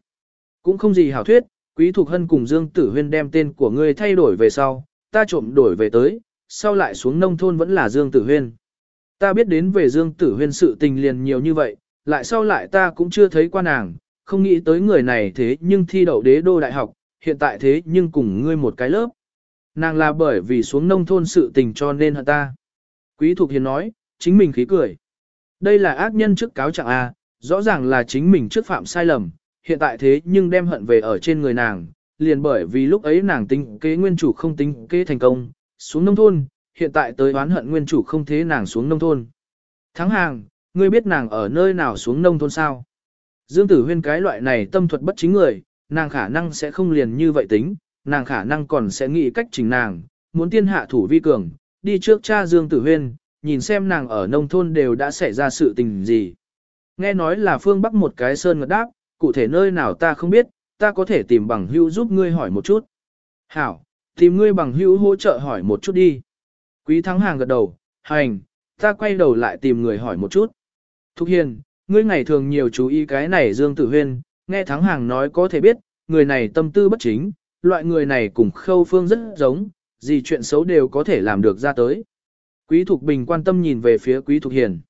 Cũng không gì hảo thuyết, Quý Thục Hân cùng Dương Tử Huyên đem tên của ngươi thay đổi về sau, ta trộm đổi về tới, sau lại xuống nông thôn vẫn là Dương Tử Huyên. Ta biết đến về Dương Tử Huyên sự tình liền nhiều như vậy, lại sau lại ta cũng chưa thấy qua nàng, không nghĩ tới người này thế nhưng thi đậu đế đô đại học, hiện tại thế nhưng cùng ngươi một cái lớp. Nàng là bởi vì xuống nông thôn sự tình cho nên hận ta. Quý Thục Hiền nói, chính mình khí cười. Đây là ác nhân trước cáo trạng A, rõ ràng là chính mình trước phạm sai lầm, hiện tại thế nhưng đem hận về ở trên người nàng, liền bởi vì lúc ấy nàng tính kế nguyên chủ không tính kế thành công, xuống nông thôn, hiện tại tới oán hận nguyên chủ không thế nàng xuống nông thôn. Thắng hàng, ngươi biết nàng ở nơi nào xuống nông thôn sao? Dương Tử Huyên cái loại này tâm thuật bất chính người, nàng khả năng sẽ không liền như vậy tính, nàng khả năng còn sẽ nghĩ cách chỉnh nàng, muốn tiên hạ thủ vi cường, đi trước cha Dương Tử Huyên, nhìn xem nàng ở nông thôn đều đã xảy ra sự tình gì. Nghe nói là phương Bắc một cái sơn ngật đáp, cụ thể nơi nào ta không biết, ta có thể tìm bằng hữu giúp ngươi hỏi một chút. Hảo, tìm ngươi bằng hữu hỗ trợ hỏi một chút đi. Quý thắng hàng gật đầu, hành, ta quay đầu lại tìm người hỏi một chút. Thục Hiền, ngươi ngày thường nhiều chú ý cái này Dương Tử Huyên, nghe thắng hàng nói có thể biết, người này tâm tư bất chính, loại người này cùng khâu phương rất giống, gì chuyện xấu đều có thể làm được ra tới. Quý Thục Bình quan tâm nhìn về phía Quý Thục Hiền.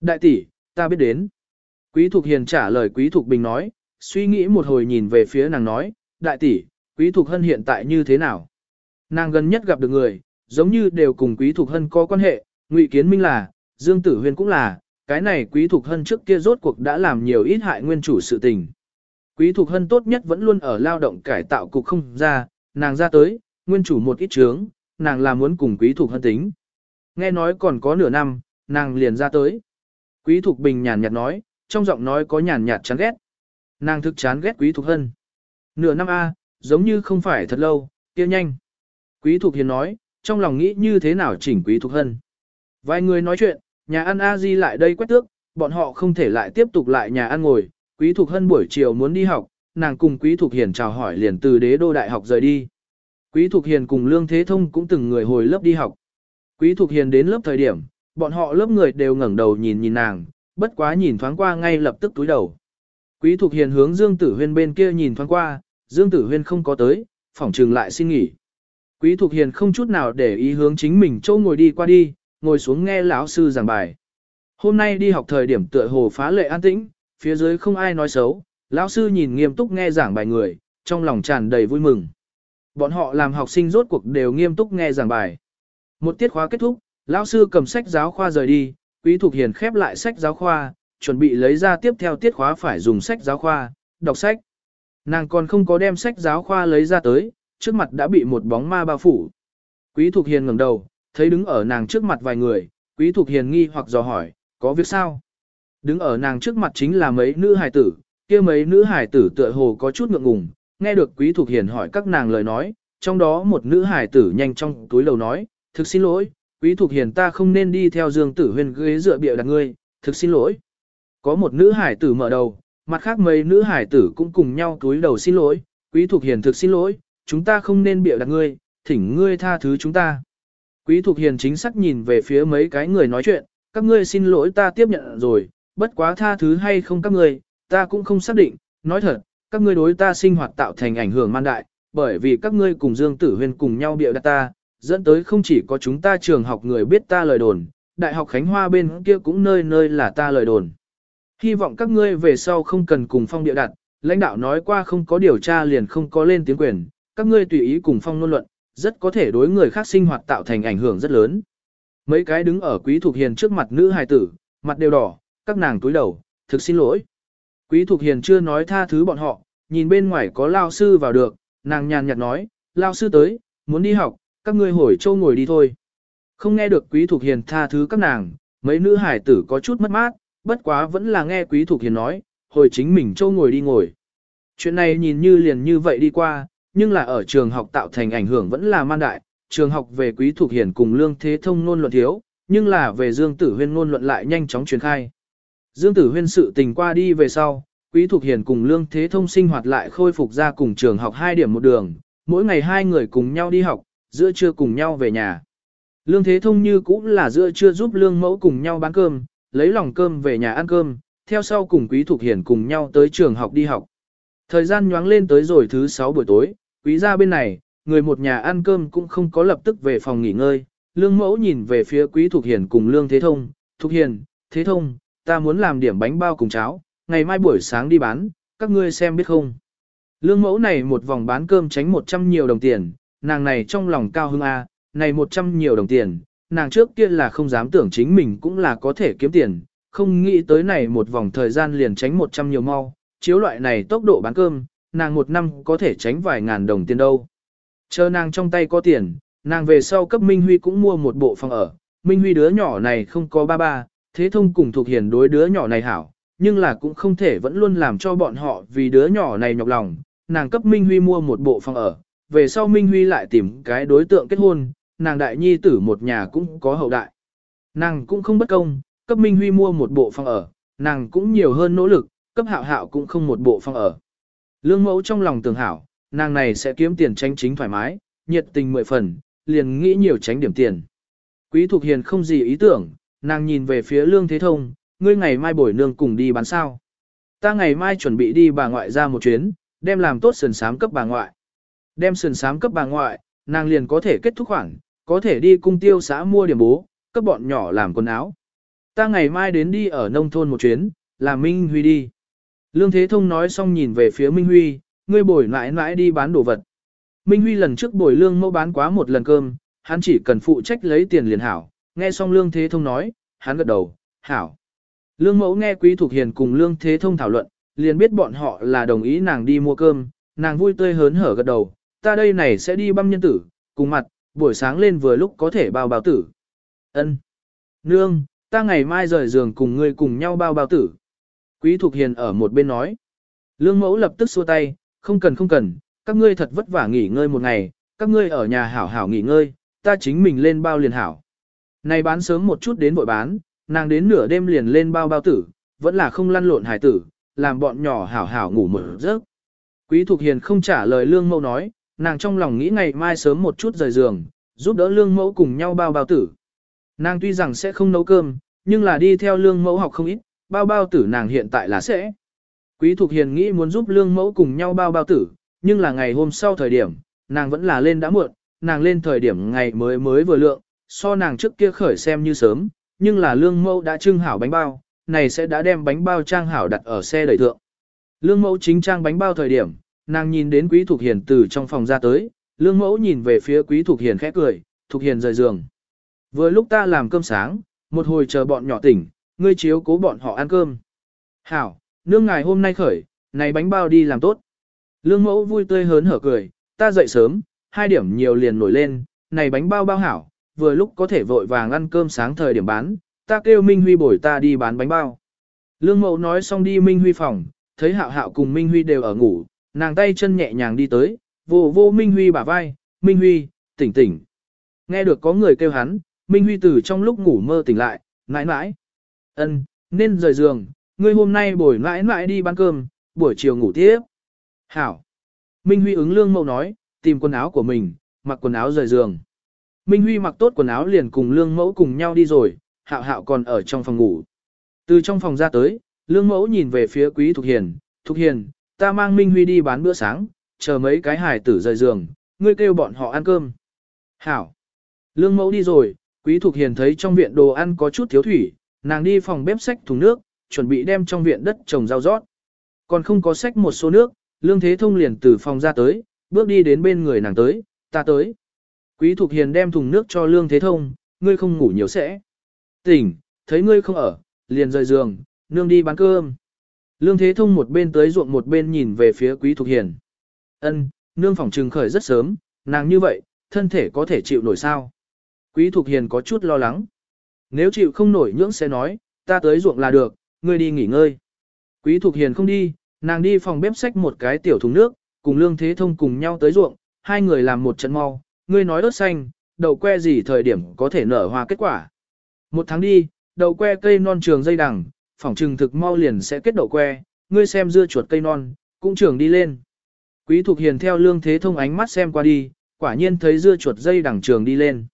Đại tỷ, ta biết đến. Quý Thục Hiền trả lời Quý Thục Bình nói, suy nghĩ một hồi nhìn về phía nàng nói, đại tỷ, Quý Thục Hân hiện tại như thế nào? Nàng gần nhất gặp được người, giống như đều cùng Quý Thục Hân có quan hệ, Ngụy Kiến Minh là, Dương Tử Huyền cũng là, cái này Quý Thục Hân trước kia rốt cuộc đã làm nhiều ít hại nguyên chủ sự tình. Quý Thục Hân tốt nhất vẫn luôn ở lao động cải tạo cục không ra, nàng ra tới, nguyên chủ một ít trướng, nàng là muốn cùng Quý Thục Hân tính. Nghe nói còn có nửa năm, nàng liền ra tới. Quý Thục Bình nhàn nhạt nói, trong giọng nói có nhàn nhạt chán ghét. Nàng thực chán ghét Quý Thục Hân. Nửa năm A, giống như không phải thật lâu, kia nhanh. Quý Thục Hiền nói, trong lòng nghĩ như thế nào chỉnh Quý Thục Hân. Vài người nói chuyện, nhà ăn A Di lại đây quét tước, bọn họ không thể lại tiếp tục lại nhà ăn ngồi. Quý Thục Hân buổi chiều muốn đi học, nàng cùng Quý Thục Hiền chào hỏi liền từ đế đô đại học rời đi. Quý Thục Hiền cùng Lương Thế Thông cũng từng người hồi lớp đi học. Quý Thục Hiền đến lớp thời điểm, bọn họ lớp người đều ngẩng đầu nhìn nhìn nàng, bất quá nhìn thoáng qua ngay lập tức túi đầu. Quý Thục Hiền hướng Dương Tử Huyên bên kia nhìn thoáng qua, Dương Tử Huyên không có tới, phỏng trường lại xin nghỉ. Quý Thục Hiền không chút nào để ý hướng chính mình chỗ ngồi đi qua đi, ngồi xuống nghe lão sư giảng bài. Hôm nay đi học thời điểm tựa hồ phá lệ an tĩnh, phía dưới không ai nói xấu, lão sư nhìn nghiêm túc nghe giảng bài người, trong lòng tràn đầy vui mừng. Bọn họ làm học sinh rốt cuộc đều nghiêm túc nghe giảng bài. Một tiết khóa kết thúc, lão sư cầm sách giáo khoa rời đi, Quý Thục Hiền khép lại sách giáo khoa, chuẩn bị lấy ra tiếp theo tiết khóa phải dùng sách giáo khoa, đọc sách. Nàng còn không có đem sách giáo khoa lấy ra tới, trước mặt đã bị một bóng ma bao phủ. Quý Thục Hiền ngẩng đầu, thấy đứng ở nàng trước mặt vài người, Quý Thục Hiền nghi hoặc dò hỏi, có việc sao? Đứng ở nàng trước mặt chính là mấy nữ hài tử, kia mấy nữ hài tử tựa hồ có chút ngượng ngùng, nghe được Quý Thục Hiền hỏi các nàng lời nói, trong đó một nữ hài tử nhanh trong túi lầu nói, thực xin lỗi, Quý Thục Hiền ta không nên đi theo Dương Tử Huyên ghế dựa bịa đặt ngươi, thực xin lỗi. Có một nữ hải tử mở đầu, mặt khác mấy nữ hải tử cũng cùng nhau túi đầu xin lỗi, Quý Thục Hiền thực xin lỗi, chúng ta không nên bịa đặt ngươi, thỉnh ngươi tha thứ chúng ta. Quý Thục Hiền chính xác nhìn về phía mấy cái người nói chuyện, các ngươi xin lỗi ta tiếp nhận rồi, bất quá tha thứ hay không các ngươi, ta cũng không xác định, nói thật, các ngươi đối ta sinh hoạt tạo thành ảnh hưởng man đại, bởi vì các ngươi cùng Dương Tử Huyên cùng nhau bịa đặt ta, dẫn tới không chỉ có chúng ta trường học người biết ta lời đồn, Đại học Khánh Hoa bên kia cũng nơi nơi là ta lời đồn. Hy vọng các ngươi về sau không cần cùng phong địa đặt, lãnh đạo nói qua không có điều tra liền không có lên tiếng quyền, các ngươi tùy ý cùng phong nôn luận, rất có thể đối người khác sinh hoạt tạo thành ảnh hưởng rất lớn. Mấy cái đứng ở quý thuộc hiền trước mặt nữ hài tử, mặt đều đỏ, các nàng túi đầu, thực xin lỗi. Quý thuộc hiền chưa nói tha thứ bọn họ, nhìn bên ngoài có lao sư vào được, nàng nhàn nhạt nói, lao sư tới, muốn đi học, các ngươi hồi châu ngồi đi thôi. Không nghe được quý thuộc hiền tha thứ các nàng, mấy nữ hải tử có chút mất mát, bất quá vẫn là nghe quý thuộc hiền nói, hồi chính mình châu ngồi đi ngồi. Chuyện này nhìn như liền như vậy đi qua, nhưng là ở trường học tạo thành ảnh hưởng vẫn là man đại, trường học về quý thuộc hiền cùng lương thế thông ngôn luận thiếu, nhưng là về Dương Tử Huyên ngôn luận lại nhanh chóng truyền khai. Dương Tử Huyên sự tình qua đi về sau, quý Thục hiền cùng lương thế thông sinh hoạt lại khôi phục ra cùng trường học hai điểm một đường, mỗi ngày hai người cùng nhau đi học, giữa trưa cùng nhau về nhà. Lương Thế Thông như cũng là giữa trưa giúp lương mẫu cùng nhau bán cơm, lấy lòng cơm về nhà ăn cơm, theo sau cùng Quý Thục hiển cùng nhau tới trường học đi học. Thời gian nhoáng lên tới rồi thứ 6 buổi tối, Quý ra bên này, người một nhà ăn cơm cũng không có lập tức về phòng nghỉ ngơi. Lương mẫu nhìn về phía Quý Thục hiển cùng Lương Thế Thông, Thục hiển, Thế Thông, ta muốn làm điểm bánh bao cùng cháo, ngày mai buổi sáng đi bán, các ngươi xem biết không. Lương mẫu này một vòng bán cơm tránh 100 nhiều đồng tiền, nàng này trong lòng cao hưng A, này 100 nhiều đồng tiền, nàng trước kia là không dám tưởng chính mình cũng là có thể kiếm tiền, không nghĩ tới này một vòng thời gian liền tránh 100 nhiều mau, chiếu loại này tốc độ bán cơm, nàng một năm có thể tránh vài ngàn đồng tiền đâu. Chờ nàng trong tay có tiền, nàng về sau cấp Minh Huy cũng mua một bộ phòng ở, Minh Huy đứa nhỏ này không có ba ba, thế thông cùng thuộc hiền đối đứa nhỏ này hảo, nhưng là cũng không thể vẫn luôn làm cho bọn họ vì đứa nhỏ này nhọc lòng, nàng cấp Minh Huy mua một bộ phòng ở, về sau Minh Huy lại tìm cái đối tượng kết hôn, nàng đại nhi tử một nhà cũng có hậu đại. Nàng cũng không bất công, cấp Minh Huy mua một bộ phòng ở, nàng cũng nhiều hơn nỗ lực, cấp hạo hạo cũng không một bộ phòng ở. Lương mẫu trong lòng tường hảo, nàng này sẽ kiếm tiền tranh chính thoải mái, nhiệt tình mười phần, liền nghĩ nhiều tránh điểm tiền. Quý Thục Hiền không gì ý tưởng, nàng nhìn về phía Lương Thế Thông, ngươi ngày mai buổi nương cùng đi bán sao. Ta ngày mai chuẩn bị đi bà ngoại ra một chuyến, đem làm tốt sườn sám cấp bà ngoại. Đem sườn sám cấp bà ngoại, nàng liền có thể kết thúc khoản, có thể đi cung tiêu xã mua điểm bố, cấp bọn nhỏ làm quần áo. Ta ngày mai đến đi ở nông thôn một chuyến, làm Minh Huy đi. Lương Thế Thông nói xong nhìn về phía Minh Huy, ngươi bồi mãi mãi đi bán đồ vật. Minh Huy lần trước bồi lương mẫu bán quá một lần cơm, hắn chỉ cần phụ trách lấy tiền liền hảo. Nghe xong Lương Thế Thông nói, hắn gật đầu, hảo. Lương mẫu nghe Quý Thục Hiền cùng Lương Thế Thông thảo luận, liền biết bọn họ là đồng ý nàng đi mua cơm, nàng vui tươi hớn hở gật đầu, ta đây này sẽ đi băm nhân tử, cùng mặt, buổi sáng lên vừa lúc có thể bao bao tử. Ân, Nương, ta ngày mai rời giường cùng ngươi cùng nhau bao bao tử. Quý Thục Hiền ở một bên nói. Lương mẫu lập tức xua tay, không cần không cần, các ngươi thật vất vả nghỉ ngơi một ngày, các ngươi ở nhà hảo hảo nghỉ ngơi, ta chính mình lên bao liền hảo. Này bán sớm một chút đến vội bán, nàng đến nửa đêm liền lên bao bao tử, vẫn là không lăn lộn hải tử, làm bọn nhỏ hảo hảo ngủ một giấc. Quý Thục Hiền không trả lời lương mẫu nói, nàng trong lòng nghĩ ngày mai sớm một chút rời giường, giúp đỡ lương mẫu cùng nhau bao bao tử. Nàng tuy rằng sẽ không nấu cơm, nhưng là đi theo lương mẫu học không ít, bao bao tử nàng hiện tại là sẽ. Quý Thục Hiền nghĩ muốn giúp lương mẫu cùng nhau bao bao tử, nhưng là ngày hôm sau thời điểm, nàng vẫn là lên đã muộn, nàng lên thời điểm ngày mới mới vừa lượng, so nàng trước kia khởi xem như sớm, nhưng là lương mẫu đã trưng hảo bánh bao, này sẽ đã đem bánh bao trang hảo đặt ở xe đẩy thượng. Lương mẫu chính trang bánh bao thời điểm, nàng nhìn đến quý Thục Hiền từ trong phòng ra tới, lương mẫu nhìn về phía quý Thục Hiền khẽ cười, Thục Hiền rời giường. Vừa lúc ta làm cơm sáng, một hồi chờ bọn nhỏ tỉnh, ngươi chiếu cố bọn họ ăn cơm. Hảo, nương ngài hôm nay khởi, này bánh bao đi làm tốt. Lương mẫu vui tươi hớn hở cười, ta dậy sớm, hai điểm nhiều liền nổi lên, này bánh bao bao hảo, vừa lúc có thể vội vàng ăn cơm sáng thời điểm bán, ta kêu Minh Huy bồi ta đi bán bánh bao. Lương mẫu nói xong đi Minh Huy phòng, thấy hạo hạo cùng Minh Huy đều ở ngủ, nàng tay chân nhẹ nhàng đi tới, vô vô Minh Huy bả vai, Minh Huy, tỉnh tỉnh. Nghe được có người kêu hắn, Minh Huy từ trong lúc ngủ mơ tỉnh lại, nãi nãi. ân nên rời giường, ngươi hôm nay buổi nãi nãi đi bán cơm, buổi chiều ngủ tiếp. Hảo. Minh Huy ứng lương mẫu nói, tìm quần áo của mình, mặc quần áo rời giường. Minh Huy mặc tốt quần áo liền cùng lương mẫu cùng nhau đi rồi, hạo hạo còn ở trong phòng ngủ. Từ trong phòng ra tới, lương mẫu nhìn về phía quý Thục Hiền, Thục Hiền, ta mang Minh Huy đi bán bữa sáng, chờ mấy cái hải tử rời giường, ngươi kêu bọn họ ăn cơm. Hảo. Lương mẫu đi rồi, quý Thục Hiền thấy trong viện đồ ăn có chút thiếu thủy, nàng đi phòng bếp xách thùng nước, chuẩn bị đem trong viện đất trồng rau rót. Còn không có xách một số nước, Lương Thế Thông liền từ phòng ra tới, bước đi đến bên người nàng tới, ta tới. Quý Thục Hiền đem thùng nước cho Lương Thế Thông, ngươi không ngủ nhiều sẽ. Tỉnh, thấy ngươi không ở, liền rời giường, nương đi bán cơm. Lương Thế Thông một bên tới ruộng một bên nhìn về phía Quý Thục Hiền. Ân, nương phòng trừng khởi rất sớm, nàng như vậy, thân thể có thể chịu nổi sao. Quý Thục Hiền có chút lo lắng. Nếu chịu không nổi nhưỡng sẽ nói, ta tới ruộng là được, ngươi đi nghỉ ngơi. Quý Thục Hiền không đi, nàng đi phòng bếp xách một cái tiểu thùng nước, cùng Lương Thế Thông cùng nhau tới ruộng, hai người làm một trận mau, ngươi nói ớt xanh, đậu que gì thời điểm có thể nở hoa kết quả. Một tháng đi, đậu que cây non trường dây đằng, phỏng trừng thực mau liền sẽ kết đậu que, ngươi xem dưa chuột cây non, cũng trường đi lên. Quý Thục Hiền theo Lương Thế Thông ánh mắt xem qua đi, quả nhiên thấy dưa chuột dây đằng trường đi lên.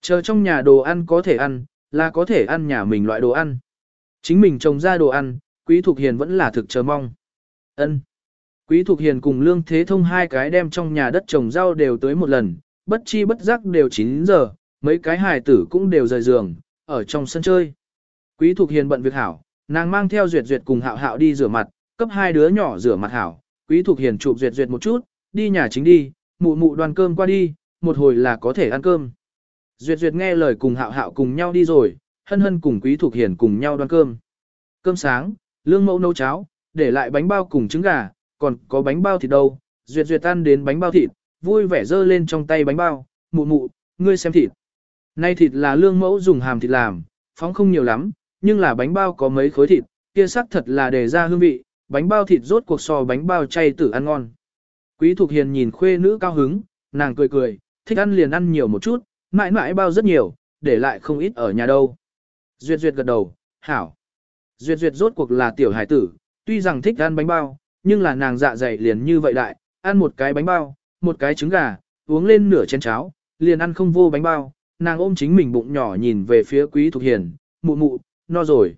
Chờ trong nhà đồ ăn có thể ăn, là có thể ăn nhà mình loại đồ ăn. Chính mình trồng ra đồ ăn, Quý Thục Hiền vẫn là thực chờ mong. Ân. Quý Thục Hiền cùng Lương Thế Thông hai cái đem trong nhà đất trồng rau đều tới một lần, bất chi bất giác đều 9 giờ, mấy cái hài tử cũng đều rời giường, ở trong sân chơi. Quý Thục Hiền bận việc hảo, nàng mang theo Duyệt Duyệt cùng Hạo Hạo đi rửa mặt, cấp hai đứa nhỏ rửa mặt hảo. Quý Thục Hiền chụp Duyệt Duyệt một chút, đi nhà chính đi, mụ mụ đoàn cơm qua đi, một hồi là có thể ăn cơm. Duyệt Duyệt nghe lời cùng Hạo Hạo cùng nhau đi rồi, hân hân cùng Quý Thục Hiền cùng nhau đoan cơm. Cơm sáng, lương mẫu nấu cháo, để lại bánh bao cùng trứng gà, còn có bánh bao thịt đâu. Duyệt Duyệt ăn đến bánh bao thịt, vui vẻ giơ lên trong tay bánh bao, mụ mụ, ngươi xem thịt. Nay thịt là lương mẫu dùng hàm thịt làm, phóng không nhiều lắm, nhưng là bánh bao có mấy khối thịt, kia sắc thật là để ra hương vị, bánh bao thịt rốt cuộc so bánh bao chay tử ăn ngon. Quý Thục Hiền nhìn khuê nữ cao hứng, nàng cười cười, thích ăn liền ăn nhiều một chút, mãi mãi bao rất nhiều, để lại không ít ở nhà đâu. Duyệt Duyệt gật đầu, hảo. Duyệt Duyệt rốt cuộc là tiểu hải tử, tuy rằng thích ăn bánh bao, nhưng là nàng dạ dày liền như vậy đại, ăn một cái bánh bao, một cái trứng gà, uống lên nửa chén cháo, liền ăn không vô bánh bao, nàng ôm chính mình bụng nhỏ nhìn về phía Quý Thục Hiền, mụ mụ, no rồi.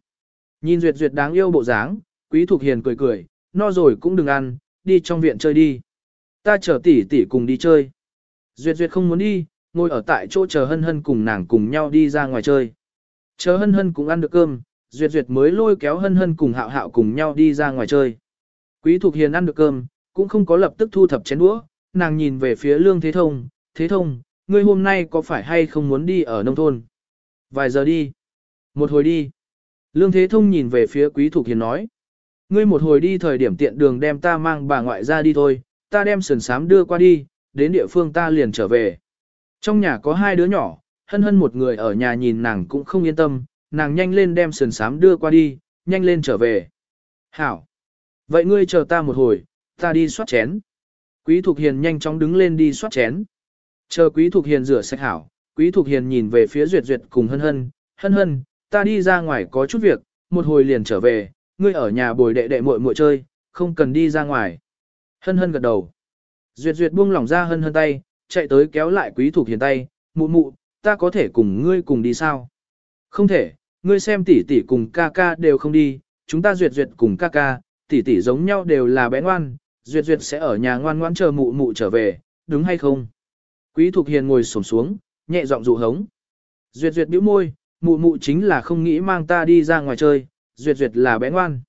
Nhìn Duyệt Duyệt đáng yêu bộ dáng, Quý Thục Hiền cười cười, no rồi cũng đừng ăn, đi trong viện chơi đi. Ta chờ tỷ tỷ cùng đi chơi. Duyệt Duyệt không muốn đi, ngồi ở tại chỗ chờ hân hân cùng nàng cùng nhau đi ra ngoài chơi. Chờ hân hân cũng ăn được cơm, Duyệt Duyệt mới lôi kéo hân hân cùng hạo hạo cùng nhau đi ra ngoài chơi. Quý Thục Hiền ăn được cơm, cũng không có lập tức thu thập chén đũa, nàng nhìn về phía Lương Thế Thông, Thế Thông, ngươi hôm nay có phải hay không muốn đi ở nông thôn? Vài giờ đi. Một hồi đi. Lương Thế Thông nhìn về phía Quý Thục Hiền nói. Ngươi một hồi đi thời điểm tiện đường đem ta mang bà ngoại ra đi thôi, ta đem sườn sám đưa qua đi, đến địa phương ta liền trở về. Trong nhà có hai đứa nhỏ, hân hân một người ở nhà nhìn nàng cũng không yên tâm, nàng nhanh lên đem sườn sám đưa qua đi, nhanh lên trở về. Hảo. Vậy ngươi chờ ta một hồi, ta đi soát chén. Quý Thục Hiền nhanh chóng đứng lên đi soát chén. Chờ Quý Thục Hiền rửa sạch hảo, Quý Thục Hiền nhìn về phía Duyệt Duyệt cùng hân hân, hân hân, ta đi ra ngoài có chút việc, một hồi liền trở về, ngươi ở nhà bồi đệ đệ muội muội chơi, không cần đi ra ngoài. Hân hân gật đầu. Duyệt Duyệt buông lỏng ra hân hân tay, chạy tới kéo lại Quý Thục Hiền tay, mụ mụ, ta có thể cùng ngươi cùng đi sao? Không thể, ngươi xem tỷ tỷ cùng ca ca đều không đi, chúng ta Duyệt Duyệt cùng ca ca, tỷ tỷ giống nhau đều là bé ngoan, Duyệt Duyệt sẽ ở nhà ngoan ngoãn chờ mụ mụ trở về, đúng hay không? Quý Thục Hiền ngồi xổm xuống, nhẹ giọng dụ hống. Duyệt Duyệt bĩu môi, mụ mụ chính là không nghĩ mang ta đi ra ngoài chơi, Duyệt Duyệt là bé ngoan.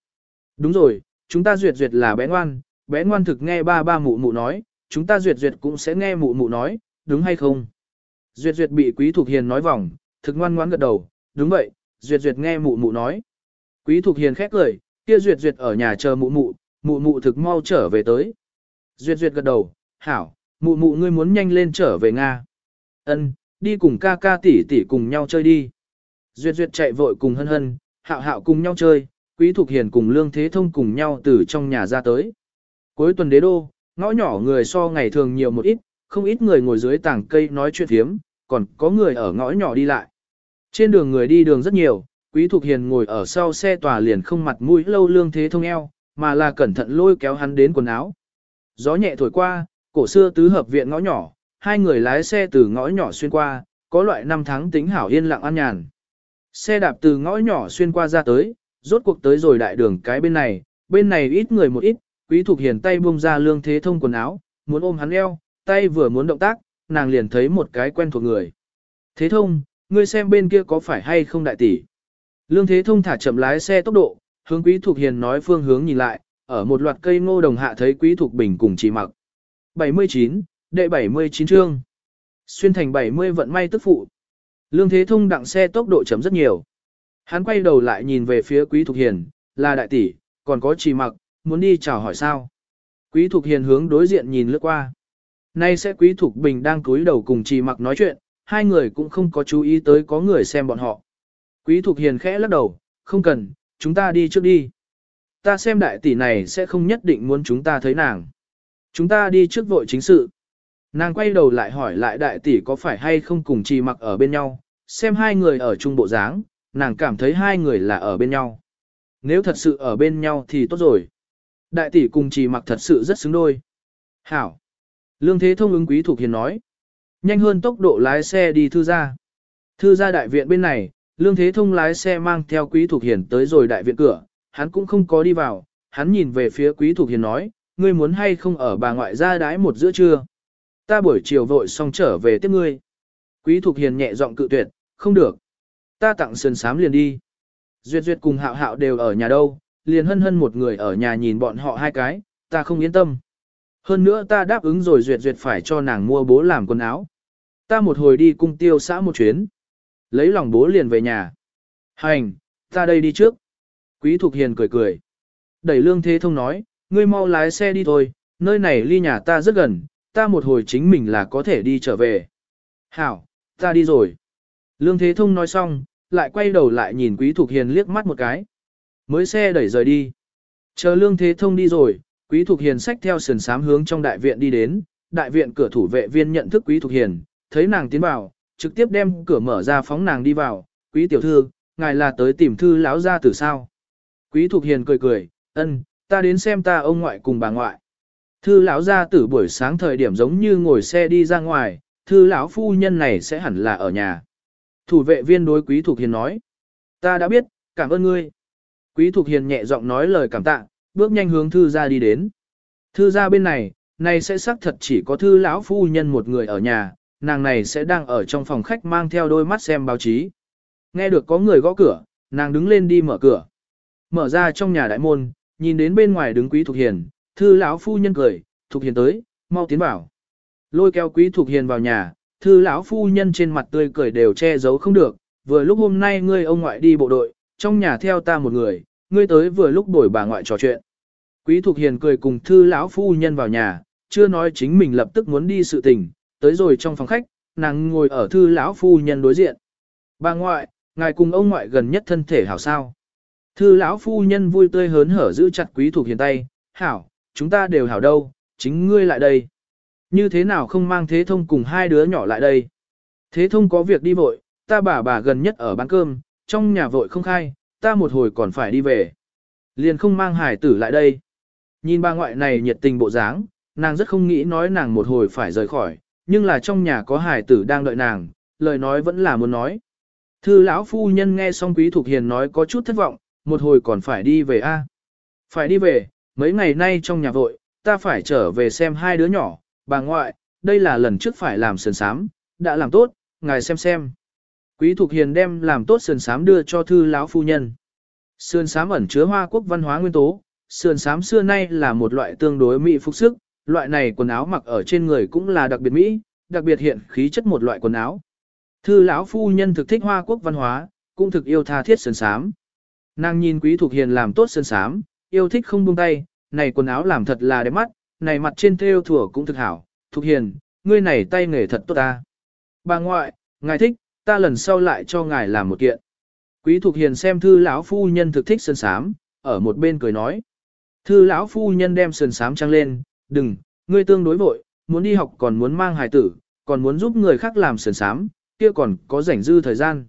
Đúng rồi, chúng ta Duyệt Duyệt là bé ngoan, bé ngoan thực nghe ba ba mụ mụ nói, chúng ta Duyệt Duyệt cũng sẽ nghe mụ mụ nói, đúng hay không? Duyệt Duyệt bị Quý thuộc Hiền nói vòng, thực ngoan ngoãn gật đầu, đúng vậy, Duyệt Duyệt nghe mụ mụ nói. Quý thuộc Hiền khét cười, kia Duyệt Duyệt ở nhà chờ mụ mụ, mụ mụ thực mau trở về tới. Duyệt Duyệt gật đầu, hảo, mụ mụ ngươi muốn nhanh lên trở về Nga. Ân, đi cùng ca ca tỷ tỷ cùng nhau chơi đi. Duyệt Duyệt chạy vội cùng hân hân, hạo hạo cùng nhau chơi, Quý Thục Hiền cùng Lương Thế Thông cùng nhau từ trong nhà ra tới. Cuối tuần đế đô, ngõ nhỏ người so ngày thường nhiều một ít, không ít người ngồi dưới tảng cây nói chuyện thiếm, còn có người ở ngõ nhỏ đi lại. Trên đường người đi đường rất nhiều, Quý Thục Hiền ngồi ở sau xe tòa liền không mặt mũi lâu Lương Thế Thông eo, mà là cẩn thận lôi kéo hắn đến quần áo. Gió nhẹ thổi qua, cổ xưa tứ hợp viện ngõ nhỏ, hai người lái xe từ ngõ nhỏ xuyên qua, có loại năm tháng tính hảo yên lặng an nhàn. Xe đạp từ ngõ nhỏ xuyên qua ra tới, rốt cuộc tới rồi đại đường cái bên này, bên này ít người một ít, quý thục hiền tay buông ra lương thế thông quần áo, muốn ôm hắn eo, tay vừa muốn động tác, nàng liền thấy một cái quen thuộc người. Thế thông, ngươi xem bên kia có phải hay không đại tỷ. Lương thế thông thả chậm lái xe tốc độ, hướng quý thục hiền nói phương hướng nhìn lại, ở một loạt cây ngô đồng hạ thấy quý thục bình cùng chỉ mặc. 79, đệ 79 chương. Xuyên thành 70 vận may tức phụ. Lương Thế Thông đặng xe tốc độ chấm rất nhiều. Hắn quay đầu lại nhìn về phía Quý Thục Hiền, là đại tỷ, còn có chỉ mặc, muốn đi chào hỏi sao. Quý Thục Hiền hướng đối diện nhìn lướt qua. Nay sẽ Quý Thục Bình đang cúi đầu cùng chỉ mặc nói chuyện, hai người cũng không có chú ý tới có người xem bọn họ. Quý Thục Hiền khẽ lắc đầu, không cần, chúng ta đi trước đi. Ta xem đại tỷ này sẽ không nhất định muốn chúng ta thấy nàng. Chúng ta đi trước vội chính sự. Nàng quay đầu lại hỏi lại đại tỷ có phải hay không cùng trì mặc ở bên nhau, xem hai người ở chung bộ dáng, nàng cảm thấy hai người là ở bên nhau. Nếu thật sự ở bên nhau thì tốt rồi. Đại tỷ cùng trì mặc thật sự rất xứng đôi. Hảo. Lương Thế Thông ứng quý thuộc hiền nói. Nhanh hơn tốc độ lái xe đi thư ra. Thư ra đại viện bên này, Lương Thế Thông lái xe mang theo quý thuộc hiền tới rồi đại viện cửa, hắn cũng không có đi vào, hắn nhìn về phía quý thuộc hiền nói, ngươi muốn hay không ở bà ngoại gia đái một giữa trưa. Ta buổi chiều vội xong trở về tiếp ngươi. Quý Thục Hiền nhẹ giọng cự tuyệt, không được. Ta tặng sườn sám liền đi. Duyệt Duyệt cùng Hạo Hạo đều ở nhà đâu, liền hân hân một người ở nhà nhìn bọn họ hai cái, ta không yên tâm. Hơn nữa ta đáp ứng rồi Duyệt Duyệt phải cho nàng mua bố làm quần áo. Ta một hồi đi cung tiêu xã một chuyến. Lấy lòng bố liền về nhà. Hành, ta đây đi trước. Quý Thục Hiền cười cười. Đẩy Lương Thế Thông nói, ngươi mau lái xe đi thôi, nơi này ly nhà ta rất gần, ta một hồi chính mình là có thể đi trở về. Hảo, ta đi rồi. Lương Thế Thông nói xong, lại quay đầu lại nhìn Quý Thục Hiền liếc mắt một cái. Mới xe đẩy rời đi. Chờ Lương Thế Thông đi rồi, Quý Thục Hiền xách theo sườn sám hướng trong đại viện đi đến. Đại viện cửa thủ vệ viên nhận thức Quý Thục Hiền, thấy nàng tiến vào, trực tiếp đem cửa mở ra phóng nàng đi vào. Quý tiểu thư, ngài là tới tìm thư lão gia tử sao? Quý Thục Hiền cười cười, ân, ta đến xem ta ông ngoại cùng bà ngoại. Thư lão gia tử buổi sáng thời điểm giống như ngồi xe đi ra ngoài, thư lão phu nhân này sẽ hẳn là ở nhà. Thủ vệ viên đối quý thuộc hiền nói. Ta đã biết, cảm ơn ngươi. Quý Thục Hiền nhẹ giọng nói lời cảm tạ, bước nhanh hướng thư ra đi đến. Thư ra bên này, này sẽ xác thật chỉ có thư lão phu nhân một người ở nhà, nàng này sẽ đang ở trong phòng khách mang theo đôi mắt xem báo chí. Nghe được có người gõ cửa, nàng đứng lên đi mở cửa. Mở ra trong nhà đại môn, nhìn đến bên ngoài đứng quý Thục Hiền, thư lão phu nhân cười, Thục Hiền tới, mau tiến vào. Lôi kéo quý Thục Hiền vào nhà, thư lão phu nhân trên mặt tươi cười đều che giấu không được, vừa lúc hôm nay ngươi ông ngoại đi bộ đội, trong nhà theo ta một người, ngươi tới vừa lúc đổi bà ngoại trò chuyện. Quý Thục Hiền cười cùng thư lão phu nhân vào nhà, chưa nói chính mình lập tức muốn đi sự tình, tới rồi trong phòng khách, nàng ngồi ở thư lão phu nhân đối diện. Bà ngoại, ngài cùng ông ngoại gần nhất thân thể hảo sao? Thư lão phu nhân vui tươi hớn hở giữ chặt Quý Thục Hiền tay, hảo, chúng ta đều hảo đâu, chính ngươi lại đây. Như thế nào không mang thế thông cùng hai đứa nhỏ lại đây? Thế thông có việc đi vội, ta bà bà gần nhất ở bán cơm, trong nhà vội không khai, ta một hồi còn phải đi về. Liền không mang hải tử lại đây. Nhìn bà ngoại này nhiệt tình bộ dáng, nàng rất không nghĩ nói nàng một hồi phải rời khỏi, nhưng là trong nhà có hải tử đang đợi nàng, lời nói vẫn là muốn nói. Thư lão phu nhân nghe xong quý thuộc hiền nói có chút thất vọng, một hồi còn phải đi về a. Phải đi về, mấy ngày nay trong nhà vội, ta phải trở về xem hai đứa nhỏ, bà ngoại, đây là lần trước phải làm sườn sám, đã làm tốt, ngài xem xem. Quý Thục Hiền đem làm tốt sườn sám đưa cho thư lão phu nhân. Sườn sám ẩn chứa hoa quốc văn hóa nguyên tố, sườn sám xưa nay là một loại tương đối mỹ phục sức, loại này quần áo mặc ở trên người cũng là đặc biệt mỹ, đặc biệt hiện khí chất một loại quần áo. Thư lão phu nhân thực thích hoa quốc văn hóa, cũng thực yêu tha thiết sườn sám. Nàng nhìn Quý Thục Hiền làm tốt sườn sám, yêu thích không buông tay, này quần áo làm thật là đẹp mắt, này mặt trên thêu thủa cũng thực hảo. Thục Hiền, ngươi này tay nghề thật tốt ta. Bà ngoại, ngài thích, ta lần sau lại cho ngài làm một kiện. Quý Thục Hiền xem thư lão phu nhân thực thích sơn sám, ở một bên cười nói. Thư lão phu nhân đem sơn sám trăng lên, đừng, ngươi tương đối vội, muốn đi học còn muốn mang hài tử, còn muốn giúp người khác làm sơn sám, kia còn có rảnh dư thời gian.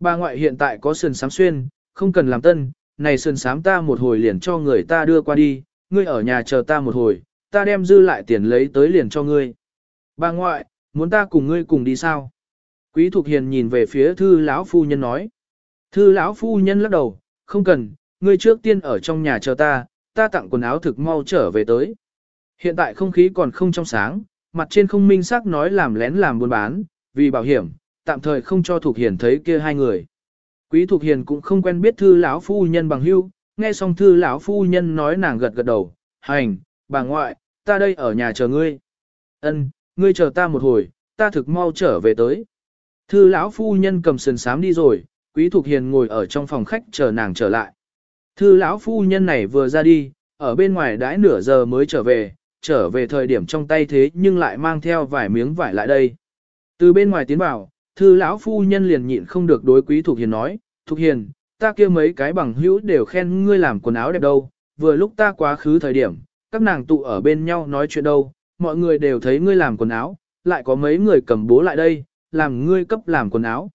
Bà ngoại hiện tại có sườn sám xuyên, không cần làm tân, này sơn sám ta một hồi liền cho người ta đưa qua đi, ngươi ở nhà chờ ta một hồi, ta đem dư lại tiền lấy tới liền cho ngươi. Bà ngoại, muốn ta cùng ngươi cùng đi sao? Quý Thục Hiền nhìn về phía thư lão phu nhân nói. Thư lão phu nhân lắc đầu, không cần, ngươi trước tiên ở trong nhà chờ ta, ta tặng quần áo thực mau trở về tới. Hiện tại không khí còn không trong sáng, mặt trên không minh xác nói làm lén làm buôn bán, vì bảo hiểm, tạm thời không cho Thục Hiền thấy kia hai người. Quý Thục Hiền cũng không quen biết thư lão phu nhân bằng hưu, nghe xong thư lão phu nhân nói nàng gật gật đầu, hành, bà ngoại, ta đây ở nhà chờ ngươi. Ân, ngươi chờ ta một hồi, ta thực mau trở về tới. Thư lão phu nhân cầm sườn sám đi rồi, Quý Thục Hiền ngồi ở trong phòng khách chờ nàng trở lại. Thư lão phu nhân này vừa ra đi, ở bên ngoài đãi nửa giờ mới trở về, trở về thời điểm trong tay thế nhưng lại mang theo vài miếng vải lại đây. Từ bên ngoài tiến vào, thư lão phu nhân liền nhịn không được đối Quý Thục Hiền nói, Thục Hiền, ta kia mấy cái bằng hữu đều khen ngươi làm quần áo đẹp đâu, vừa lúc ta quá khứ thời điểm, các nàng tụ ở bên nhau nói chuyện đâu, mọi người đều thấy ngươi làm quần áo, lại có mấy người cầm bố lại đây, làm ngươi cấp làm quần áo.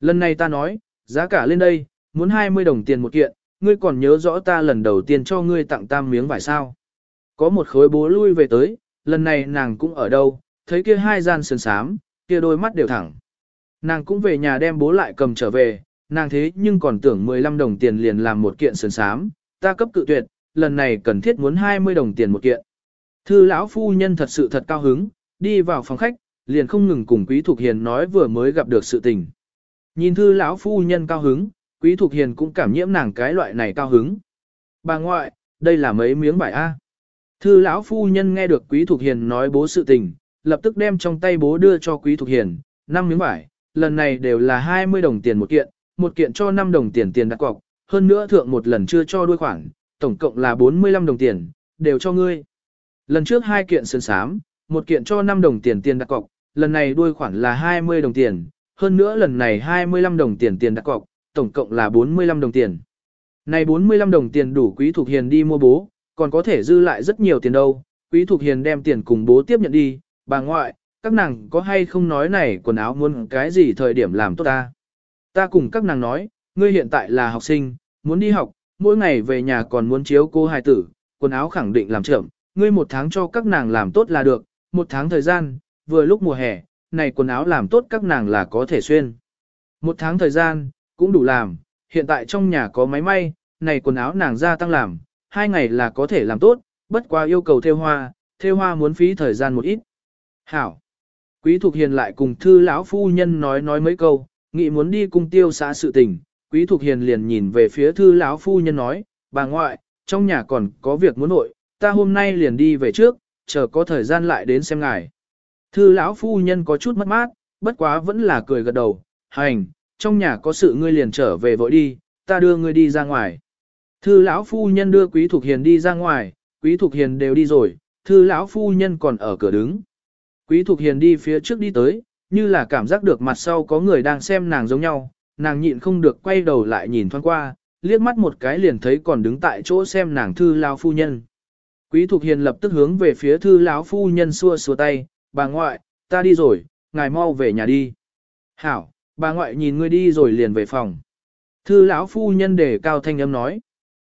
Lần này ta nói, giá cả lên đây, muốn 20 đồng tiền một kiện, ngươi còn nhớ rõ ta lần đầu tiên cho ngươi tặng tam miếng vải sao. Có một khối bố lui về tới, lần này nàng cũng ở đâu, thấy kia hai gian sườn sám, kia đôi mắt đều thẳng. Nàng cũng về nhà đem bố lại cầm trở về, nàng thế nhưng còn tưởng 15 đồng tiền liền làm một kiện sườn sám, ta cấp cự tuyệt, lần này cần thiết muốn 20 đồng tiền một kiện. Thư lão phu nhân thật sự thật cao hứng, đi vào phòng khách, liền không ngừng cùng Quý Thục Hiền nói vừa mới gặp được sự tình. Nhìn thư lão phu nhân cao hứng, Quý Thục Hiền cũng cảm nhiễm nàng cái loại này cao hứng. Bà ngoại, đây là mấy miếng bài A. Thư lão phu nhân nghe được Quý Thục Hiền nói bố sự tình, lập tức đem trong tay bố đưa cho Quý Thục Hiền, 5 miếng vải, lần này đều là 20 đồng tiền một kiện, một kiện cho 5 đồng tiền tiền đặt cọc, hơn nữa thượng một lần chưa cho đuôi khoản, tổng cộng là 45 đồng tiền, đều cho ngươi. Lần trước hai kiện sơn sám, một kiện cho 5 đồng tiền tiền đặt cọc, lần này đuôi khoản là 20 đồng tiền, hơn nữa lần này 25 đồng tiền tiền đặt cọc, tổng cộng là 45 đồng tiền. Này 45 đồng tiền đủ Quý thuộc Hiền đi mua bố, còn có thể dư lại rất nhiều tiền đâu. Quý thuộc Hiền đem tiền cùng bố tiếp nhận đi, bà ngoại, các nàng có hay không nói này quần áo muốn cái gì thời điểm làm tốt ta. Ta cùng các nàng nói, ngươi hiện tại là học sinh, muốn đi học, mỗi ngày về nhà còn muốn chiếu cô hài tử, quần áo khẳng định làm chậm, ngươi một tháng cho các nàng làm tốt là được, một tháng thời gian, vừa lúc mùa hè, này quần áo làm tốt các nàng là có thể xuyên. Một tháng thời gian, cũng đủ làm, hiện tại trong nhà có máy may, này quần áo nàng ra tăng làm, hai ngày là có thể làm tốt, bất quá yêu cầu theo hoa, theo hoa muốn phí thời gian một ít. Hảo. Quý Thục Hiền lại cùng thư lão phu nhân nói nói mấy câu, nghĩ muốn đi cung tiêu xã sự tình, Quý Thục Hiền liền nhìn về phía thư lão phu nhân nói, bà ngoại, trong nhà còn có việc muốn nội, ta hôm nay liền đi về trước, chờ có thời gian lại đến xem ngài. Thư lão phu nhân có chút mất mát, bất quá vẫn là cười gật đầu, hành, trong nhà có sự ngươi liền trở về vội đi, ta đưa ngươi đi ra ngoài. Thư lão phu nhân đưa Quý Thục Hiền đi ra ngoài, Quý Thục Hiền đều đi rồi, thư lão phu nhân còn ở cửa đứng. Quý Thục Hiền đi phía trước đi tới, như là cảm giác được mặt sau có người đang xem nàng giống nhau, nàng nhịn không được quay đầu lại nhìn thoáng qua, liếc mắt một cái liền thấy còn đứng tại chỗ xem nàng thư lão phu nhân. Quý Thục Hiền lập tức hướng về phía thư lão phu nhân xua xua tay, bà ngoại, ta đi rồi, ngài mau về nhà đi. Hảo, bà ngoại nhìn ngươi đi rồi liền về phòng. Thư lão phu nhân để cao thanh âm nói.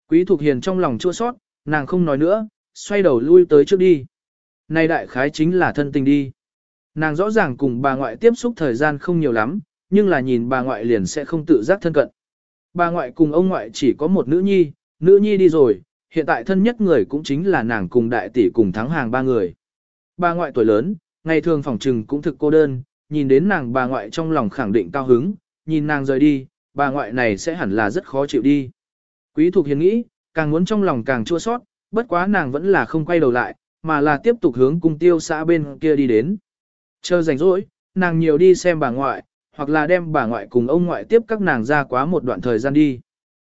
Quý Thục Hiền trong lòng chua sót, nàng không nói nữa, xoay đầu lui tới trước đi. Này đại khái chính là thân tình đi. Nàng rõ ràng cùng bà ngoại tiếp xúc thời gian không nhiều lắm, nhưng là nhìn bà ngoại liền sẽ không tự giác thân cận. Bà ngoại cùng ông ngoại chỉ có một nữ nhi, nữ nhi đi rồi, hiện tại thân nhất người cũng chính là nàng cùng đại tỷ cùng thắng hàng ba người. Bà ngoại tuổi lớn, ngày thường phòng trừng cũng thực cô đơn, nhìn đến nàng bà ngoại trong lòng khẳng định cao hứng, nhìn nàng rời đi, bà ngoại này sẽ hẳn là rất khó chịu đi. Quý thuộc Hiền nghĩ, càng muốn trong lòng càng chua sót, bất quá nàng vẫn là không quay đầu lại, mà là tiếp tục hướng cung tiêu xã bên kia đi đến. Chờ rảnh rỗi, nàng nhiều đi xem bà ngoại, hoặc là đem bà ngoại cùng ông ngoại tiếp các nàng ra quá một đoạn thời gian đi.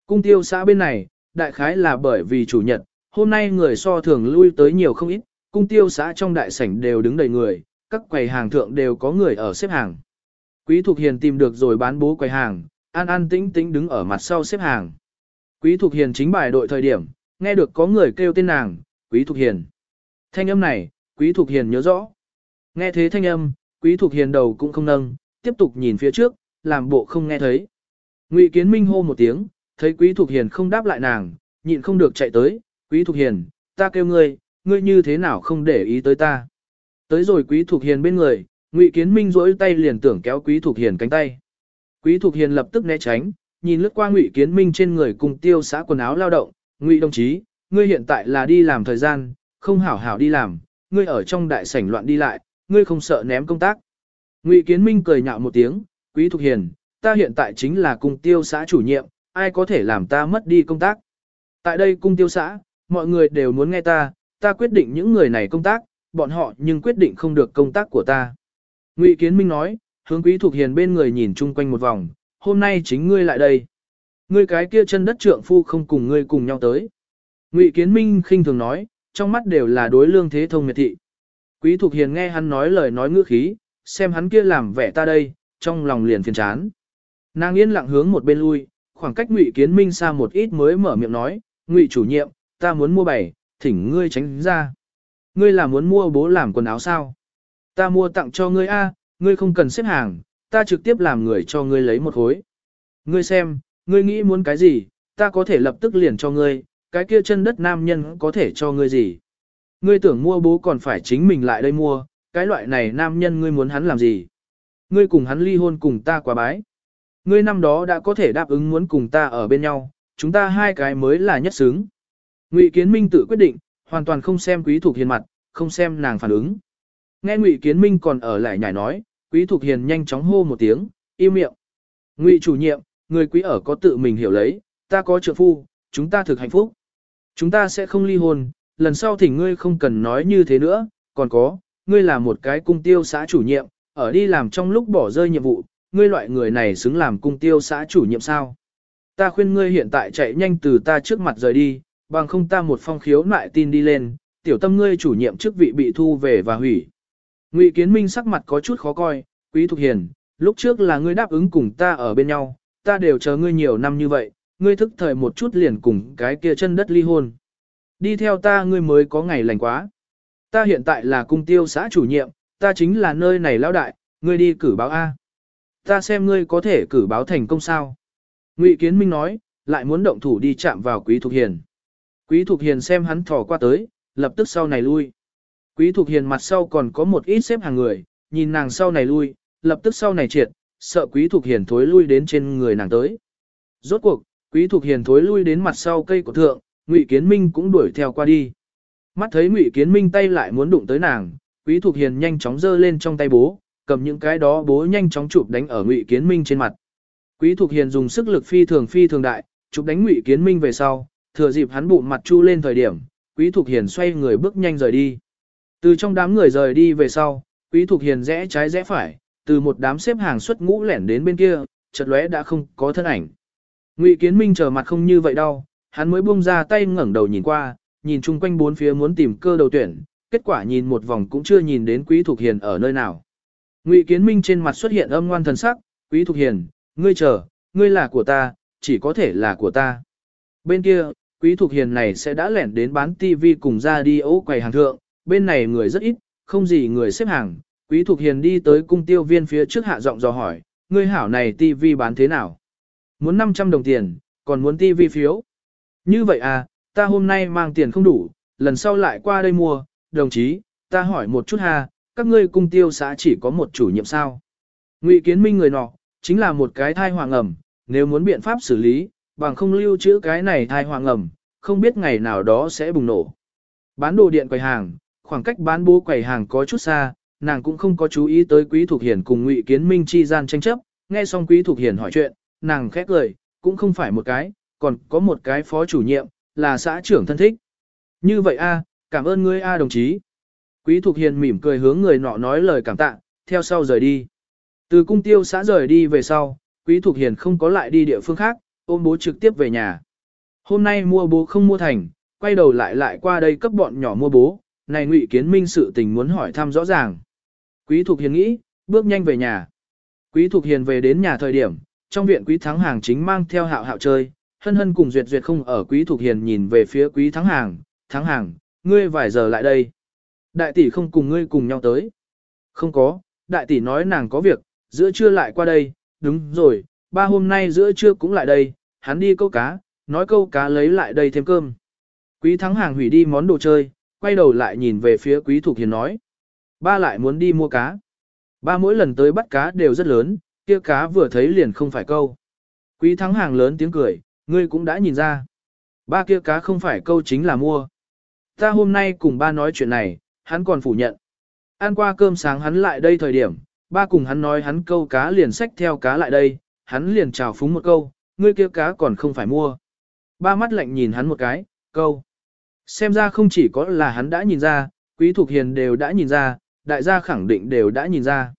Cung tiêu xã bên này, đại khái là bởi vì chủ nhật, hôm nay người so thường lui tới nhiều không ít, cung tiêu xã trong đại sảnh đều đứng đầy người, các quầy hàng thượng đều có người ở xếp hàng. Quý Thục Hiền tìm được rồi bán bố quầy hàng, an an tĩnh tĩnh đứng ở mặt sau xếp hàng. Quý Thục Hiền chính bài đội thời điểm, nghe được có người kêu tên nàng, Quý Thục Hiền. Thanh âm này, Quý Thục Hiền nhớ rõ. Nghe thế thanh âm, Quý Thục Hiền đầu cũng không nâng, tiếp tục nhìn phía trước, làm bộ không nghe thấy. Ngụy Kiến Minh hô một tiếng, thấy Quý Thục Hiền không đáp lại nàng, nhịn không được chạy tới, Quý Thục Hiền, ta kêu ngươi, ngươi như thế nào không để ý tới ta. Tới rồi Quý Thục Hiền bên người, Ngụy Kiến Minh rỗi tay liền tưởng kéo Quý Thục Hiền cánh tay. Quý Thục Hiền lập tức né tránh, nhìn lướt qua Ngụy Kiến Minh trên người cùng tiêu xã quần áo lao động, Ngụy đồng chí, ngươi hiện tại là đi làm thời gian, không hảo hảo đi làm, ngươi ở trong đại sảnh loạn đi lại, ngươi không sợ ném công tác. Ngụy Kiến Minh cười nhạo một tiếng, Quý Thục Hiền, ta hiện tại chính là cung tiêu xã chủ nhiệm, ai có thể làm ta mất đi công tác. Tại đây cung tiêu xã, mọi người đều muốn nghe ta, ta quyết định những người này công tác, bọn họ nhưng quyết định không được công tác của ta. Ngụy Kiến Minh nói, hướng Quý Thục Hiền bên người nhìn chung quanh một vòng, hôm nay chính ngươi lại đây. Ngươi cái kia chân đất trượng phu không cùng ngươi cùng nhau tới. Ngụy Kiến Minh khinh thường nói, trong mắt đều là đối lương thế thông miệt thị. Quý Thục Hiền nghe hắn nói lời nói ngữ khí, xem hắn kia làm vẻ ta đây, trong lòng liền phiền chán. Nàng yên lặng hướng một bên lui, khoảng cách Ngụy Kiến Minh xa một ít mới mở miệng nói, Ngụy chủ nhiệm, ta muốn mua bảy, thỉnh ngươi tránh ra. Ngươi là muốn mua bố làm quần áo sao? Ta mua tặng cho ngươi a, ngươi không cần xếp hàng, ta trực tiếp làm người cho ngươi lấy một khối. Ngươi xem, ngươi nghĩ muốn cái gì, ta có thể lập tức liền cho ngươi, cái kia chân đất nam nhân có thể cho ngươi gì. Ngươi tưởng mua bố còn phải chính mình lại đây mua, cái loại này nam nhân ngươi muốn hắn làm gì. Ngươi cùng hắn ly hôn cùng ta quá bái. Ngươi năm đó đã có thể đáp ứng muốn cùng ta ở bên nhau, chúng ta hai cái mới là nhất xứng. Ngụy Kiến Minh tự quyết định, hoàn toàn không xem Quý Thục Hiền mặt, không xem nàng phản ứng. Nghe Ngụy Kiến Minh còn ở lại nhảy nói, Quý Thục Hiền nhanh chóng hô một tiếng, im miệng. Ngụy chủ nhiệm, người quý ở có tự mình hiểu lấy, ta có trợ phu, chúng ta thực hạnh phúc. Chúng ta sẽ không ly hôn, lần sau thỉnh ngươi không cần nói như thế nữa, còn có, ngươi là một cái cung tiêu xã chủ nhiệm, ở đi làm trong lúc bỏ rơi nhiệm vụ, ngươi loại người này xứng làm cung tiêu xã chủ nhiệm sao. Ta khuyên ngươi hiện tại chạy nhanh từ ta trước mặt rời đi, bằng không ta một phong khiếu nại tin đi lên, tiểu tâm ngươi chủ nhiệm chức vị bị thu về và hủy. Ngụy Kiến Minh sắc mặt có chút khó coi, Quý Thục Hiền, lúc trước là ngươi đáp ứng cùng ta ở bên nhau, ta đều chờ ngươi nhiều năm như vậy, ngươi thức thời một chút liền cùng cái kia chân đất ly hôn. Đi theo ta ngươi mới có ngày lành quá. Ta hiện tại là cung tiêu xã chủ nhiệm, ta chính là nơi này lão đại, ngươi đi cử báo A. Ta xem ngươi có thể cử báo thành công sao. Ngụy Kiến Minh nói, lại muốn động thủ đi chạm vào Quý Thục Hiền. Quý Thục Hiền xem hắn thò qua tới, lập tức sau này lui. Quý Thục Hiền mặt sau còn có một ít xếp hàng người, nhìn nàng sau này lui, lập tức sau này triệt, sợ Quý Thục Hiền thối lui đến trên người nàng tới. Rốt cuộc, Quý Thục Hiền thối lui đến mặt sau cây của thượng, Ngụy Kiến Minh cũng đuổi theo qua đi. Mắt thấy Ngụy Kiến Minh tay lại muốn đụng tới nàng, Quý Thục Hiền nhanh chóng giơ lên trong tay bố, cầm những cái đó bố nhanh chóng chụp đánh ở Ngụy Kiến Minh trên mặt. Quý Thục Hiền dùng sức lực phi thường phi thường đại, chụp đánh Ngụy Kiến Minh về sau, thừa dịp hắn bụng mặt chu lên thời điểm, Quý Thục Hiền xoay người bước nhanh rời đi. Từ trong đám người rời đi về sau, Quý Thục Hiền rẽ trái rẽ phải, từ một đám xếp hàng xuất ngũ lẻn đến bên kia, chợt lóe đã không có thân ảnh. Ngụy Kiến Minh chờ mặt không như vậy đâu, hắn mới buông ra tay ngẩng đầu nhìn qua, nhìn chung quanh bốn phía muốn tìm cơ đầu tuyển, kết quả nhìn một vòng cũng chưa nhìn đến Quý Thục Hiền ở nơi nào. Ngụy Kiến Minh trên mặt xuất hiện âm ngoan thần sắc, Quý Thục Hiền, ngươi chờ, ngươi là của ta, chỉ có thể là của ta. Bên kia, Quý Thục Hiền này sẽ đã lẻn đến bán TV cùng ra đi ấu quầy hàng thượng, bên này người rất ít, không gì người xếp hàng. Quý Thục Hiền đi tới cung tiêu viên phía trước hạ giọng dò hỏi, ngươi hảo này TV bán thế nào? Muốn 500 đồng tiền, còn muốn TV phiếu. Như vậy à, ta hôm nay mang tiền không đủ, lần sau lại qua đây mua, đồng chí, ta hỏi một chút ha, các ngươi cung tiêu xã chỉ có một chủ nhiệm sao? Ngụy Kiến Minh người nọ, chính là một cái thai hoàng ẩm, nếu muốn biện pháp xử lý, bằng không lưu trữ cái này thai hoàng ẩm, không biết ngày nào đó sẽ bùng nổ. Bán đồ điện quầy hàng, khoảng cách bán bố quầy hàng có chút xa, nàng cũng không có chú ý tới Quý Thục hiển cùng Ngụy Kiến Minh chi gian tranh chấp, nghe xong Quý Thục hiển hỏi chuyện, nàng khẽ cười, cũng không phải một cái, còn có một cái phó chủ nhiệm, là xã trưởng thân thích. Như vậy a, cảm ơn ngươi a đồng chí. Quý Thục Hiền mỉm cười hướng người nọ nói lời cảm tạ, theo sau rời đi. Từ cung tiêu xã rời đi về sau, Quý Thục Hiền không có lại đi địa phương khác, ôm bố trực tiếp về nhà. Hôm nay mua bố không mua thành, quay đầu lại lại qua đây cấp bọn nhỏ mua bố, này ngụy kiến minh sự tình muốn hỏi thăm rõ ràng. Quý Thục Hiền nghĩ, bước nhanh về nhà. Quý Thục Hiền về đến nhà thời điểm, trong viện Quý Thắng Hàng chính mang theo hạo hạo chơi, hân hân cùng duyệt duyệt không ở Quý Thục Hiền nhìn về phía Quý Thắng Hàng, Thắng Hàng, ngươi vài giờ lại đây. Đại tỷ không cùng ngươi cùng nhau tới. Không có, đại tỷ nói nàng có việc, giữa trưa lại qua đây, đúng rồi, ba hôm nay giữa trưa cũng lại đây, hắn đi câu cá, nói câu cá lấy lại đây thêm cơm. Quý thắng hàng hủy đi món đồ chơi, quay đầu lại nhìn về phía quý thục hiền nói. Ba lại muốn đi mua cá. Ba mỗi lần tới bắt cá đều rất lớn, kia cá vừa thấy liền không phải câu. Quý thắng hàng lớn tiếng cười, ngươi cũng đã nhìn ra. Ba kia cá không phải câu chính là mua. Ta hôm nay cùng ba nói chuyện này, hắn còn phủ nhận. Ăn qua cơm sáng hắn lại đây thời điểm, ba cùng hắn nói hắn câu cá liền xách theo cá lại đây, hắn liền chào phúng một câu, ngươi kia cá còn không phải mua. Ba mắt lạnh nhìn hắn một cái, câu. Xem ra không chỉ có là hắn đã nhìn ra, quý thuộc hiền đều đã nhìn ra, đại gia khẳng định đều đã nhìn ra.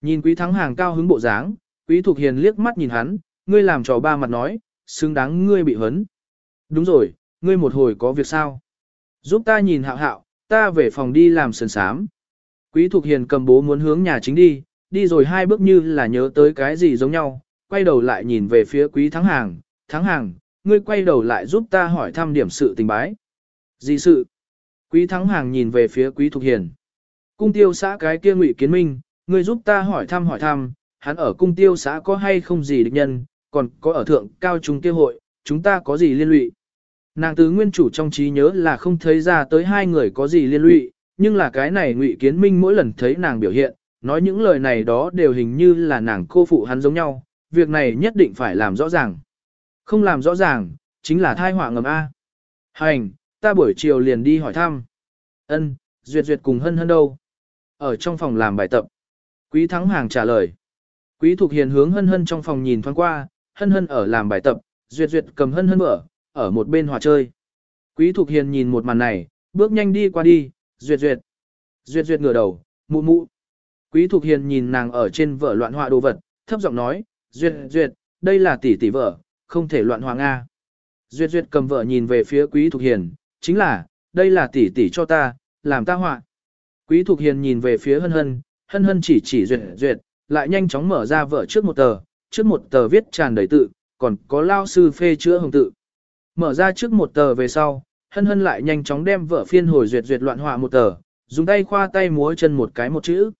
Nhìn quý thắng hàng cao hứng bộ dáng, quý thuộc hiền liếc mắt nhìn hắn, ngươi làm trò ba mặt nói, xứng đáng ngươi bị hấn. Đúng rồi, ngươi một hồi có việc sao? Giúp ta nhìn hạo hạo, ta về phòng đi làm sườn sám. Quý Thục Hiền cầm bố muốn hướng nhà chính đi, đi rồi hai bước như là nhớ tới cái gì giống nhau, quay đầu lại nhìn về phía Quý Thắng Hàng, Thắng Hàng, ngươi quay đầu lại giúp ta hỏi thăm điểm sự tình bái. Gì sự? Quý Thắng Hàng nhìn về phía Quý Thục Hiền. Cung tiêu xã cái kia ngụy kiến minh, ngươi giúp ta hỏi thăm hỏi thăm, hắn ở cung tiêu xã có hay không gì địch nhân, còn có ở thượng cao trung tiêu hội, chúng ta có gì liên lụy. Nàng tứ nguyên chủ trong trí nhớ là không thấy ra tới hai người có gì liên lụy, nhưng là cái này ngụy kiến minh mỗi lần thấy nàng biểu hiện, nói những lời này đó đều hình như là nàng cô phụ hắn giống nhau, việc này nhất định phải làm rõ ràng. Không làm rõ ràng, chính là thai họa ngầm A. Hành, ta buổi chiều liền đi hỏi thăm. Ân, duyệt duyệt cùng hân hân đâu? Ở trong phòng làm bài tập. Quý thắng hàng trả lời. Quý thục hiền hướng hân hân trong phòng nhìn thoáng qua, hân hân ở làm bài tập, duyệt duyệt cầm hân hân mở, ở một bên hòa chơi. Quý thục hiền nhìn một màn này, bước nhanh đi qua đi, duyệt duyệt. Duyệt duyệt ngửa đầu, mụ mụ. Quý thục hiền nhìn nàng ở trên vở loạn họa đồ vật, thấp giọng nói, duyệt duyệt, đây là tỷ tỷ vợ, không thể loạn họa Nga. Duyệt duyệt cầm vợ nhìn về phía quý thục hiền, chính là, đây là tỷ tỷ cho ta, làm ta họa. Quý thục hiền nhìn về phía hân hân, hân hân chỉ chỉ duyệt duyệt, lại nhanh chóng mở ra vợ trước một tờ, trước một tờ viết tràn đầy tự, còn có lao sư phê chữa hồng tự. Mở ra trước một tờ về sau, hân hân lại nhanh chóng đem vợ phiên hồi duyệt duyệt loạn họa một tờ, dùng tay khoa tay múa chân một cái một chữ.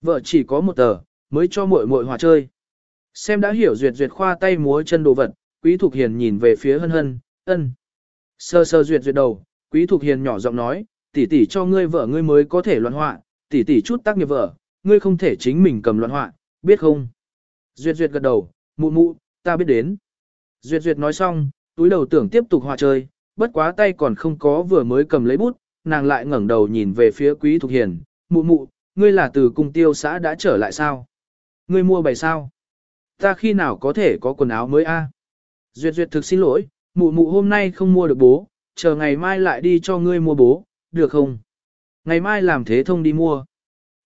Vợ chỉ có một tờ, mới cho muội muội hòa chơi. Xem đã hiểu duyệt duyệt khoa tay múa chân đồ vật, quý thục hiền nhìn về phía hân hân, ân. Sơ sơ duyệt duyệt đầu, quý thục hiền nhỏ giọng nói, tỷ tỷ cho ngươi vợ ngươi mới có thể loạn họa, tỷ tỷ chút tác nghiệp vợ, ngươi không thể chính mình cầm loạn họa, biết không? Duyệt duyệt gật đầu, mụ mụ, ta biết đến. Duyệt Duyệt nói xong, túi đầu tưởng tiếp tục hòa chơi, bất quá tay còn không có vừa mới cầm lấy bút, nàng lại ngẩng đầu nhìn về phía Quý Thục Hiền, mụ mụ, ngươi là từ cung tiêu xã đã trở lại sao? Ngươi mua bày sao? Ta khi nào có thể có quần áo mới a? Duyệt Duyệt thực xin lỗi, mụ mụ hôm nay không mua được bố, chờ ngày mai lại đi cho ngươi mua bố, được không? Ngày mai làm thế thông đi mua.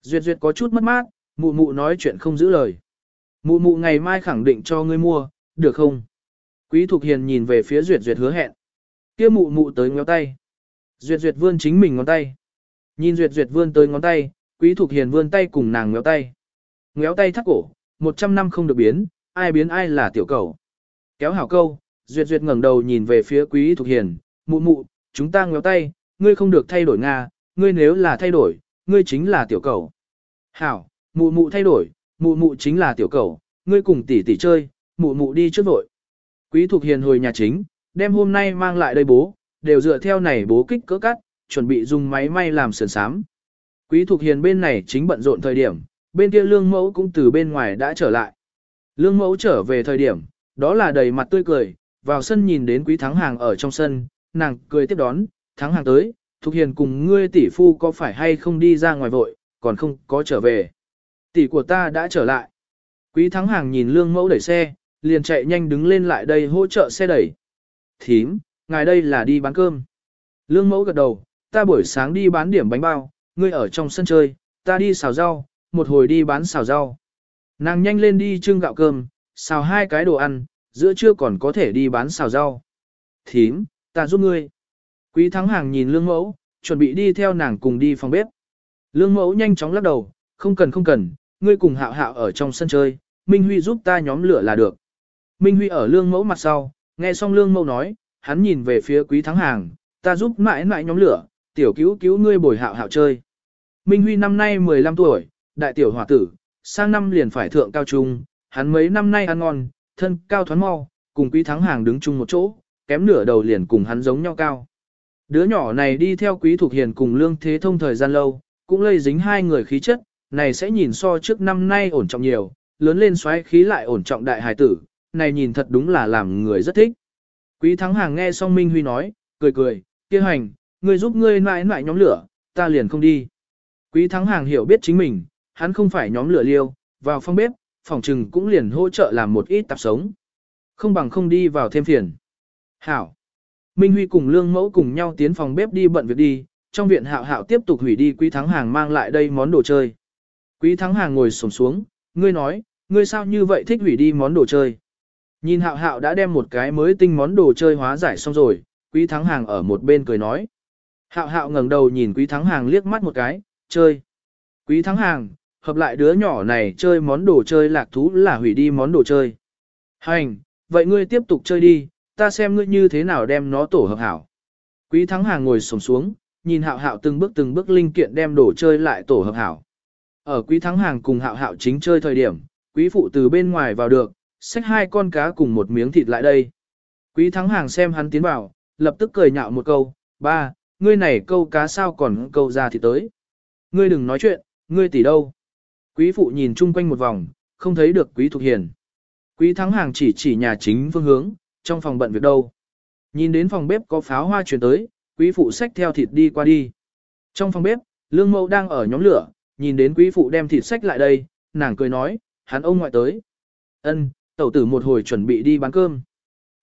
Duyệt Duyệt có chút mất mát, mụ mụ nói chuyện không giữ lời. Mụ mụ ngày mai khẳng định cho ngươi mua, được không? Quý Thục Hiền nhìn về phía Duyệt Duyệt hứa hẹn. Kia mụ mụ tới ngéo tay. Duyệt Duyệt vươn chính mình ngón tay. Nhìn Duyệt Duyệt vươn tới ngón tay, Quý Thục Hiền vươn tay cùng nàng ngéo tay. Ngéo tay thắt cổ, một trăm năm không được biến, ai biến ai là tiểu cầu. Kéo hảo câu, Duyệt Duyệt ngẩng đầu nhìn về phía Quý Thục Hiền, mụ mụ, chúng ta ngéo tay, ngươi không được thay đổi Nga, ngươi nếu là thay đổi, ngươi chính là tiểu cầu. Hảo, mụ mụ thay đổi, mụ mụ chính là tiểu cầu, ngươi cùng tỷ tỷ chơi, mụ mụ đi trước vội. Quý Thục Hiền hồi nhà chính, đem hôm nay mang lại đây bố, đều dựa theo này bố kích cỡ cắt, chuẩn bị dùng máy may làm sườn sám. Quý Thục Hiền bên này chính bận rộn thời điểm, bên kia lương mẫu cũng từ bên ngoài đã trở lại. Lương mẫu trở về thời điểm, đó là đầy mặt tươi cười, vào sân nhìn đến quý thắng hàng ở trong sân, nàng cười tiếp đón, thắng hàng tới, Thục Hiền cùng ngươi tỷ phu có phải hay không đi ra ngoài vội, còn không có trở về. Tỷ của ta đã trở lại. Quý thắng hàng nhìn lương mẫu đẩy xe, liền chạy nhanh đứng lên lại đây hỗ trợ xe đẩy. Thím, ngài đây là đi bán cơm. Lương mẫu gật đầu, ta buổi sáng đi bán điểm bánh bao, ngươi ở trong sân chơi, ta đi xào rau, một hồi đi bán xào rau. Nàng nhanh lên đi trưng gạo cơm, xào hai cái đồ ăn, giữa trưa còn có thể đi bán xào rau. Thím, ta giúp ngươi. Quý thắng hàng nhìn lương mẫu, chuẩn bị đi theo nàng cùng đi phòng bếp. Lương mẫu nhanh chóng lắc đầu, không cần không cần, ngươi cùng hạo hạo ở trong sân chơi, Minh Huy giúp ta nhóm lửa là được. Minh Huy ở lương mẫu mặt sau, nghe xong lương mẫu nói, hắn nhìn về phía quý thắng hàng, ta giúp mãi mãi nhóm lửa, tiểu cứu cứu ngươi bồi hạo hạo chơi. Minh Huy năm nay 15 tuổi, đại tiểu hòa tử, sang năm liền phải thượng cao trung, hắn mấy năm nay ăn ngon, thân cao thoáng mau, cùng quý thắng hàng đứng chung một chỗ, kém nửa đầu liền cùng hắn giống nhau cao. Đứa nhỏ này đi theo quý thuộc hiền cùng lương thế thông thời gian lâu, cũng lây dính hai người khí chất, này sẽ nhìn so trước năm nay ổn trọng nhiều, lớn lên xoáy khí lại ổn trọng đại hài tử, này nhìn thật đúng là làm người rất thích. Quý thắng hàng nghe xong Minh Huy nói, cười cười, kia hành, ngươi giúp ngươi mãi mãi nhóm lửa, ta liền không đi. Quý thắng hàng hiểu biết chính mình, hắn không phải nhóm lửa liêu, vào phòng bếp, phòng trừng cũng liền hỗ trợ làm một ít tạp sống. Không bằng không đi vào thêm phiền. Hảo. Minh Huy cùng Lương Mẫu cùng nhau tiến phòng bếp đi bận việc đi, trong viện hạo hạo tiếp tục hủy đi quý thắng hàng mang lại đây món đồ chơi. Quý thắng hàng ngồi sổm xuống, ngươi nói, ngươi sao như vậy thích hủy đi món đồ chơi. Nhìn hạo hạo đã đem một cái mới tinh món đồ chơi hóa giải xong rồi, quý thắng hàng ở một bên cười nói. Hạo hạo ngẩng đầu nhìn quý thắng hàng liếc mắt một cái, chơi. Quý thắng hàng, hợp lại đứa nhỏ này chơi món đồ chơi lạc thú là hủy đi món đồ chơi. Hành, vậy ngươi tiếp tục chơi đi, ta xem ngươi như thế nào đem nó tổ hợp hảo. Quý thắng hàng ngồi sổng xuống, nhìn hạo hạo từng bước từng bước linh kiện đem đồ chơi lại tổ hợp hảo. Ở quý thắng hàng cùng hạo hạo chính chơi thời điểm, quý phụ từ bên ngoài vào được, xách hai con cá cùng một miếng thịt lại đây. Quý thắng hàng xem hắn tiến vào, lập tức cười nhạo một câu, ba, ngươi này câu cá sao còn câu ra thì tới. Ngươi đừng nói chuyện, ngươi tỷ đâu. Quý phụ nhìn chung quanh một vòng, không thấy được quý thục hiền. Quý thắng hàng chỉ chỉ nhà chính phương hướng, trong phòng bận việc đâu. Nhìn đến phòng bếp có pháo hoa chuyển tới, quý phụ xách theo thịt đi qua đi. Trong phòng bếp, lương mẫu đang ở nhóm lửa, nhìn đến quý phụ đem thịt xách lại đây, nàng cười nói, hắn ông ngoại tới. Ân, tẩu tử một hồi chuẩn bị đi bán cơm.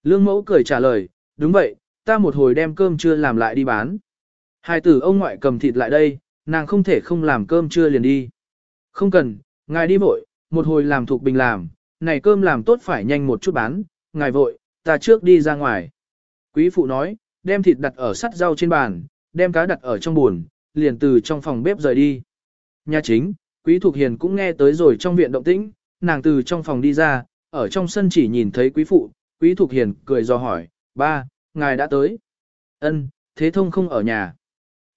Lương mẫu cười trả lời, đúng vậy, ta một hồi đem cơm chưa làm lại đi bán. Hai tử ông ngoại cầm thịt lại đây, nàng không thể không làm cơm chưa liền đi. Không cần, ngài đi vội, một hồi làm thuộc bình làm, này cơm làm tốt phải nhanh một chút bán, ngài vội, ta trước đi ra ngoài. Quý phụ nói, đem thịt đặt ở sắt rau trên bàn, đem cá đặt ở trong buồn, liền từ trong phòng bếp rời đi. Nhà chính, Quý Thục Hiền cũng nghe tới rồi trong viện động tĩnh, nàng từ trong phòng đi ra, ở trong sân chỉ nhìn thấy Quý Phụ, Quý Thục Hiền cười do hỏi, ba, ngài đã tới. Ân, thế thông không ở nhà.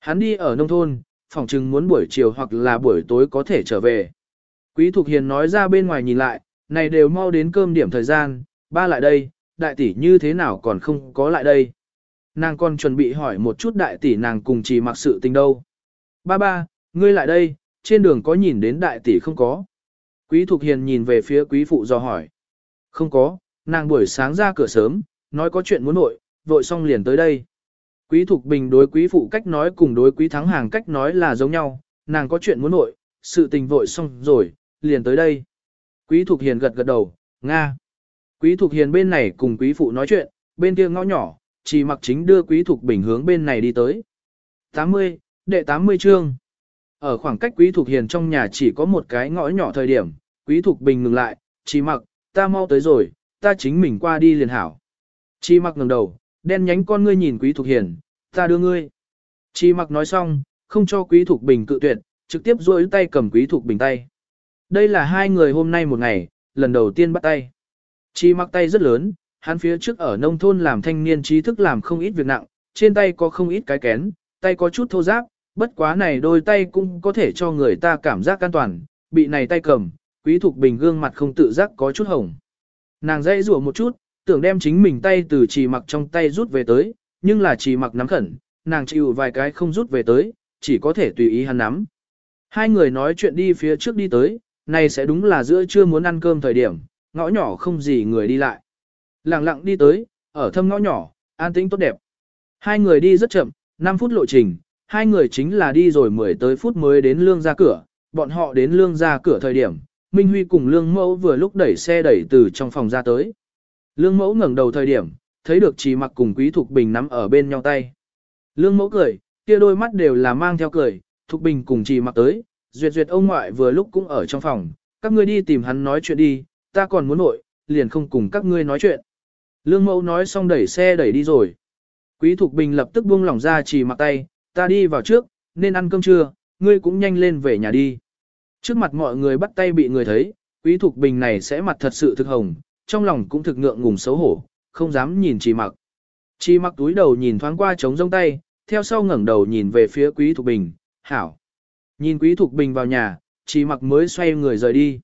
Hắn đi ở nông thôn, phòng chừng muốn buổi chiều hoặc là buổi tối có thể trở về. Quý Thục Hiền nói ra bên ngoài nhìn lại, này đều mau đến cơm điểm thời gian, ba lại đây, đại tỷ như thế nào còn không có lại đây. Nàng còn chuẩn bị hỏi một chút đại tỷ nàng cùng chỉ mặc sự tình đâu. Ba ba, ngươi lại đây, trên đường có nhìn đến đại tỷ không có. Quý Thục Hiền nhìn về phía quý phụ do hỏi. Không có, nàng buổi sáng ra cửa sớm, nói có chuyện muốn nội, vội xong liền tới đây. Quý Thục Bình đối quý phụ cách nói cùng đối quý thắng hàng cách nói là giống nhau, nàng có chuyện muốn nội, sự tình vội xong rồi, liền tới đây. Quý Thục Hiền gật gật đầu, Nga. Quý Thục Hiền bên này cùng quý phụ nói chuyện, bên kia ngõ nhỏ, chỉ mặc chính đưa quý Thục Bình hướng bên này đi tới. 80, đệ 80 chương. Ở khoảng cách quý Thục Hiền trong nhà chỉ có một cái ngõ nhỏ thời điểm, quý Thục Bình ngừng lại, chỉ mặc, ta mau tới rồi, ta chính mình qua đi liền hảo. Chỉ mặc ngẩng đầu, đen nhánh con ngươi nhìn quý Thục Hiền, ta đưa ngươi. Chỉ mặc nói xong, không cho quý Thục Bình cự tuyệt, trực tiếp duỗi tay cầm quý Thục Bình tay. Đây là hai người hôm nay một ngày, lần đầu tiên bắt tay. Chi mặc tay rất lớn, hắn phía trước ở nông thôn làm thanh niên trí thức làm không ít việc nặng, trên tay có không ít cái kén, tay có chút thô ráp, bất quá này đôi tay cũng có thể cho người ta cảm giác an toàn, bị này tay cầm, quý thục bình gương mặt không tự giác có chút hồng. Nàng dãy rủa một chút, tưởng đem chính mình tay từ trì mặc trong tay rút về tới, nhưng là trì mặc nắm khẩn, nàng chịu vài cái không rút về tới, chỉ có thể tùy ý hắn nắm. Hai người nói chuyện đi phía trước đi tới, này sẽ đúng là giữa trưa muốn ăn cơm thời điểm, ngõ nhỏ không gì người đi lại. Lặng lặng đi tới, ở thâm ngõ nhỏ, an tĩnh tốt đẹp. Hai người đi rất chậm, 5 phút lộ trình, hai người chính là đi rồi 10 tới phút mới đến lương ra cửa, bọn họ đến lương ra cửa thời điểm, Minh Huy cùng lương mẫu vừa lúc đẩy xe đẩy từ trong phòng ra tới. Lương mẫu ngẩng đầu thời điểm, thấy được chỉ mặc cùng quý Thục Bình nắm ở bên nhau tay. Lương mẫu cười, kia đôi mắt đều là mang theo cười, Thục Bình cùng chỉ mặc tới, duyệt duyệt ông ngoại vừa lúc cũng ở trong phòng, các ngươi đi tìm hắn nói chuyện đi, ta còn muốn nội, liền không cùng các ngươi nói chuyện. Lương mẫu nói xong đẩy xe đẩy đi rồi. Quý Thục Bình lập tức buông lỏng ra chỉ mặc tay, ta đi vào trước, nên ăn cơm trưa, ngươi cũng nhanh lên về nhà đi. Trước mặt mọi người bắt tay bị người thấy, Quý Thục Bình này sẽ mặt thật sự thực hồng, trong lòng cũng thực ngượng ngùng xấu hổ, không dám nhìn chỉ mặc. Chỉ mặc túi đầu nhìn thoáng qua trống rông tay, theo sau ngẩng đầu nhìn về phía Quý Thục Bình, hảo. Nhìn Quý Thục Bình vào nhà, chỉ mặc mới xoay người rời đi.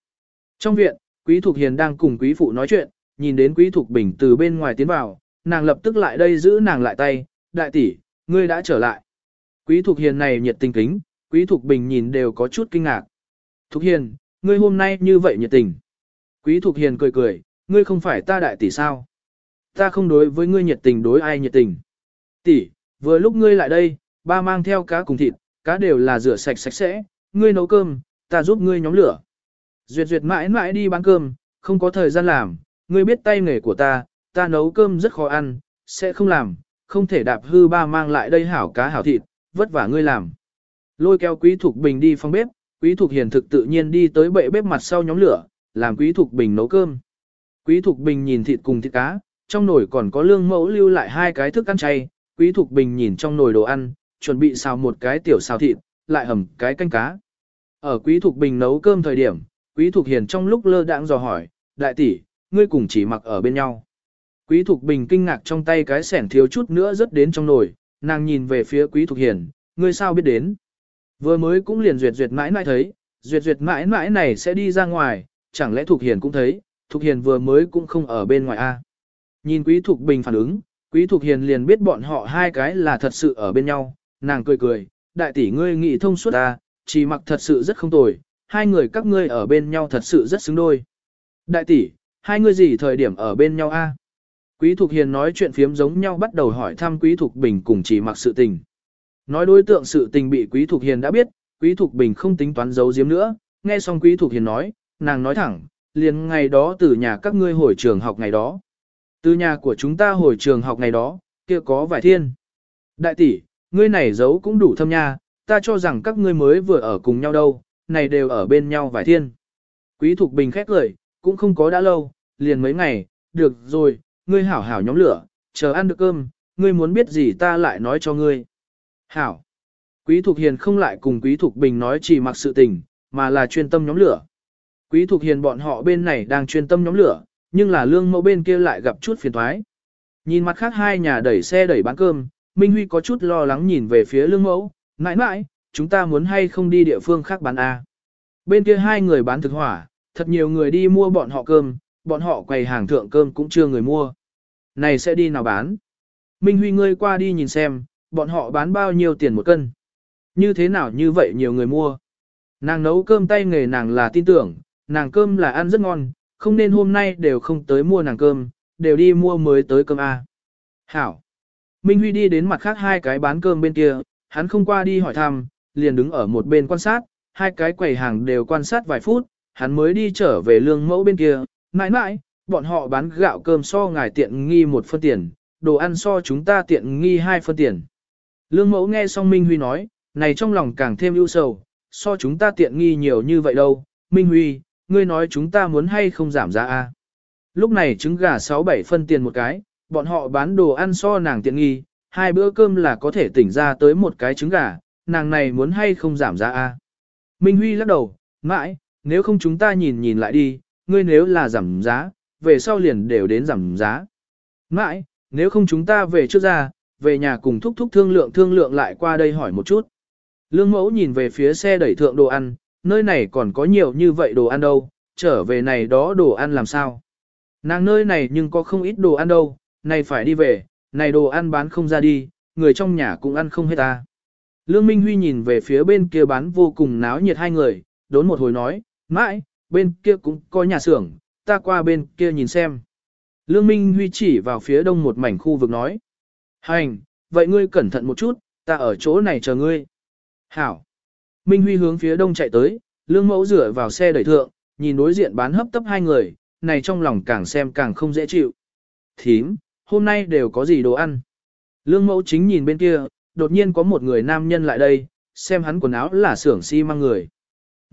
Trong viện, Quý Thục Hiền đang cùng Quý Phụ nói chuyện, nhìn đến Quý Thục Bình từ bên ngoài tiến vào, nàng lập tức lại đây giữ nàng lại tay, đại tỷ, ngươi đã trở lại. Quý Thục Hiền này nhiệt tình kính, Quý Thục Bình nhìn đều có chút kinh ngạc. Thục Hiền, ngươi hôm nay như vậy nhiệt tình. Quý Thục Hiền cười cười, ngươi không phải ta đại tỷ sao? Ta không đối với ngươi nhiệt tình đối ai nhiệt tình. Tỷ, vừa lúc ngươi lại đây, ba mang theo cá cùng thịt, cá đều là rửa sạch sạch sẽ, ngươi nấu cơm, ta giúp ngươi nhóm lửa. Duyệt duyệt mãi mãi đi bán cơm, không có thời gian làm, ngươi biết tay nghề của ta, ta nấu cơm rất khó ăn, sẽ không làm, không thể đạp hư ba mang lại đây hảo cá hảo thịt, vất vả ngươi làm. Lôi kéo quý thục bình đi phòng bếp, quý thục hiền thực tự nhiên đi tới bệ bếp mặt sau nhóm lửa, làm quý thục bình nấu cơm. Quý thục bình nhìn thịt cùng thịt cá, trong nồi còn có lương mẫu lưu lại hai cái thức ăn chay, quý thục bình nhìn trong nồi đồ ăn, chuẩn bị xào một cái tiểu xào thịt, lại hầm cái canh cá. Ở quý thục bình nấu cơm thời điểm, quý thục hiền trong lúc lơ đãng dò hỏi, đại tỷ, ngươi cùng chỉ mặc ở bên nhau. Quý thục bình kinh ngạc trong tay cái sẻn thiếu chút nữa rớt đến trong nồi, nàng nhìn về phía quý thục hiền, ngươi sao biết đến. Vừa mới cũng liền duyệt duyệt mãi mãi thấy, duyệt duyệt mãi mãi này sẽ đi ra ngoài, chẳng lẽ thục hiền cũng thấy, thục hiền vừa mới cũng không ở bên ngoài a. Nhìn quý thục bình phản ứng, quý thục hiền liền biết bọn họ hai cái là thật sự ở bên nhau, nàng cười cười, đại tỷ ngươi nghĩ thông suốt ta, chỉ mặc thật sự rất không tồi, hai người các ngươi ở bên nhau thật sự rất xứng đôi. Đại tỷ, hai ngươi gì thời điểm ở bên nhau a? Quý Thục Hiền nói chuyện phiếm giống nhau bắt đầu hỏi thăm Quý Thục Bình cùng chỉ mặc sự tình. Nói đối tượng sự tình bị Quý Thục Hiền đã biết, Quý Thục Bình không tính toán giấu giếm nữa, nghe xong Quý Thục Hiền nói, nàng nói thẳng, liền ngày đó từ nhà các ngươi hồi trường học ngày đó. Từ nhà của chúng ta hồi trường học ngày đó, kia có vài thiên. Đại tỷ, ngươi này giấu cũng đủ thâm nha, ta cho rằng các ngươi mới vừa ở cùng nhau đâu, này đều ở bên nhau vài thiên. Quý Thục Bình khét lời, cũng không có đã lâu, liền mấy ngày, được rồi, ngươi hảo hảo nhóm lửa, chờ ăn được cơm, ngươi muốn biết gì ta lại nói cho ngươi. Hảo. Quý Thục Hiền không lại cùng Quý Thục Bình nói chỉ mặc sự tình, mà là chuyên tâm nhóm lửa. Quý Thục Hiền bọn họ bên này đang chuyên tâm nhóm lửa, nhưng là lương mẫu bên kia lại gặp chút phiền thoái. Nhìn mặt khác hai nhà đẩy xe đẩy bán cơm, Minh Huy có chút lo lắng nhìn về phía lương mẫu, mãi mãi, chúng ta muốn hay không đi địa phương khác bán A. Bên kia hai người bán thực hỏa, thật nhiều người đi mua bọn họ cơm, bọn họ quầy hàng thượng cơm cũng chưa người mua. Này sẽ đi nào bán? Minh Huy ngươi qua đi nhìn xem, bọn họ bán bao nhiêu tiền một cân? Như thế nào như vậy nhiều người mua? Nàng nấu cơm tay nghề nàng là tin tưởng, nàng cơm là ăn rất ngon, không nên hôm nay đều không tới mua nàng cơm, đều đi mua mới tới cơm A. Hảo. Minh Huy đi đến mặt khác hai cái bán cơm bên kia, hắn không qua đi hỏi thăm, liền đứng ở một bên quan sát, hai cái quầy hàng đều quan sát vài phút, hắn mới đi trở về lương mẫu bên kia, mãi mãi, bọn họ bán gạo cơm so ngài tiện nghi một phân tiền, đồ ăn so chúng ta tiện nghi hai phân tiền. Lương mẫu nghe xong Minh Huy nói, này trong lòng càng thêm ưu sầu, so chúng ta tiện nghi nhiều như vậy đâu, Minh Huy, ngươi nói chúng ta muốn hay không giảm giá a? Lúc này trứng gà 6-7 phân tiền một cái, bọn họ bán đồ ăn so nàng tiện nghi, hai bữa cơm là có thể tỉnh ra tới một cái trứng gà, nàng này muốn hay không giảm giá a? Minh Huy lắc đầu, mãi, nếu không chúng ta nhìn nhìn lại đi, ngươi nếu là giảm giá, về sau liền đều đến giảm giá. Mãi, nếu không chúng ta về trước ra, về nhà cùng thúc thúc thương lượng thương lượng lại qua đây hỏi một chút. Lương mẫu nhìn về phía xe đẩy thượng đồ ăn, nơi này còn có nhiều như vậy đồ ăn đâu, trở về này đó đồ ăn làm sao. Nàng nơi này nhưng có không ít đồ ăn đâu, này phải đi về, này đồ ăn bán không ra đi, người trong nhà cũng ăn không hết ta. Lương Minh Huy nhìn về phía bên kia bán vô cùng náo nhiệt hai người, đốn một hồi nói, mãi, bên kia cũng có nhà xưởng, ta qua bên kia nhìn xem. Lương Minh Huy chỉ vào phía đông một mảnh khu vực nói. Hành, vậy ngươi cẩn thận một chút, ta ở chỗ này chờ ngươi. Hảo. Minh Huy hướng phía đông chạy tới, lương mẫu rửa vào xe đẩy thượng, nhìn đối diện bán hấp tấp hai người, này trong lòng càng xem càng không dễ chịu. Thím, hôm nay đều có gì đồ ăn? Lương mẫu chính nhìn bên kia, đột nhiên có một người nam nhân lại đây, xem hắn quần áo là xưởng xi si măng người.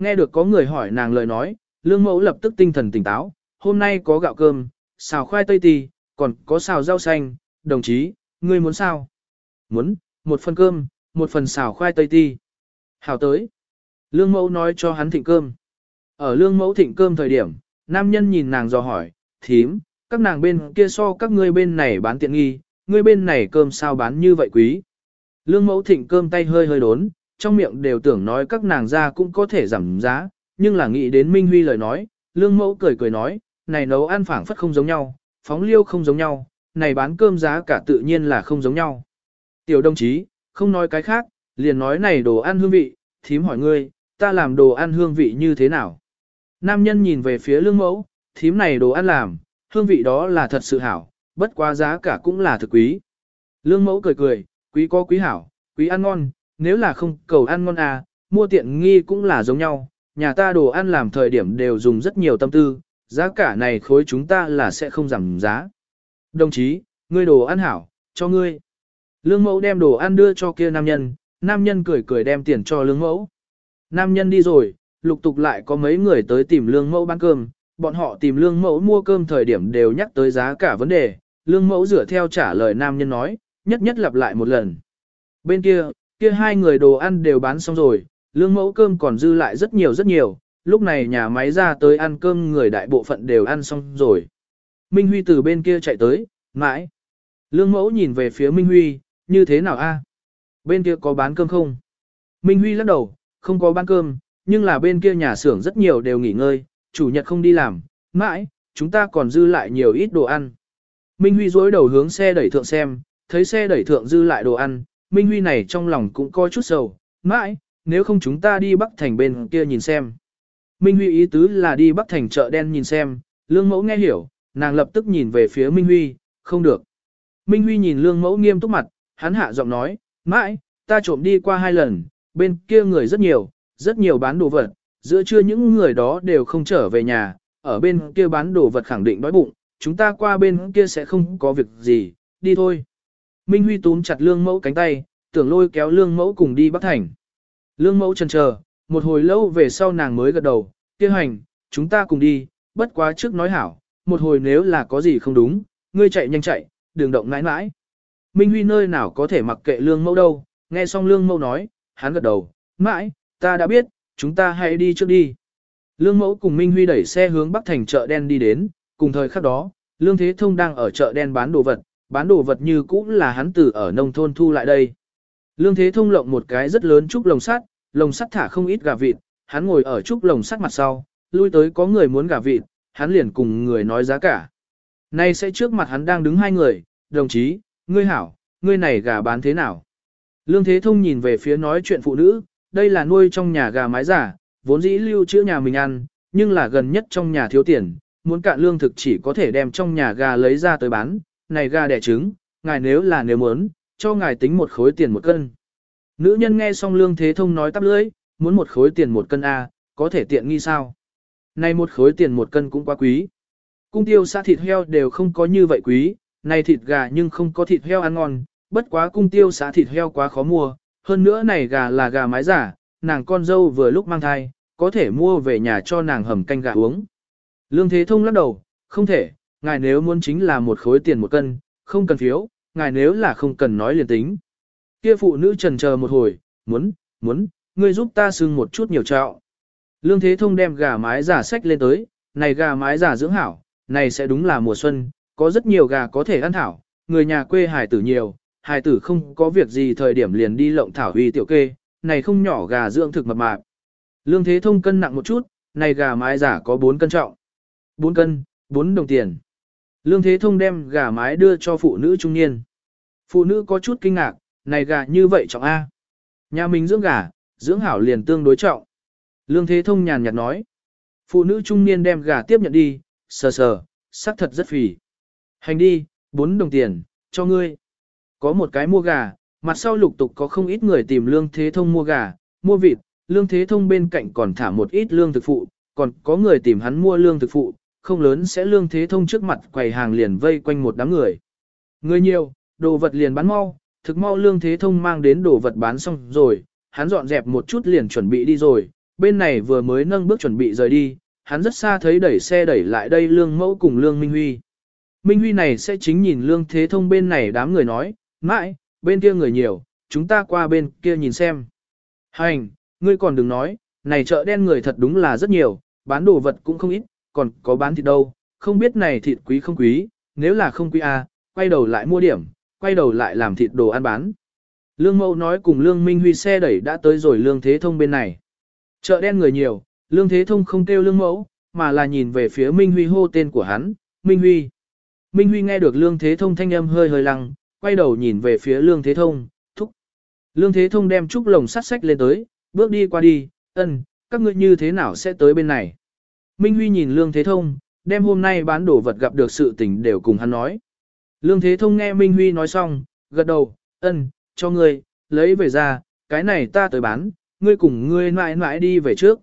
Nghe được có người hỏi nàng lời nói, lương mẫu lập tức tinh thần tỉnh táo, hôm nay có gạo cơm, xào khoai tây tì, còn có xào rau xanh, đồng chí, ngươi muốn sao? Muốn, một phần cơm, một phần xào khoai tây ti. Hào tới. Lương mẫu nói cho hắn thịnh cơm. Ở lương mẫu thịnh cơm thời điểm, nam nhân nhìn nàng dò hỏi, thím, các nàng bên kia so các ngươi bên này bán tiện nghi, ngươi bên này cơm sao bán như vậy quý. Lương mẫu thịnh cơm tay hơi hơi đốn, trong miệng đều tưởng nói các nàng ra cũng có thể giảm giá, nhưng là nghĩ đến Minh Huy lời nói, lương mẫu cười cười nói, này nấu ăn phảng phất không giống nhau, phóng liêu không giống nhau, này bán cơm giá cả tự nhiên là không giống nhau. Tiểu đồng chí, không nói cái khác, liền nói này đồ ăn hương vị, thím hỏi ngươi, ta làm đồ ăn hương vị như thế nào? Nam nhân nhìn về phía lương mẫu, thím này đồ ăn làm, hương vị đó là thật sự hảo, bất quá giá cả cũng là thực quý. Lương mẫu cười cười, quý có quý hảo, quý ăn ngon, nếu là không cầu ăn ngon à, mua tiện nghi cũng là giống nhau, nhà ta đồ ăn làm thời điểm đều dùng rất nhiều tâm tư, giá cả này khối chúng ta là sẽ không giảm giá. Đồng chí, ngươi đồ ăn hảo, cho ngươi. Lương mẫu đem đồ ăn đưa cho kia nam nhân, nam nhân cười cười đem tiền cho lương mẫu. Nam nhân đi rồi, lục tục lại có mấy người tới tìm lương mẫu bán cơm, bọn họ tìm lương mẫu mua cơm thời điểm đều nhắc tới giá cả vấn đề, lương mẫu dựa theo trả lời nam nhân nói, nhất nhất lặp lại một lần. Bên kia, kia hai người đồ ăn đều bán xong rồi, lương mẫu cơm còn dư lại rất nhiều rất nhiều, lúc này nhà máy ra tới ăn cơm người đại bộ phận đều ăn xong rồi. Minh Huy từ bên kia chạy tới, mãi. Lương mẫu nhìn về phía Minh Huy, như thế nào a? Bên kia có bán cơm không? Minh Huy lắc đầu, không có bán cơm, nhưng là bên kia nhà xưởng rất nhiều đều nghỉ ngơi, chủ nhật không đi làm, mãi, chúng ta còn dư lại nhiều ít đồ ăn. Minh Huy dối đầu hướng xe đẩy thượng xem, thấy xe đẩy thượng dư lại đồ ăn, Minh Huy này trong lòng cũng có chút sầu, mãi, nếu không chúng ta đi Bắc Thành bên kia nhìn xem. Minh Huy ý tứ là đi Bắc Thành chợ đen nhìn xem, Lương Mẫu nghe hiểu, nàng lập tức nhìn về phía Minh Huy, không được. Minh Huy nhìn Lương Mẫu nghiêm túc mặt, hắn hạ giọng nói, mãi, ta trộm đi qua hai lần, bên kia người rất nhiều, rất nhiều bán đồ vật, giữa trưa những người đó đều không trở về nhà, ở bên kia bán đồ vật khẳng định đói bụng, chúng ta qua bên kia sẽ không có việc gì, đi thôi. Minh Huy túm chặt lương mẫu cánh tay, tưởng lôi kéo lương mẫu cùng đi Bắc Thành. Lương mẫu chần chờ, một hồi lâu về sau nàng mới gật đầu, tiêu hành, chúng ta cùng đi, bất quá trước nói hảo, một hồi nếu là có gì không đúng, ngươi chạy nhanh chạy, đừng động ngãi mãi. Minh Huy nơi nào có thể mặc kệ lương mẫu đâu, nghe xong lương mẫu nói, hắn gật đầu, mãi, ta đã biết, chúng ta hãy đi trước đi. Lương mẫu cùng Minh Huy đẩy xe hướng Bắc Thành chợ đen đi đến, cùng thời khắc đó, Lương Thế Thông đang ở chợ đen bán đồ vật, bán đồ vật như cũ là hắn từ ở nông thôn thu lại đây. Lương Thế Thông lộng một cái rất lớn trúc lồng sắt, lồng sắt thả không ít gà vịt, hắn ngồi ở trúc lồng sắt mặt sau, lui tới có người muốn gà vịt, hắn liền cùng người nói giá cả. Nay sẽ trước mặt hắn đang đứng hai người, đồng chí, ngươi hảo, ngươi này gà bán thế nào? Lương Thế Thông nhìn về phía nói chuyện phụ nữ, đây là nuôi trong nhà gà mái giả, vốn dĩ lưu trữ nhà mình ăn, nhưng là gần nhất trong nhà thiếu tiền, muốn cạn lương thực chỉ có thể đem trong nhà gà lấy ra tới bán, này gà đẻ trứng, ngài nếu là nếu muốn, cho ngài tính một khối tiền một cân. Nữ nhân nghe xong lương thế thông nói tắp lưỡi, muốn một khối tiền một cân A, có thể tiện nghi sao? Này một khối tiền một cân cũng quá quý. Cung tiêu xã thịt heo đều không có như vậy quý, này thịt gà nhưng không có thịt heo ăn ngon, bất quá cung tiêu xã thịt heo quá khó mua, hơn nữa này gà là gà mái giả, nàng con dâu vừa lúc mang thai, có thể mua về nhà cho nàng hầm canh gà uống. Lương Thế Thông lắc đầu, không thể, ngài nếu muốn chính là một khối tiền một cân, không cần phiếu, ngài nếu là không cần nói liền tính. Kia phụ nữ trần chờ một hồi, muốn, muốn, ngươi giúp ta xưng một chút nhiều trạo. Lương Thế Thông đem gà mái giả sách lên tới, này gà mái giả dưỡng hảo, này sẽ đúng là mùa xuân, có rất nhiều gà có thể ăn thảo, người nhà quê hải tử nhiều, hải tử không có việc gì thời điểm liền đi lộng thảo huy tiểu kê, này không nhỏ gà dưỡng thực mập mạp. Lương Thế Thông cân nặng một chút, này gà mái giả có 4 cân trọng. 4 cân, 4 đồng tiền. Lương Thế Thông đem gà mái đưa cho phụ nữ trung niên. Phụ nữ có chút kinh ngạc, này gà như vậy trọng A. Nhà mình dưỡng gà, dưỡng hảo liền tương đối trọng. Lương Thế Thông nhàn nhạt nói. Phụ nữ trung niên đem gà tiếp nhận đi, sờ sờ, sắc thật rất phì. Hành đi, 4 đồng tiền, cho ngươi. Có một cái mua gà, mặt sau lục tục có không ít người tìm Lương Thế Thông mua gà, mua vịt, Lương Thế Thông bên cạnh còn thả một ít lương thực phụ, còn có người tìm hắn mua lương thực phụ, không lớn sẽ Lương Thế Thông trước mặt quầy hàng liền vây quanh một đám người. Người nhiều, đồ vật liền bán mau, thực mau Lương Thế Thông mang đến đồ vật bán xong rồi, hắn dọn dẹp một chút liền chuẩn bị đi rồi, bên này vừa mới nâng bước chuẩn bị rời đi, hắn rất xa thấy đẩy xe đẩy lại đây Lương Mẫu cùng Lương Minh Huy. Minh Huy này sẽ chính nhìn Lương Thế Thông bên này đám người nói, mãi, bên kia người nhiều, chúng ta qua bên kia nhìn xem. Hành, ngươi còn đừng nói, này chợ đen người thật đúng là rất nhiều, bán đồ vật cũng không ít, còn có bán thịt đâu, không biết này thịt quý không quý, nếu là không quý à, quay đầu lại mua điểm, quay đầu lại làm thịt đồ ăn bán. Lương Mẫu nói cùng Lương Minh Huy xe đẩy đã tới rồi Lương Thế Thông bên này. Chợ đen người nhiều, Lương Thế Thông không kêu Lương Mẫu, mà là nhìn về phía Minh Huy hô tên của hắn, Minh Huy. Minh Huy nghe được Lương Thế Thông thanh âm hơi hơi lăng, quay đầu nhìn về phía Lương Thế Thông, thúc. Lương Thế Thông đem trúc lồng sắt sách lên tới, bước đi qua đi, ân, các ngươi như thế nào sẽ tới bên này. Minh Huy nhìn Lương Thế Thông, đem hôm nay bán đồ vật gặp được sự tình đều cùng hắn nói. Lương Thế Thông nghe Minh Huy nói xong, gật đầu, ân, cho ngươi, lấy về ra, cái này ta tới bán, ngươi cùng ngươi mãi mãi đi về trước.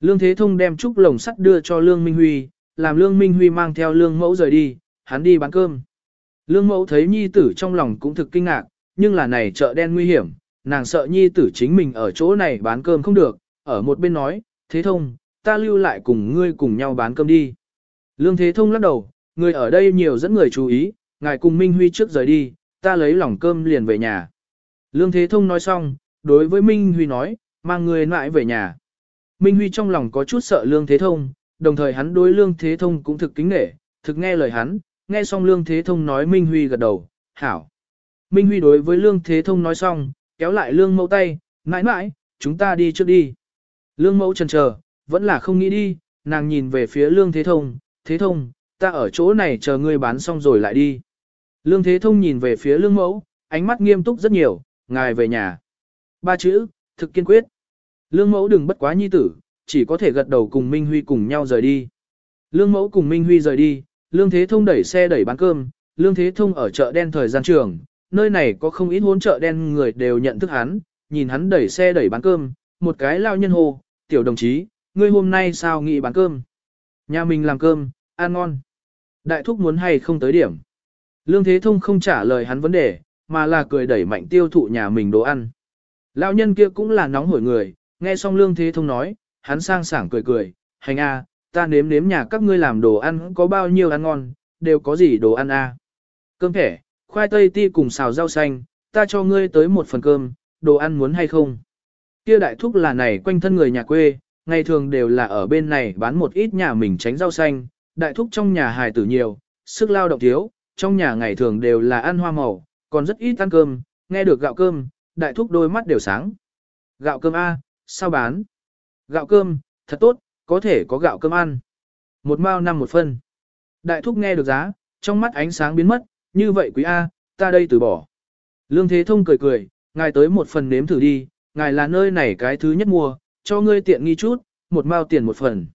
Lương Thế Thông đem trúc lồng sắt đưa cho Lương Minh Huy, làm Lương Minh Huy mang theo Lương Mẫu rời đi, hắn đi bán cơm. Lương Mẫu thấy nhi tử trong lòng cũng thực kinh ngạc, nhưng là này chợ đen nguy hiểm, nàng sợ nhi tử chính mình ở chỗ này bán cơm không được, ở một bên nói, Thế Thông, ta lưu lại cùng ngươi cùng nhau bán cơm đi. Lương Thế Thông lắc đầu, người ở đây nhiều dẫn người chú ý, ngài cùng Minh Huy trước rời đi, ta lấy lòng cơm liền về nhà. Lương Thế Thông nói xong, đối với Minh Huy nói, mang người lại về nhà. Minh Huy trong lòng có chút sợ Lương Thế Thông, đồng thời hắn đối Lương Thế Thông cũng thực kính nể, thực nghe lời hắn, nghe xong Lương Thế Thông nói Minh Huy gật đầu, hảo. Minh Huy đối với Lương Thế Thông nói xong, kéo lại Lương Mẫu tay, mãi mãi, chúng ta đi trước đi. Lương Mẫu chần chờ, vẫn là không nghĩ đi, nàng nhìn về phía Lương Thế Thông, Thế Thông, ta ở chỗ này chờ ngươi bán xong rồi lại đi. Lương Thế Thông nhìn về phía Lương Mẫu, ánh mắt nghiêm túc rất nhiều, ngài về nhà. Ba chữ, thực kiên quyết. Lương Mẫu đừng bất quá nhi tử, chỉ có thể gật đầu cùng Minh Huy cùng nhau rời đi. Lương Mẫu cùng Minh Huy rời đi, Lương Thế Thông đẩy xe đẩy bán cơm, Lương Thế Thông ở chợ đen thời gian trường, nơi này có không ít hôn chợ đen người đều nhận thức hắn, nhìn hắn đẩy xe đẩy bán cơm, một cái lao nhân hồ, tiểu đồng chí, ngươi hôm nay sao nghị bán cơm? Nhà mình làm cơm, ăn ngon. Đại thúc muốn hay không tới điểm. Lương Thế Thông không trả lời hắn vấn đề, mà là cười đẩy mạnh tiêu thụ nhà mình đồ ăn. Lão nhân kia cũng là nóng hổi người, nghe xong Lương Thế Thông nói, hắn sang sảng cười cười, hành a, ta nếm nếm nhà các ngươi làm đồ ăn có bao nhiêu ăn ngon, đều có gì đồ ăn a. Cơm thẻ, khoai tây ti cùng xào rau xanh, ta cho ngươi tới một phần cơm, đồ ăn muốn hay không? Kia đại thúc là này quanh thân người nhà quê, ngày thường đều là ở bên này bán một ít nhà mình tránh rau xanh, đại thúc trong nhà hài tử nhiều, sức lao động thiếu, trong nhà ngày thường đều là ăn hoa màu, còn rất ít ăn cơm, nghe được gạo cơm, đại thúc đôi mắt đều sáng. Gạo cơm A, sao bán? Gạo cơm, thật tốt, có thể có gạo cơm ăn. Một mao năm một phân. Đại thúc nghe được giá, trong mắt ánh sáng biến mất, như vậy quý A, ta đây từ bỏ. Lương Thế Thông cười cười, ngài tới một phần nếm thử đi, ngài là nơi này cái thứ nhất mua, cho ngươi tiện nghi chút, một mao tiền một phần.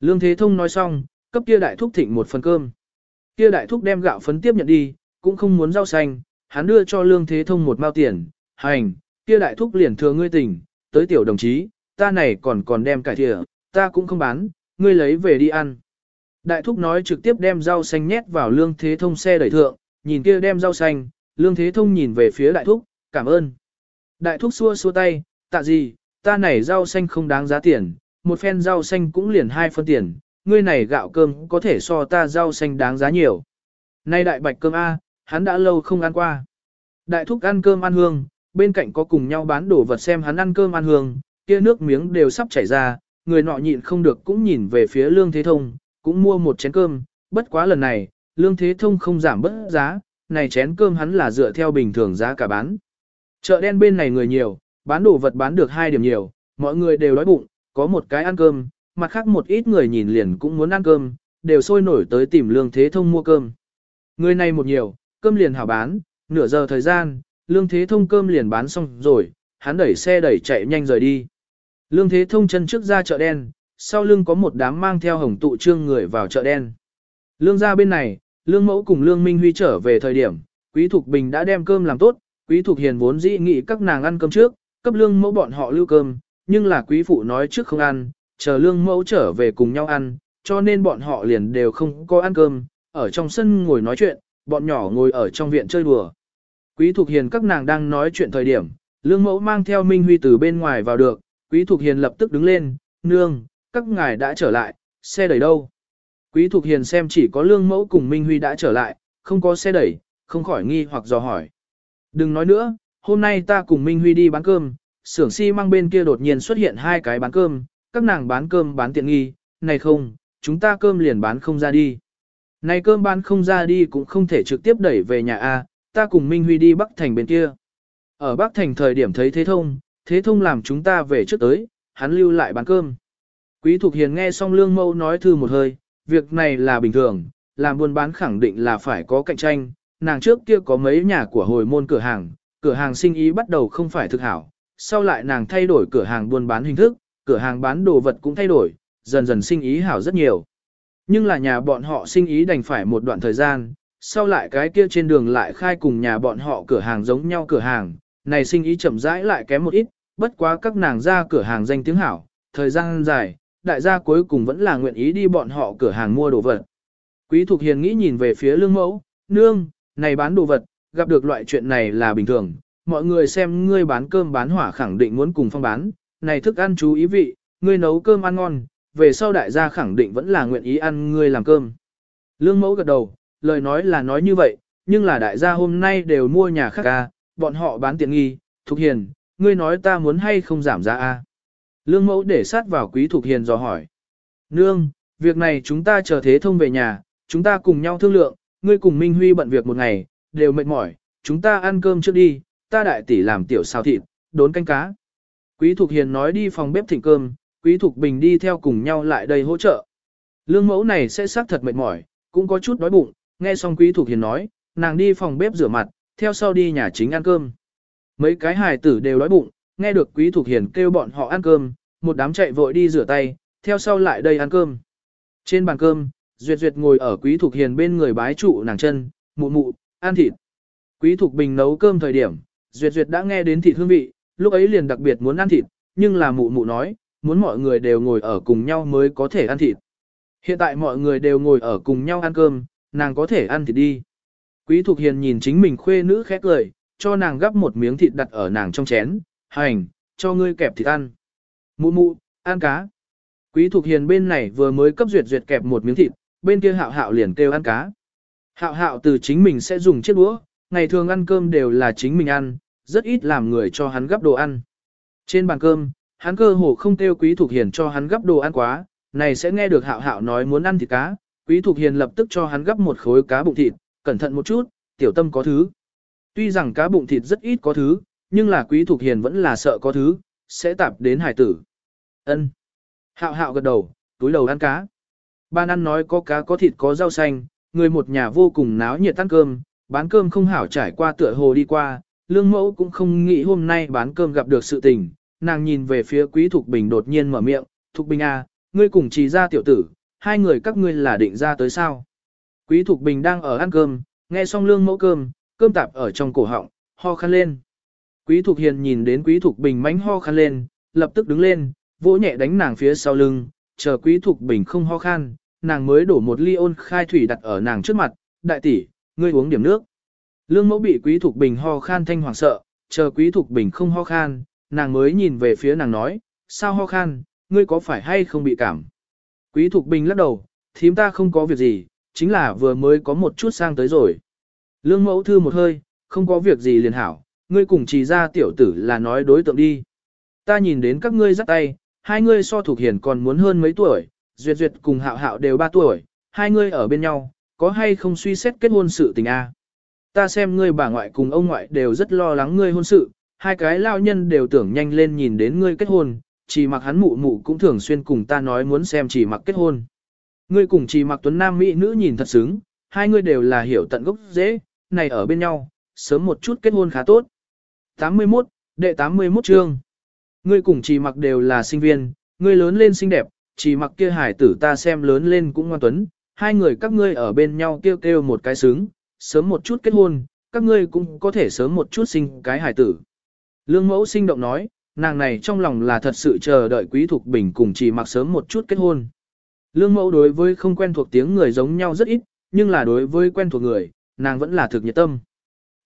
Lương Thế Thông nói xong, cấp kia đại thúc thịnh một phần cơm. Kia đại thúc đem gạo phấn tiếp nhận đi, cũng không muốn rau xanh, hắn đưa cho lương thế thông một mao tiền, hành, kia đại thúc liền thừa ngươi tỉnh, tới tiểu đồng chí, ta này còn còn đem cải thịa, ta cũng không bán, ngươi lấy về đi ăn. Đại thúc nói trực tiếp đem rau xanh nhét vào lương thế thông xe đẩy thượng, nhìn kia đem rau xanh, lương thế thông nhìn về phía đại thúc, cảm ơn. Đại thúc xua xua tay, tạ gì, ta này rau xanh không đáng giá tiền, một phen rau xanh cũng liền hai phân tiền, ngươi này gạo cơm có thể so ta rau xanh đáng giá nhiều. Nay đại bạch cơm A, hắn đã lâu không ăn qua. Đại thúc ăn cơm ăn hương, bên cạnh có cùng nhau bán đồ vật xem hắn ăn cơm ăn hương, kia nước miếng đều sắp chảy ra, người nọ nhịn không được cũng nhìn về phía lương thế thông, cũng mua một chén cơm, bất quá lần này, lương thế thông không giảm bớt giá, này chén cơm hắn là dựa theo bình thường giá cả bán. Chợ đen bên này người nhiều, bán đồ vật bán được hai điểm nhiều, mọi người đều đói bụng, có một cái ăn cơm, mặt khác một ít người nhìn liền cũng muốn ăn cơm, đều sôi nổi tới tìm lương thế thông mua cơm. Người này một nhiều, cơm liền hảo bán, nửa giờ thời gian, lương thế thông cơm liền bán xong rồi, hắn đẩy xe đẩy chạy nhanh rời đi. Lương thế thông chân trước ra chợ đen, sau lưng có một đám mang theo hồng tụ trương người vào chợ đen. Lương ra bên này, lương mẫu cùng lương minh huy trở về thời điểm, quý thục bình đã đem cơm làm tốt, quý thục hiền vốn dĩ nghĩ các nàng ăn cơm trước, cấp lương mẫu bọn họ lưu cơm, nhưng là quý phụ nói trước không ăn, chờ lương mẫu trở về cùng nhau ăn, cho nên bọn họ liền đều không có ăn cơm, ở trong sân ngồi nói chuyện, bọn nhỏ ngồi ở trong viện chơi đùa. Quý Thục Hiền các nàng đang nói chuyện thời điểm, lương mẫu mang theo Minh Huy từ bên ngoài vào được, Quý Thục Hiền lập tức đứng lên, nương, các ngài đã trở lại, xe đẩy đâu? Quý Thục Hiền xem chỉ có lương mẫu cùng Minh Huy đã trở lại, không có xe đẩy, không khỏi nghi hoặc dò hỏi. Đừng nói nữa, hôm nay ta cùng Minh Huy đi bán cơm, xưởng xi si măng bên kia đột nhiên xuất hiện hai cái bán cơm, các nàng bán cơm bán tiện nghi, này không, chúng ta cơm liền bán không ra đi. Này cơm bán không ra đi cũng không thể trực tiếp đẩy về nhà A, ta cùng Minh Huy đi Bắc Thành bên kia. Ở Bắc Thành thời điểm thấy Thế Thông, Thế Thông làm chúng ta về trước tới, hắn lưu lại bán cơm. Quý Thục Hiền nghe xong Lương Mâu nói thư một hơi, việc này là bình thường, làm buôn bán khẳng định là phải có cạnh tranh, nàng trước kia có mấy nhà của hồi môn cửa hàng, cửa hàng sinh ý bắt đầu không phải thực hảo, sau lại nàng thay đổi cửa hàng buôn bán hình thức, cửa hàng bán đồ vật cũng thay đổi, dần dần sinh ý hảo rất nhiều. Nhưng là nhà bọn họ sinh ý đành phải một đoạn thời gian, sau lại cái kia trên đường lại khai cùng nhà bọn họ cửa hàng giống nhau cửa hàng, này sinh ý chậm rãi lại kém một ít, bất quá các nàng ra cửa hàng danh tiếng hảo, thời gian dài, đại gia cuối cùng vẫn là nguyện ý đi bọn họ cửa hàng mua đồ vật. Quý Thục Hiền nghĩ nhìn về phía lương mẫu, nương, này bán đồ vật, gặp được loại chuyện này là bình thường, mọi người xem ngươi bán cơm bán hỏa khẳng định muốn cùng phong bán, này thức ăn chú ý vị, ngươi nấu cơm ăn ngon, về sau đại gia khẳng định vẫn là nguyện ý ăn ngươi làm cơm. Lương mẫu gật đầu, lời nói là nói như vậy, nhưng là đại gia hôm nay đều mua nhà khác ca, bọn họ bán tiện nghi, Thục Hiền, ngươi nói ta muốn hay không giảm giá a? Lương mẫu để sát vào quý Thục Hiền dò hỏi. Nương, việc này chúng ta chờ thế thông về nhà, chúng ta cùng nhau thương lượng, ngươi cùng Minh Huy bận việc một ngày, đều mệt mỏi, chúng ta ăn cơm trước đi, ta đại tỷ làm tiểu xào thịt, đốn canh cá. Quý Thục Hiền nói đi phòng bếp thịnh cơm, Quý Thục Bình đi theo cùng nhau lại đây hỗ trợ. Lương mẫu này sẽ xác thật mệt mỏi, cũng có chút đói bụng, nghe xong Quý Thục Hiền nói, nàng đi phòng bếp rửa mặt, theo sau đi nhà chính ăn cơm. Mấy cái hài tử đều đói bụng, nghe được Quý Thục Hiền kêu bọn họ ăn cơm, một đám chạy vội đi rửa tay, theo sau lại đây ăn cơm. Trên bàn cơm, Duyệt Duyệt ngồi ở Quý Thục Hiền bên người bái trụ nàng chân, mụ mụ, ăn thịt. Quý Thục Bình nấu cơm thời điểm, Duyệt Duyệt đã nghe đến thịt hương vị, lúc ấy liền đặc biệt muốn ăn thịt, nhưng là mụ mụ nói, muốn mọi người đều ngồi ở cùng nhau mới có thể ăn thịt. Hiện tại mọi người đều ngồi ở cùng nhau ăn cơm, nàng có thể ăn thịt đi. Quý Thục Hiền nhìn chính mình khuê nữ khét lời, cho nàng gắp một miếng thịt đặt ở nàng trong chén, hành, cho ngươi kẹp thịt ăn. Mụ mụ, ăn cá. Quý Thục Hiền bên này vừa mới cấp duyệt duyệt kẹp một miếng thịt, bên kia hạo hạo liền kêu ăn cá. Hạo hạo từ chính mình sẽ dùng chiếc đũa, ngày thường ăn cơm đều là chính mình ăn, rất ít làm người cho hắn gắp đồ ăn. Trên bàn cơm, hắn cơ hồ không kêu Quý thuộc Hiền cho hắn gắp đồ ăn quá, này sẽ nghe được hạo hạo nói muốn ăn thịt cá, Quý thuộc Hiền lập tức cho hắn gắp một khối cá bụng thịt, cẩn thận một chút, tiểu tâm có thứ. Tuy rằng cá bụng thịt rất ít có thứ, nhưng là Quý thuộc Hiền vẫn là sợ có thứ, sẽ tạp đến hải tử. Ân. Hạo hạo gật đầu, túi đầu ăn cá. Ban ăn nói có cá có thịt có rau xanh, người một nhà vô cùng náo nhiệt ăn cơm, bán cơm không hảo trải qua tựa hồ đi qua, lương mẫu cũng không nghĩ hôm nay bán cơm gặp được sự tình, nàng nhìn về phía quý Thục Bình đột nhiên mở miệng, Thục Bình à, ngươi cùng trì ra tiểu tử, hai người các ngươi là định ra tới sao. Quý Thục Bình đang ở ăn cơm, nghe xong lương mẫu cơm, cơm tạp ở trong cổ họng, ho khăn lên. Quý Thục Hiền nhìn đến Quý Thục Bình mánh ho khăn lên, lập tức đứng lên, vỗ nhẹ đánh nàng phía sau lưng, chờ Quý Thục Bình không ho khan, nàng mới đổ một ly ôn khai thủy đặt ở nàng trước mặt, đại tỷ, ngươi uống điểm nước. Lương mẫu bị Quý Thục Bình ho khan thanh hoàng sợ, chờ Quý Thục Bình không ho khan, nàng mới nhìn về phía nàng nói, sao ho khan, ngươi có phải hay không bị cảm. Quý Thục Bình lắc đầu, thím ta không có việc gì, chính là vừa mới có một chút sang tới rồi. Lương mẫu thư một hơi, không có việc gì liền hảo, ngươi cùng trì ra tiểu tử là nói đối tượng đi. Ta nhìn đến các ngươi dắt tay, hai ngươi so thuộc hiền còn muốn hơn mấy tuổi, duyệt duyệt cùng hạo hạo đều ba tuổi, hai ngươi ở bên nhau, có hay không suy xét kết hôn sự tình a? Ta xem ngươi bà ngoại cùng ông ngoại đều rất lo lắng ngươi hôn sự, hai cái lao nhân đều tưởng nhanh lên nhìn đến ngươi kết hôn, chỉ mặc hắn mụ mụ cũng thường xuyên cùng ta nói muốn xem chỉ mặc kết hôn. Ngươi cùng chỉ mặc tuấn nam mỹ nữ nhìn thật xứng, hai ngươi đều là hiểu tận gốc dễ, này ở bên nhau, sớm một chút kết hôn khá tốt. 81, đệ 81 chương. Ngươi cùng chỉ mặc đều là sinh viên, ngươi lớn lên xinh đẹp, chỉ mặc kia hải tử ta xem lớn lên cũng ngoan tuấn, hai người các ngươi ở bên nhau kêu kêu một cái xứng, sớm một chút kết hôn, các ngươi cũng có thể sớm một chút sinh cái hải tử. Lương mẫu sinh động nói, nàng này trong lòng là thật sự chờ đợi quý thục bình cùng chỉ mặc sớm một chút kết hôn. Lương mẫu đối với không quen thuộc tiếng người giống nhau rất ít, nhưng là đối với quen thuộc người, nàng vẫn là thực nhiệt tâm.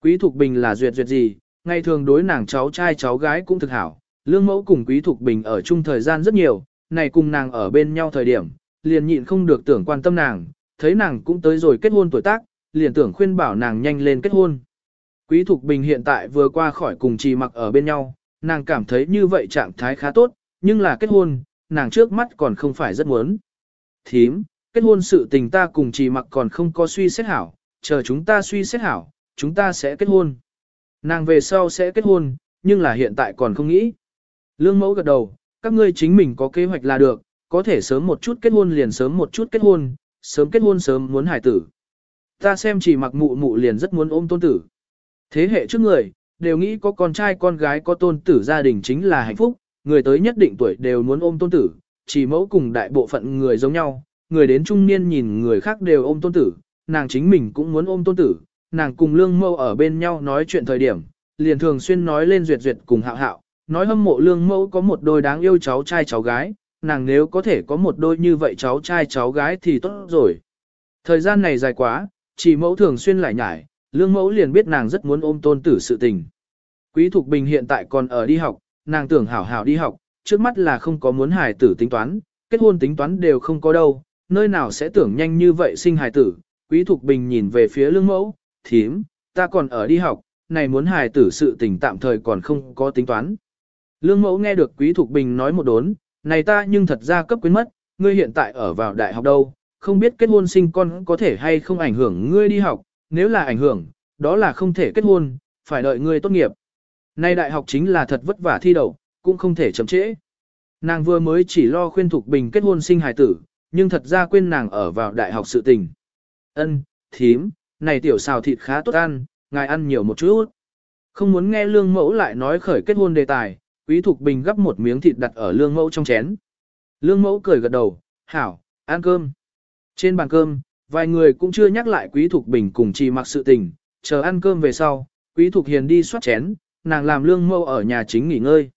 Quý thục bình là duyệt duyệt gì, ngày thường đối nàng cháu trai cháu gái cũng thực hảo. Lương mẫu cùng quý thục bình ở chung thời gian rất nhiều, này cùng nàng ở bên nhau thời điểm, liền nhịn không được tưởng quan tâm nàng, thấy nàng cũng tới rồi kết hôn tuổi tác, liền tưởng khuyên bảo nàng nhanh lên kết hôn. Quý Thục Bình hiện tại vừa qua khỏi cùng trì mặc ở bên nhau, nàng cảm thấy như vậy trạng thái khá tốt, nhưng là kết hôn, nàng trước mắt còn không phải rất muốn. Thím, kết hôn sự tình ta cùng trì mặc còn không có suy xét hảo, chờ chúng ta suy xét hảo, chúng ta sẽ kết hôn. Nàng về sau sẽ kết hôn, nhưng là hiện tại còn không nghĩ. Lương mẫu gật đầu, các ngươi chính mình có kế hoạch là được, có thể sớm một chút kết hôn liền sớm một chút kết hôn, sớm kết hôn sớm muốn hải tử. Ta xem chỉ mặc mụ mụ liền rất muốn ôm tôn tử. Thế hệ trước người, đều nghĩ có con trai con gái có tôn tử gia đình chính là hạnh phúc, người tới nhất định tuổi đều muốn ôm tôn tử, chỉ mẫu cùng đại bộ phận người giống nhau, người đến trung niên nhìn người khác đều ôm tôn tử, nàng chính mình cũng muốn ôm tôn tử, nàng cùng lương mâu ở bên nhau nói chuyện thời điểm, liền thường xuyên nói lên duyệt duyệt cùng hạo hạo, nói hâm mộ lương mẫu có một đôi đáng yêu cháu trai cháu gái, nàng nếu có thể có một đôi như vậy cháu trai cháu gái thì tốt rồi. Thời gian này dài quá, chỉ mẫu thường xuyên lại nhải, lương mẫu liền biết nàng rất muốn ôm tôn tử sự tình. Quý Thục Bình hiện tại còn ở đi học, nàng tưởng hảo hảo đi học, trước mắt là không có muốn hài tử tính toán, kết hôn tính toán đều không có đâu, nơi nào sẽ tưởng nhanh như vậy sinh hài tử. Quý Thục Bình nhìn về phía lương mẫu, thím, ta còn ở đi học, này muốn hài tử sự tình tạm thời còn không có tính toán. Lương mẫu nghe được Quý Thục Bình nói một đốn, này ta nhưng thật ra cấp quyến mất, ngươi hiện tại ở vào đại học đâu, không biết kết hôn sinh con có thể hay không ảnh hưởng ngươi đi học, nếu là ảnh hưởng, đó là không thể kết hôn, phải đợi ngươi tốt nghiệp. Nay đại học chính là thật vất vả thi đậu, cũng không thể chậm trễ. Nàng vừa mới chỉ lo khuyên Thục Bình kết hôn sinh hài tử, nhưng thật ra quên nàng ở vào đại học sự tình. Ân, thím, này tiểu xào thịt khá tốt ăn, ngài ăn nhiều một chút. Không muốn nghe lương mẫu lại nói khởi kết hôn đề tài, quý Thục Bình gắp một miếng thịt đặt ở lương mẫu trong chén. Lương mẫu cười gật đầu, hảo, ăn cơm. Trên bàn cơm, vài người cũng chưa nhắc lại quý Thục Bình cùng trì mặc sự tình, chờ ăn cơm về sau, quý Thục Hiền đi soát chén, nàng làm lương mẫu ở nhà chính nghỉ ngơi.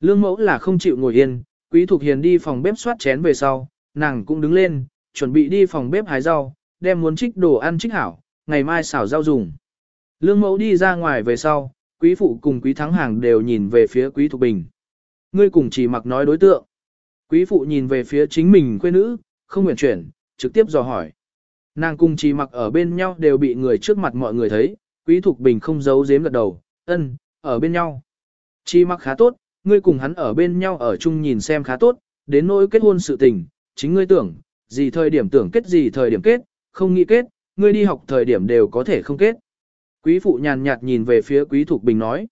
Lương mẫu là không chịu ngồi yên, quý Thục Hiền đi phòng bếp soát chén về sau, nàng cũng đứng lên, chuẩn bị đi phòng bếp hái rau, đem muốn trích đồ ăn trích hảo, ngày mai xào rau dùng. Lương mẫu đi ra ngoài về sau, quý phụ cùng quý thắng hàng đều nhìn về phía quý Thục Bình. Ngươi cùng chỉ mặc nói đối tượng. Quý phụ nhìn về phía chính mình quê nữ, không nguyện chuyển, trực tiếp dò hỏi. Nàng cùng chỉ mặc ở bên nhau đều bị người trước mặt mọi người thấy, quý Thục Bình không giấu giếm gật đầu, ân, ở bên nhau. Chi mặc khá tốt, ngươi cùng hắn ở bên nhau ở chung nhìn xem khá tốt, đến nỗi kết hôn sự tình, chính ngươi tưởng, gì thời điểm tưởng kết gì thời điểm kết, không nghĩ kết, ngươi đi học thời điểm đều có thể không kết. Quý phụ nhàn nhạt nhìn về phía quý thục bình nói.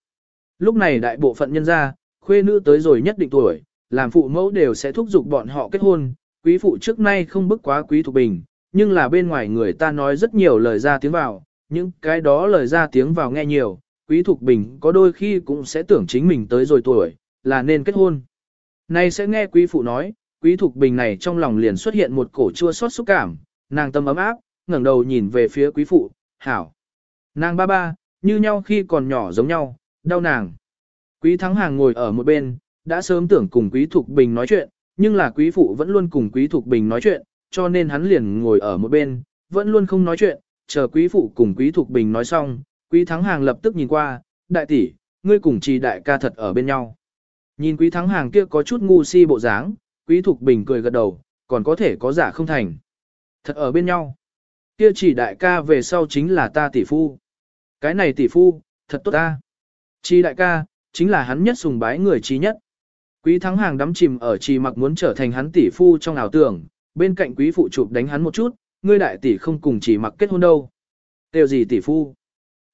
Lúc này đại bộ phận nhân gia, khuê nữ tới rồi nhất định tuổi, làm phụ mẫu đều sẽ thúc giục bọn họ kết hôn, quý phụ trước nay không bức quá quý thục bình, nhưng là bên ngoài người ta nói rất nhiều lời ra tiếng vào, những cái đó lời ra tiếng vào nghe nhiều, quý thục bình có đôi khi cũng sẽ tưởng chính mình tới rồi tuổi, là nên kết hôn. Này sẽ nghe quý phụ nói, Quý Thục Bình này trong lòng liền xuất hiện một cổ chua xót xúc cảm, nàng tâm ấm áp, ngẩng đầu nhìn về phía quý phụ, hảo. Nàng ba ba, như nhau khi còn nhỏ giống nhau, đau nàng. Quý Thắng Hàng ngồi ở một bên, đã sớm tưởng cùng Quý Thục Bình nói chuyện, nhưng là quý phụ vẫn luôn cùng Quý Thục Bình nói chuyện, cho nên hắn liền ngồi ở một bên, vẫn luôn không nói chuyện, chờ quý phụ cùng quý thục bình nói xong, quý thắng hàng lập tức nhìn qua, đại tỷ, ngươi cùng trì đại ca thật ở bên nhau. Nhìn quý thắng hàng kia có chút ngu si bộ dáng, quý thục bình cười gật đầu, còn có thể có giả không thành. Thật ở bên nhau. Kia chỉ đại ca về sau chính là ta tỷ phu. Cái này tỷ phu, thật tốt ta. Chi đại ca, chính là hắn nhất sùng bái người trí nhất. Quý thắng hàng đắm chìm ở trì mặc muốn trở thành hắn tỷ phu trong ảo tưởng, bên cạnh quý phụ chụp đánh hắn một chút, ngươi đại tỷ không cùng chỉ mặc kết hôn đâu. Đều gì tỷ phu?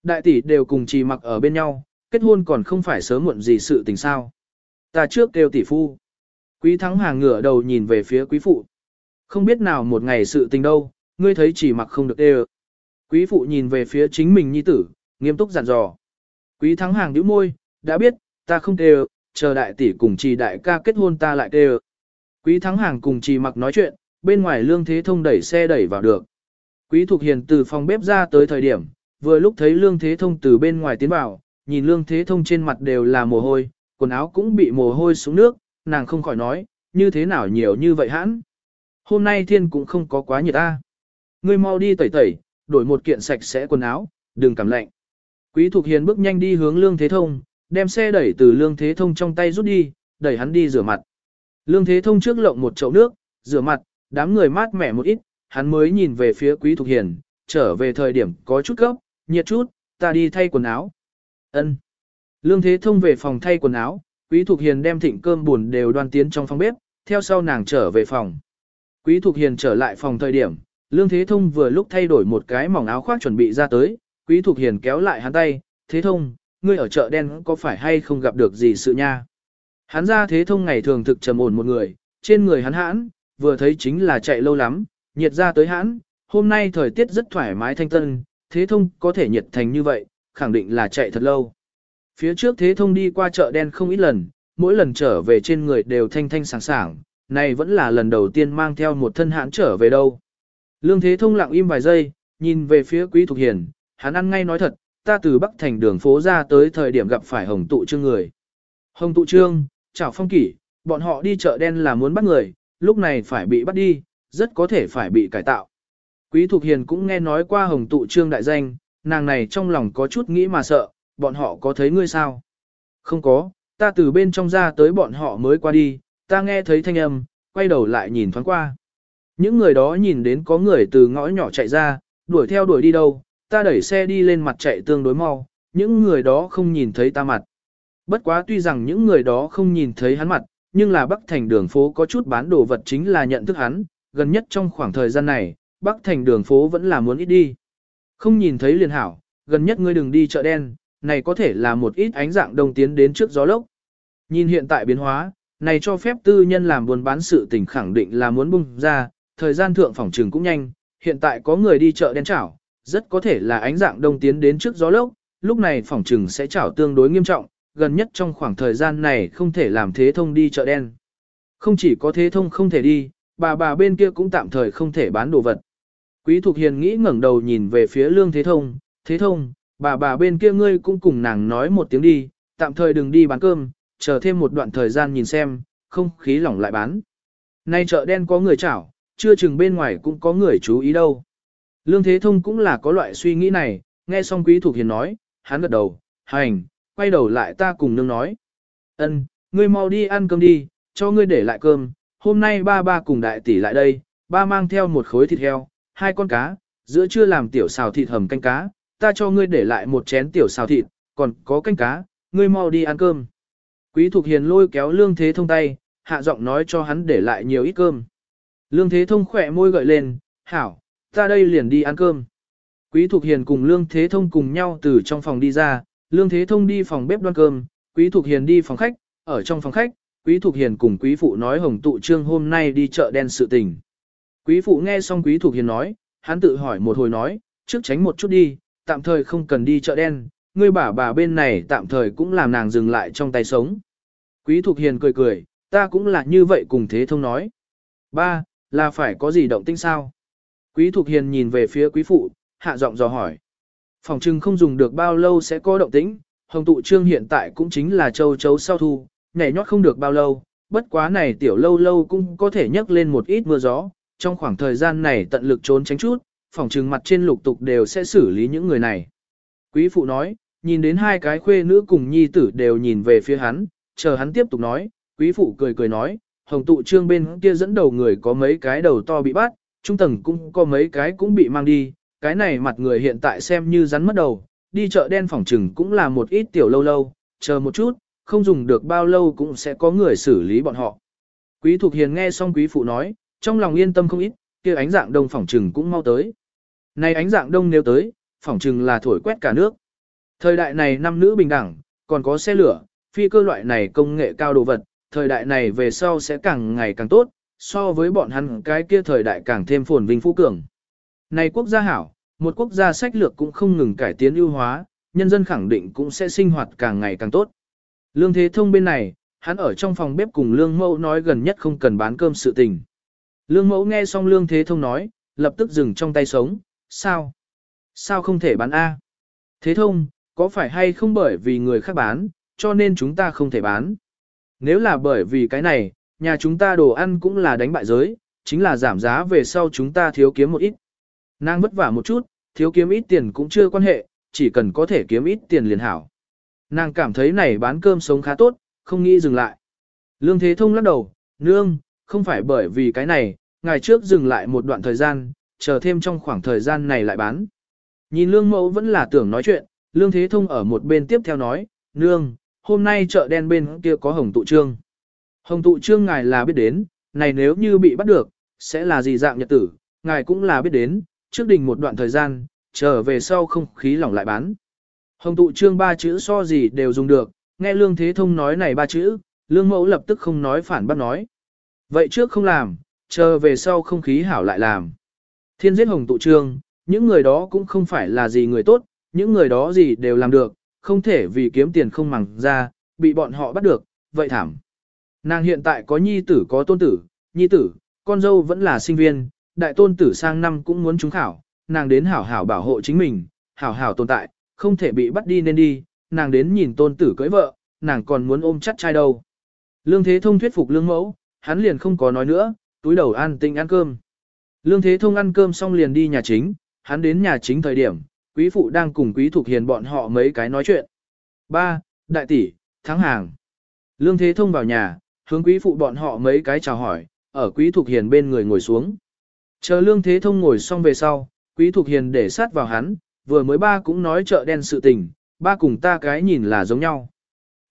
Đại tỷ đều cùng chỉ mặc ở bên nhau, kết hôn còn không phải sớm muộn gì sự tình sao. Ta trước kêu tỷ phu. Quý thắng hàng ngửa đầu nhìn về phía quý phụ. Không biết nào một ngày sự tình đâu, ngươi thấy chỉ mặc không được đều. Quý phụ nhìn về phía chính mình nhi tử, nghiêm túc dặn dò. Quý thắng hàng nhíu môi, đã biết, ta không đều, chờ đại tỷ cùng trì đại ca kết hôn ta lại đều. Quý thắng hàng cùng trì mặc nói chuyện, bên ngoài lương thế thông đẩy xe đẩy vào được. Quý Thục Hiền từ phòng bếp ra tới thời điểm, vừa lúc thấy lương thế thông từ bên ngoài tiến vào, nhìn lương thế thông trên mặt đều là mồ hôi, quần áo cũng bị mồ hôi xuống nước, nàng không khỏi nói, như thế nào nhiều như vậy hãn. Hôm nay thiên cũng không có quá nhiệt ta. Ngươi mau đi tẩy tẩy, đổi một kiện sạch sẽ quần áo, đừng cảm lạnh. Quý Thục Hiền bước nhanh đi hướng Lương Thế Thông, đem xe đẩy từ Lương Thế Thông trong tay rút đi, đẩy hắn đi rửa mặt. Lương Thế Thông trước lộng một chậu nước, rửa mặt, đám người mát mẻ một ít, hắn mới nhìn về phía Quý Thục Hiền, trở về thời điểm có chút gấp, nhiệt chút, ta đi thay quần áo. Ân. Lương Thế Thông về phòng thay quần áo, Quý Thục Hiền đem thịnh cơm buồn đều đoan tiến trong phòng bếp, theo sau nàng trở về phòng. Quý Thục Hiền trở lại phòng thời điểm, Lương Thế Thông vừa lúc thay đổi một cái mỏng áo khoác chuẩn bị ra tới, Quý Thục Hiền kéo lại hắn tay, Thế Thông, ngươi ở chợ đen có phải hay không gặp được gì sự nha? Hắn ra Thế Thông ngày thường thực trầm ổn một người, trên người hắn hãn, vừa thấy chính là chạy lâu lắm, nhiệt ra tới hãn, hôm nay thời tiết rất thoải mái thanh tân, thế thông có thể nhiệt thành như vậy, khẳng định là chạy thật lâu. Phía trước thế thông đi qua chợ đen không ít lần, mỗi lần trở về trên người đều thanh thanh sảng sảng, này vẫn là lần đầu tiên mang theo một thân hãn trở về đâu. Lương thế thông lặng im vài giây, nhìn về phía quý thục hiền, hắn ăn ngay nói thật, ta từ Bắc thành đường phố ra tới thời điểm gặp phải hồng tụ trương người. Hồng tụ trương, chào phong kỷ, bọn họ đi chợ đen là muốn bắt người, lúc này phải bị bắt đi, rất có thể phải bị cải tạo. Quý Thục Hiền cũng nghe nói qua hồng tụ trương đại danh, nàng này trong lòng có chút nghĩ mà sợ, bọn họ có thấy ngươi sao? Không có, ta từ bên trong ra tới bọn họ mới qua đi, ta nghe thấy thanh âm, quay đầu lại nhìn thoáng qua. Những người đó nhìn đến có người từ ngõ nhỏ chạy ra, đuổi theo đuổi đi đâu, ta đẩy xe đi lên mặt chạy tương đối mau, những người đó không nhìn thấy ta mặt. Bất quá tuy rằng những người đó không nhìn thấy hắn mặt, nhưng là Bắc Thành đường phố có chút bán đồ vật chính là nhận thức hắn, gần nhất trong khoảng thời gian này, Bắc Thành đường phố vẫn là muốn ít đi. Không nhìn thấy liền hảo, gần nhất ngươi đừng đi chợ đen, này có thể là một ít ánh dạng đông tiến đến trước gió lốc. Nhìn hiện tại biến hóa, này cho phép tư nhân làm buôn bán sự tình khẳng định là muốn bung ra, thời gian thượng phòng trường cũng nhanh, hiện tại có người đi chợ đen chảo, rất có thể là ánh dạng đông tiến đến trước gió lốc, lúc này phòng trường sẽ chảo tương đối nghiêm trọng, gần nhất trong khoảng thời gian này không thể làm thế thông đi chợ đen. Không chỉ có thế thông không thể đi, bà bà bên kia cũng tạm thời không thể bán đồ vật. Quý Thục Hiền nghĩ ngẩng đầu nhìn về phía lương thế thông, thế thông, bà bà bên kia ngươi cũng cùng nàng nói một tiếng đi, tạm thời đừng đi bán cơm, chờ thêm một đoạn thời gian nhìn xem, không khí lỏng lại bán. Nay chợ đen có người chảo, chưa chừng bên ngoài cũng có người chú ý đâu. Lương Thế Thông cũng là có loại suy nghĩ này, nghe xong Quý Thục Hiền nói, hắn gật đầu, hành, quay đầu lại ta cùng nương nói. ân, ngươi mau đi ăn cơm đi, cho ngươi để lại cơm, hôm nay ba ba cùng đại tỷ lại đây, ba mang theo một khối thịt heo, hai con cá, giữa trưa làm tiểu xào thịt hầm canh cá, ta cho ngươi để lại một chén tiểu xào thịt, còn có canh cá, ngươi mau đi ăn cơm. Quý Thục Hiền lôi kéo Lương Thế Thông tay, hạ giọng nói cho hắn để lại nhiều ít cơm. Lương Thế Thông khỏe môi gợi lên, hảo, ta đây liền đi ăn cơm. Quý Thục Hiền cùng Lương Thế Thông cùng nhau từ trong phòng đi ra, Lương Thế Thông đi phòng bếp đoan cơm, Quý Thục Hiền đi phòng khách, ở trong phòng khách, Quý Thục Hiền cùng Quý Phụ nói Hồng Tụ Trương hôm nay đi chợ đen sự tình. Quý Phụ nghe xong Quý Thục Hiền nói, hắn tự hỏi một hồi nói, trước tránh một chút đi, tạm thời không cần đi chợ đen, ngươi bà bà bên này tạm thời cũng làm nàng dừng lại trong tay sống. Quý Thục Hiền cười cười, ta cũng là như vậy cùng Thế Thông nói. Ba, là phải có gì động tĩnh sao? Quý Thục Hiền nhìn về phía quý phụ, hạ giọng dò hỏi. Phòng trưng không dùng được bao lâu sẽ có động tĩnh, hồng tụ trương hiện tại cũng chính là châu chấu sau thu, nhảy nhót không được bao lâu, bất quá này tiểu lâu lâu cũng có thể nhấc lên một ít mưa gió, trong khoảng thời gian này tận lực trốn tránh chút, phòng trừng mặt trên lục tục đều sẽ xử lý những người này. Quý phụ nói, nhìn đến hai cái khuê nữ cùng nhi tử đều nhìn về phía hắn, chờ hắn tiếp tục nói, quý phụ cười cười nói, hồng tụ trương bên kia dẫn đầu người có mấy cái đầu to bị bắt, trung tầng cũng có mấy cái cũng bị mang đi, cái này mặt người hiện tại xem như rắn mất đầu, đi chợ đen phòng trừng cũng là một ít tiểu lâu lâu, chờ một chút, không dùng được bao lâu cũng sẽ có người xử lý bọn họ. Quý Thục Hiền nghe xong quý phụ nói, trong lòng yên tâm không ít, kia ánh dạng đông phòng trừng cũng mau tới. Này ánh dạng đông nếu tới, phòng trừng là thổi quét cả nước. Thời đại này nam nữ bình đẳng, còn có xe lửa, phi cơ loại này công nghệ cao đồ vật, thời đại này về sau sẽ càng ngày càng tốt, so với bọn hắn cái kia thời đại càng thêm phồn vinh phú cường. Này quốc gia hảo, một quốc gia sách lược cũng không ngừng cải tiến ưu hóa, nhân dân khẳng định cũng sẽ sinh hoạt càng ngày càng tốt. Lương Thế Thông bên này, hắn ở trong phòng bếp cùng Lương Mẫu nói gần nhất không cần bán cơm sự tình. Lương Mẫu nghe xong Lương Thế Thông nói, lập tức dừng trong tay sống, sao? Sao không thể bán A? Thế Thông, có phải hay không bởi vì người khác bán, cho nên chúng ta không thể bán? Nếu là bởi vì cái này, nhà chúng ta đồ ăn cũng là đánh bại giới, chính là giảm giá về sau chúng ta thiếu kiếm một ít. Nàng vất vả một chút, thiếu kiếm ít tiền cũng chưa quan hệ, chỉ cần có thể kiếm ít tiền liền hảo. Nàng cảm thấy này bán cơm sống khá tốt, không nghĩ dừng lại. Lương Thế Thông lắc đầu, nương, không phải bởi vì cái này, ngày trước dừng lại một đoạn thời gian, chờ thêm trong khoảng thời gian này lại bán. Nhìn lương mẫu vẫn là tưởng nói chuyện, lương thế thông ở một bên tiếp theo nói, nương, hôm nay chợ đen bên kia có hồng tụ trương. Hồng tụ trương ngài là biết đến, này nếu như bị bắt được, sẽ là gì dạng nhật tử, ngài cũng là biết đến, trước đình một đoạn thời gian, trở về sau không khí lỏng lại bán. Hồng tụ trương ba chữ so gì đều dùng được, nghe lương thế thông nói này ba chữ, lương mẫu lập tức không nói phản bác nói. Vậy trước không làm, chờ về sau không khí hảo lại làm. Thiên giết hồng tụ trương, những người đó cũng không phải là gì người tốt, những người đó gì đều làm được, không thể vì kiếm tiền không màng ra, bị bọn họ bắt được, vậy thảm. Nàng hiện tại có nhi tử có tôn tử, nhi tử, con dâu vẫn là sinh viên, đại tôn tử sang năm cũng muốn trúng khảo, nàng đến hảo hảo bảo hộ chính mình, hảo hảo tồn tại, không thể bị bắt đi nên đi, nàng đến nhìn tôn tử cưới vợ, nàng còn muốn ôm chắt trai đâu. Lương Thế Thông thuyết phục lương mẫu, hắn liền không có nói nữa, túi đầu an tinh ăn cơm. Lương Thế Thông ăn cơm xong liền đi nhà chính, hắn đến nhà chính thời điểm, quý phụ đang cùng quý thuộc hiền bọn họ mấy cái nói chuyện. Ba, Đại tỷ, thắng hàng. Lương Thế Thông vào nhà, hướng quý phụ bọn họ mấy cái chào hỏi, ở quý thuộc hiền bên người ngồi xuống. Chờ Lương Thế Thông ngồi xong về sau, quý thuộc hiền để sát vào hắn, vừa mới ba cũng nói chợ đen sự tình, ba cùng ta cái nhìn là giống nhau.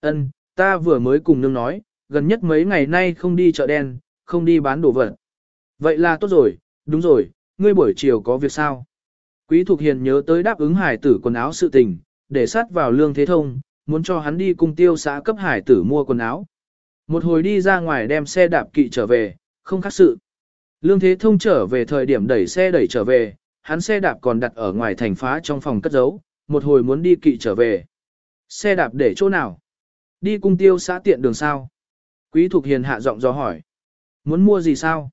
Ân, ta vừa mới cùng nương nói, gần nhất mấy ngày nay không đi chợ đen, không đi bán đồ vật. Vậy là tốt rồi, đúng rồi, ngươi buổi chiều có việc sao? Quý Thục Hiền nhớ tới đáp ứng hải tử quần áo sự tình, để sát vào lương thế thông, muốn cho hắn đi cùng tiêu xã cấp hải tử mua quần áo. Một hồi đi ra ngoài đem xe đạp kỵ trở về, không khác sự. Lương thế thông trở về thời điểm đẩy xe đẩy trở về, hắn xe đạp còn đặt ở ngoài thành phá trong phòng cất giấu, một hồi muốn đi kỵ trở về. Xe đạp để chỗ nào? Đi cung tiêu xã tiện đường sao? Quý Thục Hiền hạ giọng do hỏi. Muốn mua gì sao?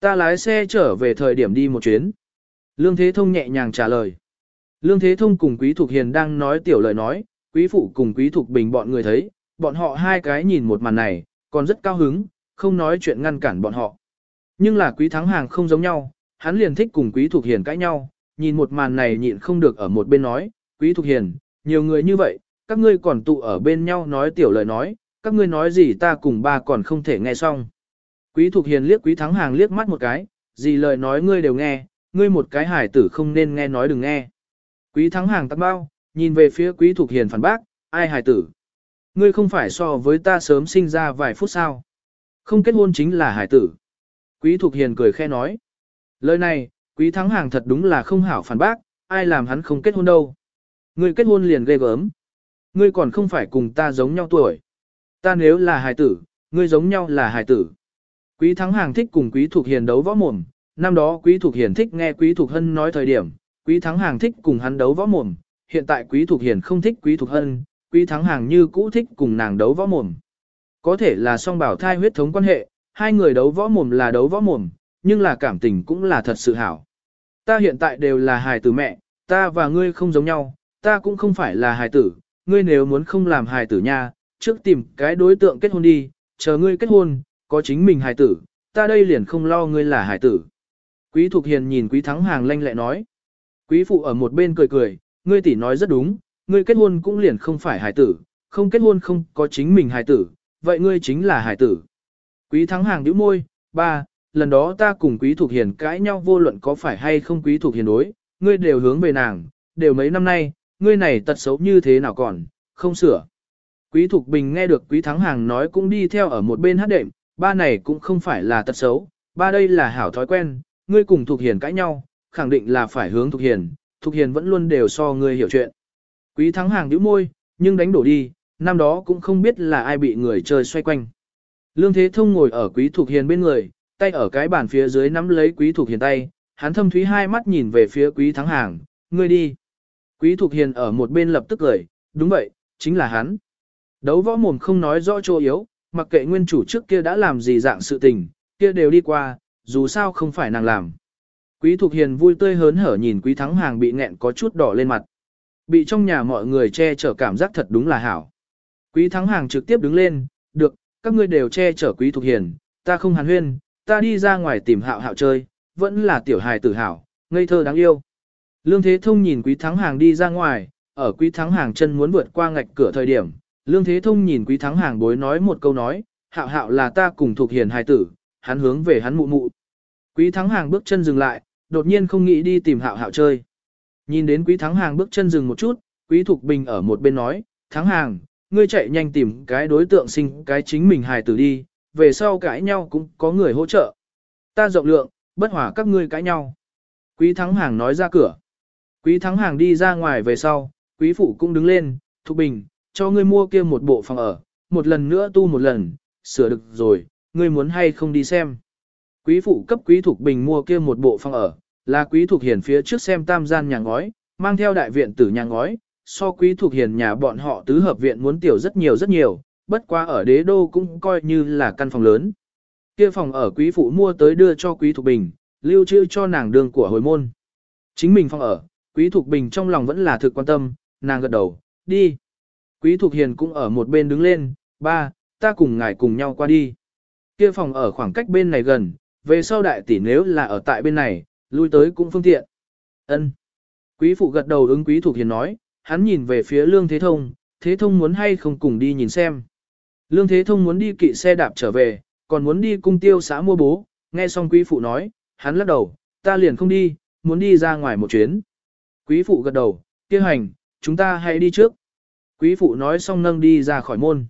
Ta lái xe trở về thời điểm đi một chuyến. Lương Thế Thông nhẹ nhàng trả lời. Lương Thế Thông cùng Quý Thục Hiền đang nói tiểu lời nói, Quý Phụ cùng Quý Thục Bình bọn người thấy, bọn họ hai cái nhìn một màn này, còn rất cao hứng, không nói chuyện ngăn cản bọn họ. Nhưng là Quý Thắng Hàng không giống nhau, hắn liền thích cùng Quý Thục Hiền cãi nhau, nhìn một màn này nhịn không được ở một bên nói, Quý Thục Hiền, nhiều người như vậy, các ngươi còn tụ ở bên nhau nói tiểu lời nói, các ngươi nói gì ta cùng ba còn không thể nghe xong. Quý Thục Hiền liếc Quý Thắng Hàng liếc mắt một cái, gì lời nói ngươi đều nghe, ngươi một cái hải tử không nên nghe nói đừng nghe. Quý Thắng Hàng tắt bao, nhìn về phía Quý Thục Hiền phản bác, ai hải tử? Ngươi không phải so với ta sớm sinh ra vài phút sao? Không kết hôn chính là hải tử. Quý Thục Hiền cười khe nói. Lời này, Quý Thắng Hàng thật đúng là không hảo phản bác, ai làm hắn không kết hôn đâu. Ngươi kết hôn liền ghê gớm. Ngươi còn không phải cùng ta giống nhau tuổi. Ta nếu là hài tử, ngươi giống nhau là hài tử. Quý Thắng Hàng thích cùng Quý Thục Hiền đấu võ mồm, năm đó Quý Thục Hiền thích nghe Quý Thục Hân nói thời điểm, Quý Thắng Hàng thích cùng hắn đấu võ mồm, hiện tại Quý Thục Hiền không thích Quý Thục Hân, Quý Thắng Hàng như cũ thích cùng nàng đấu võ mồm. Có thể là song bảo thai huyết thống quan hệ, hai người đấu võ mồm là đấu võ mồm, nhưng là cảm tình cũng là thật sự hảo. Ta hiện tại đều là hài tử mẹ, ta và ngươi không giống nhau, ta cũng không phải là hài tử, ngươi nếu muốn không làm hài tử nha, trước tìm cái đối tượng kết hôn đi, chờ ngươi kết hôn, có chính mình hài tử, ta đây liền không lo ngươi là hài tử. Quý Thục Hiền nhìn Quý Thắng Hàng lanh lẹ nói. Quý Phụ ở một bên cười cười, ngươi tỷ nói rất đúng, ngươi kết hôn cũng liền không phải hài tử, không kết hôn không có chính mình hài tử, vậy ngươi chính là hài tử. Quý Thắng Hàng nhíu môi, ba, lần đó ta cùng Quý Thục Hiền cãi nhau vô luận có phải hay không Quý Thục Hiền đối, ngươi đều hướng về nàng, đều mấy năm nay, ngươi này tật xấu như thế nào còn, không sửa. Quý Thục Bình nghe được Quý Thắng Hàng nói cũng đi theo ở một bên hát đệm, ba này cũng không phải là tật xấu, ba đây là hảo thói quen, ngươi cùng Thục Hiền cãi nhau, khẳng định là phải hướng Thục Hiền, Thục Hiền vẫn luôn đều so ngươi hiểu chuyện. Quý Thắng Hàng nhíu môi, nhưng đánh đổ đi, năm đó cũng không biết là ai bị người chơi xoay quanh. Lương Thế Thông ngồi ở Quý Thục Hiền bên người, tay ở cái bàn phía dưới nắm lấy Quý Thục Hiền tay, hắn thâm thúy hai mắt nhìn về phía Quý Thắng Hàng, ngươi đi. Quý Thục Hiền ở một bên lập tức cười, đúng vậy, chính là hắn. Đấu võ mồm không nói rõ chỗ yếu, mặc kệ nguyên chủ trước kia đã làm gì dạng sự tình, kia đều đi qua, dù sao không phải nàng làm. Quý Thục Hiền vui tươi hớn hở nhìn Quý Thắng Hàng bị nghẹn có chút đỏ lên mặt. Bị trong nhà mọi người che chở cảm giác thật đúng là hảo. Quý Thắng Hàng trực tiếp đứng lên, được, các ngươi đều che chở Quý Thục Hiền, ta không hàn huyên, ta đi ra ngoài tìm hạo hạo chơi, vẫn là tiểu hài tử hảo, ngây thơ đáng yêu. Lương Thế Thông nhìn Quý Thắng Hàng đi ra ngoài, ở Quý Thắng Hàng chân muốn vượt qua ngạch cửa thời điểm, Lương Thế Thông nhìn Quý Thắng Hàng bối nói một câu nói, hạo hạo là ta cùng Thục hiền hài tử, hắn hướng về hắn mụ mụ. Quý Thắng Hàng bước chân dừng lại, đột nhiên không nghĩ đi tìm hạo hạo chơi. Nhìn đến Quý Thắng Hàng bước chân dừng một chút, Quý Thục Bình ở một bên nói, Thắng Hàng, ngươi chạy nhanh tìm cái đối tượng sinh cái chính mình hài tử đi, về sau cãi nhau cũng có người hỗ trợ. Ta rộng lượng, bất hòa các ngươi cãi nhau. Quý Thắng Hàng nói ra cửa. Quý Thắng Hàng đi ra ngoài về sau, Quý Phụ cũng đứng lên, Thục Bình, cho ngươi mua kia một bộ phòng ở, một lần nữa tu một lần, sửa được rồi, ngươi muốn hay không đi xem. Quý Phụ cấp Quý Thục Bình mua kia một bộ phòng ở, là Quý Thục Hiền phía trước xem tam gian nhà ngói, mang theo đại viện tử nhà ngói, so Quý Thục Hiền nhà bọn họ tứ hợp viện muốn tiểu rất nhiều rất nhiều, bất quá ở đế đô cũng coi như là căn phòng lớn. Kia phòng ở Quý Phụ mua tới đưa cho Quý Thục Bình, lưu trữ cho nàng đường của hồi môn. Chính mình phòng ở, Quý Thục Bình trong lòng vẫn là thực quan tâm, nàng gật đầu, đi. Quý Thục Hiền cũng ở một bên đứng lên, ba, ta cùng ngài cùng nhau qua đi. Kia phòng ở khoảng cách bên này gần, về sau đại tỷ nếu là ở tại bên này, lui tới cũng phương tiện. Ân. Quý phụ gật đầu ứng Quý Thục Hiền nói, hắn nhìn về phía Lương Thế Thông, Thế Thông muốn hay không cùng đi nhìn xem. Lương Thế Thông muốn đi kỵ xe đạp trở về, còn muốn đi cung tiêu xã mua bố, nghe xong Quý phụ nói, hắn lắc đầu, ta liền không đi, muốn đi ra ngoài một chuyến. Quý phụ gật đầu, kia hành, chúng ta hãy đi trước. Quý phụ nói xong nâng đi ra khỏi môn.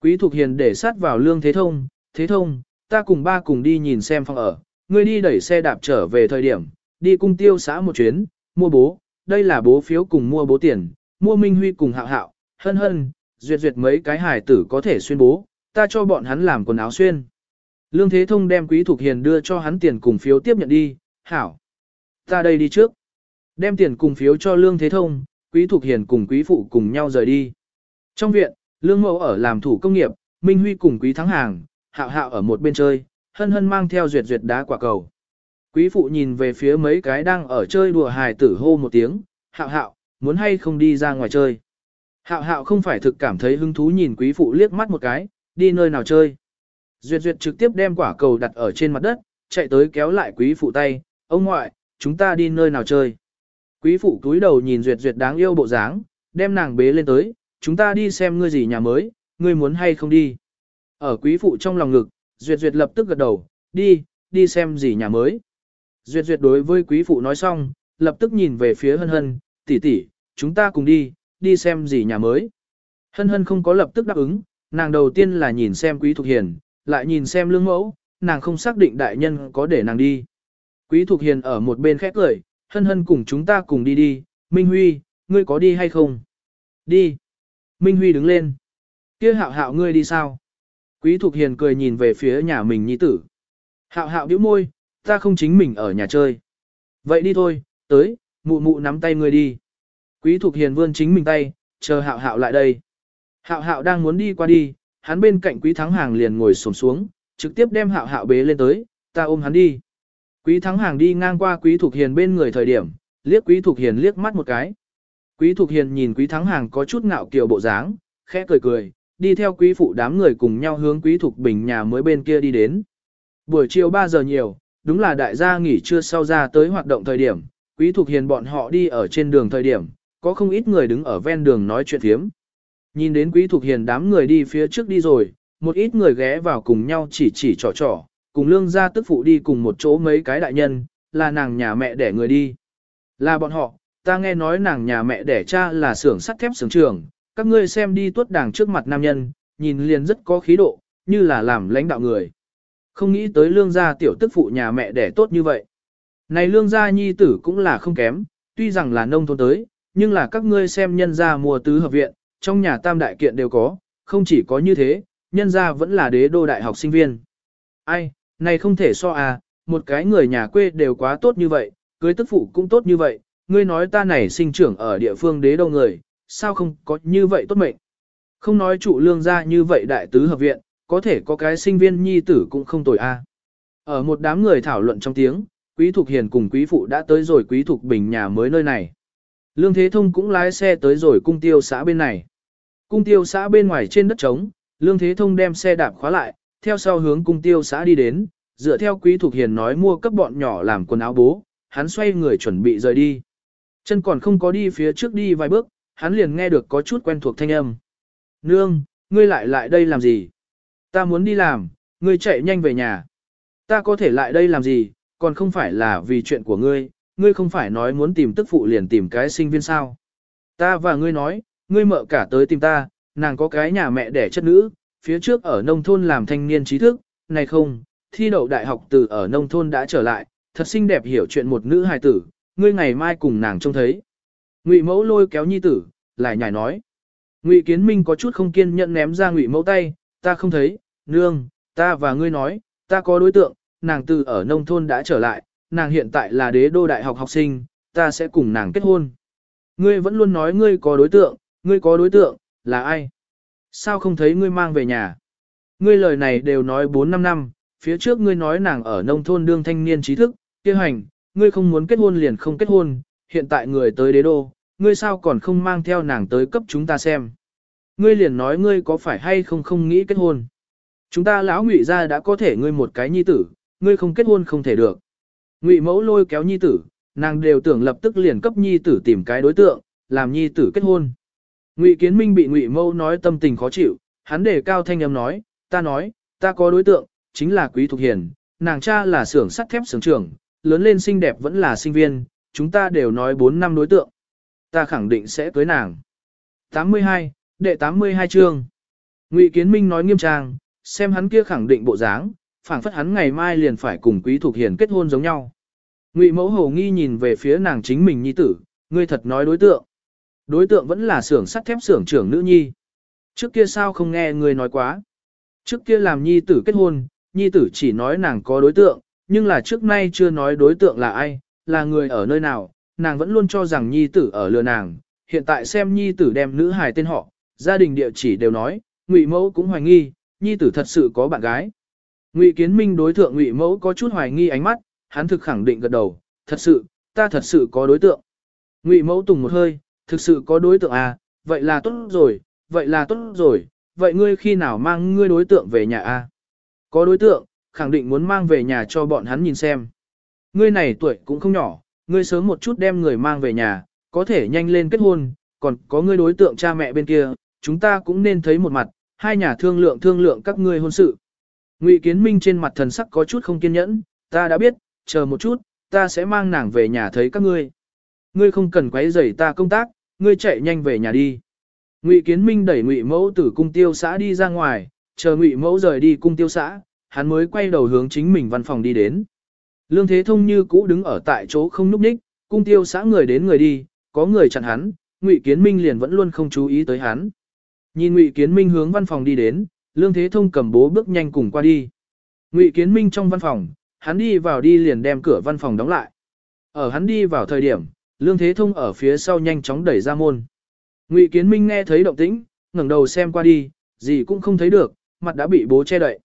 Quý Thục Hiền để sát vào lương thế thông, thế thông, ta cùng ba cùng đi nhìn xem phòng ở, ngươi đi đẩy xe đạp trở về thời điểm, đi cung tiêu xã một chuyến, mua bố, đây là bố phiếu cùng mua bố tiền, mua Minh Huy cùng hạo hạo, hân hân, duyệt duyệt mấy cái hài tử có thể xuyên bố, ta cho bọn hắn làm quần áo xuyên. Lương Thế Thông đem Quý Thục Hiền đưa cho hắn tiền cùng phiếu tiếp nhận đi, hảo. Ta đây đi trước. Đem tiền cùng phiếu cho Lương Thế Thông, Quý Thục Hiền cùng Quý Phụ cùng nhau rời đi. Trong viện, Lương Mẫu ở làm thủ công nghiệp, Minh Huy cùng Quý Thắng Hàng, Hạo Hạo ở một bên chơi, hân hân mang theo duyệt duyệt đá quả cầu. Quý Phụ nhìn về phía mấy cái đang ở chơi đùa hài tử hô một tiếng, Hạo Hạo, muốn hay không đi ra ngoài chơi. Hạo Hạo không phải thực cảm thấy hứng thú nhìn Quý Phụ liếc mắt một cái, đi nơi nào chơi. Duyệt Duyệt trực tiếp đem quả cầu đặt ở trên mặt đất, chạy tới kéo lại Quý Phụ tay, ông ngoại, chúng ta đi nơi nào chơi. Quý phụ túi đầu nhìn Duyệt Duyệt đáng yêu bộ dáng, đem nàng bế lên tới, chúng ta đi xem ngươi gì nhà mới, ngươi muốn hay không đi. Ở quý phụ trong lòng ngực, Duyệt Duyệt lập tức gật đầu, đi, đi xem gì nhà mới. Duyệt Duyệt đối với quý phụ nói xong, lập tức nhìn về phía hân hân, tỷ tỷ, chúng ta cùng đi, đi xem gì nhà mới. Hân hân không có lập tức đáp ứng, nàng đầu tiên là nhìn xem quý thục hiền, lại nhìn xem lương mẫu, nàng không xác định đại nhân có để nàng đi. Quý thục hiền ở một bên khép cười, hân hân cùng chúng ta cùng đi đi, Minh Huy, ngươi có đi hay không? Đi. Minh Huy đứng lên. kia hạo hạo ngươi đi sao? Quý Thục Hiền cười nhìn về phía nhà mình nhi tử. Hạo hạo bĩu môi, ta không chính mình ở nhà chơi. Vậy đi thôi, tới, mụ mụ nắm tay ngươi đi. Quý Thục Hiền vươn chính mình tay, chờ hạo hạo lại đây. Hạo hạo đang muốn đi qua đi, hắn bên cạnh quý thắng hàng liền ngồi xổm xuống, trực tiếp đem hạo hạo bế lên tới, ta ôm hắn đi. Quý thắng hàng đi ngang qua quý thục hiền bên người thời điểm, liếc quý thục hiền liếc mắt một cái. Quý thục hiền nhìn quý thắng hàng có chút ngạo kiều bộ dáng, khẽ cười cười, đi theo quý phụ đám người cùng nhau hướng quý thục bình nhà mới bên kia đi đến. Buổi chiều 3 giờ nhiều, đúng là đại gia nghỉ trưa sau ra tới hoạt động thời điểm, quý thục hiền bọn họ đi ở trên đường thời điểm, có không ít người đứng ở ven đường nói chuyện thiếm. Nhìn đến quý thục hiền đám người đi phía trước đi rồi, một ít người ghé vào cùng nhau chỉ chỉ trò trò, cùng lương gia tức phụ đi cùng một chỗ mấy cái đại nhân, là nàng nhà mẹ đẻ người đi. Là bọn họ, ta nghe nói nàng nhà mẹ đẻ cha là xưởng sắt thép xưởng trường, các ngươi xem đi tuốt đảng trước mặt nam nhân, nhìn liền rất có khí độ, như là làm lãnh đạo người. Không nghĩ tới lương gia tiểu tức phụ nhà mẹ đẻ tốt như vậy. Này lương gia nhi tử cũng là không kém, tuy rằng là nông thôn tới, nhưng là các ngươi xem nhân gia mùa tứ hợp viện, trong nhà tam đại kiện đều có, không chỉ có như thế, nhân gia vẫn là đế đô đại học sinh viên. Ai, này không thể so à, một cái người nhà quê đều quá tốt như vậy, cưới tức phụ cũng tốt như vậy, ngươi nói ta này sinh trưởng ở địa phương đế đô người, sao không có như vậy tốt mệnh. Không nói trụ lương gia như vậy đại tứ hợp viện, có thể có cái sinh viên nhi tử cũng không tồi a. Ở một đám người thảo luận trong tiếng, Quý Thục Hiền cùng Quý Phụ đã tới rồi Quý Thục Bình nhà mới nơi này. Lương Thế Thông cũng lái xe tới rồi cung tiêu xã bên này. Cung tiêu xã bên ngoài trên đất trống, Lương Thế Thông đem xe đạp khóa lại, theo sau hướng cung tiêu xã đi đến, dựa theo Quý Thục Hiền nói mua cấp bọn nhỏ làm quần áo bố, hắn xoay người chuẩn bị rời đi. Chân còn không có đi phía trước đi vài bước, hắn liền nghe được có chút quen thuộc thanh âm. Nương, ngươi lại lại đây làm gì? Ta muốn đi làm, ngươi chạy nhanh về nhà. Ta có thể lại đây làm gì, còn không phải là vì chuyện của ngươi, ngươi không phải nói muốn tìm tức phụ liền tìm cái sinh viên sao. Ta và ngươi nói, ngươi mợ cả tới tìm ta, nàng có cái nhà mẹ đẻ chất nữ, phía trước ở nông thôn làm thanh niên trí thức, này không, thi đậu đại học từ ở nông thôn đã trở lại, thật xinh đẹp hiểu chuyện một nữ hài tử, ngươi ngày mai cùng nàng trông thấy. Ngụy mẫu lôi kéo nhi tử, lại nhảy nói. Ngụy kiến minh có chút không kiên nhẫn ném ra ngụy mẫu tay, ta không thấy, nương, ta và ngươi nói, ta có đối tượng, nàng từ ở nông thôn đã trở lại, nàng hiện tại là đế đô đại học học sinh, ta sẽ cùng nàng kết hôn. Ngươi vẫn luôn nói ngươi có đối tượng, ngươi có đối tượng, là ai? Sao không thấy ngươi mang về nhà? Ngươi lời này đều nói 4-5 năm, phía trước ngươi nói nàng ở nông thôn đương thanh niên trí thức, kia hành, ngươi không muốn kết hôn liền không kết hôn, hiện tại người tới đế đô, ngươi sao còn không mang theo nàng tới cấp chúng ta xem. Ngươi liền nói ngươi có phải hay không không nghĩ kết hôn. Chúng ta lão ngụy ra đã có thể ngươi một cái nhi tử, ngươi không kết hôn không thể được. Ngụy mẫu lôi kéo nhi tử, nàng đều tưởng lập tức liền cấp nhi tử tìm cái đối tượng, làm nhi tử kết hôn. Ngụy kiến minh bị ngụy mẫu nói tâm tình khó chịu, hắn đề cao thanh âm nói, ta nói, ta có đối tượng, chính là quý thục hiền, nàng cha là xưởng sắt thép xưởng trưởng, lớn lên xinh đẹp vẫn là sinh viên, chúng ta đều nói 4 năm đối tượng. Ta khẳng định sẽ cưới nàng. 82, đệ 82 chương. Ngụy Kiến Minh nói nghiêm trang, xem hắn kia khẳng định bộ dáng, phảng phất hắn ngày mai liền phải cùng Quý Thục Hiền kết hôn giống nhau. Ngụy Mẫu Hồ nghi nhìn về phía nàng chính mình nhi tử, ngươi thật nói đối tượng. Đối tượng vẫn là xưởng sắt thép xưởng trưởng nữ nhi. Trước kia sao không nghe ngươi nói quá. Trước kia làm nhi tử kết hôn, nhi tử chỉ nói nàng có đối tượng, nhưng là trước nay chưa nói đối tượng là ai, là người ở nơi nào, nàng vẫn luôn cho rằng nhi tử ở lừa nàng, hiện tại xem nhi tử đem nữ hài tên họ, gia đình địa chỉ đều nói, ngụy mẫu cũng hoài nghi, nhi tử thật sự có bạn gái. Ngụy Kiến Minh đối thượng Ngụy Mẫu có chút hoài nghi ánh mắt, hắn thực khẳng định gật đầu, thật sự, ta thật sự có đối tượng. Ngụy Mẫu tùng một hơi, thực sự có đối tượng à, vậy là tốt rồi, vậy là tốt rồi, vậy ngươi khi nào mang ngươi đối tượng về nhà a? À? Có đối tượng, khẳng định muốn mang về nhà cho bọn hắn nhìn xem. Ngươi này tuổi cũng không nhỏ, ngươi sớm một chút đem người mang về nhà, có thể nhanh lên kết hôn, còn có ngươi đối tượng cha mẹ bên kia, chúng ta cũng nên thấy một mặt, hai nhà thương lượng thương lượng các ngươi hôn sự. Ngụy Kiến Minh trên mặt thần sắc có chút không kiên nhẫn, ta đã biết, chờ một chút, ta sẽ mang nàng về nhà thấy các ngươi. Ngươi không cần quấy rầy ta công tác, ngươi chạy nhanh về nhà đi. Ngụy Kiến Minh đẩy Ngụy Mẫu từ cung tiêu xã đi ra ngoài, chờ Ngụy Mẫu rời đi cung tiêu xã, hắn mới quay đầu hướng chính mình văn phòng đi đến. Lương Thế Thông như cũ đứng ở tại chỗ không núp ních, cung tiêu xã người đến người đi, có người chặn hắn, Ngụy Kiến Minh liền vẫn luôn không chú ý tới hắn. Nhìn Ngụy Kiến Minh hướng văn phòng đi đến, Lương Thế Thông cầm bố bước nhanh cùng qua đi. Ngụy Kiến Minh trong văn phòng, hắn đi vào đi liền đem cửa văn phòng đóng lại. Ở hắn đi vào thời điểm, Lương Thế Thông ở phía sau nhanh chóng đẩy ra môn. Ngụy Kiến Minh nghe thấy động tĩnh, ngẩng đầu xem qua đi, gì cũng không thấy được, mặt đã bị bố che đậy.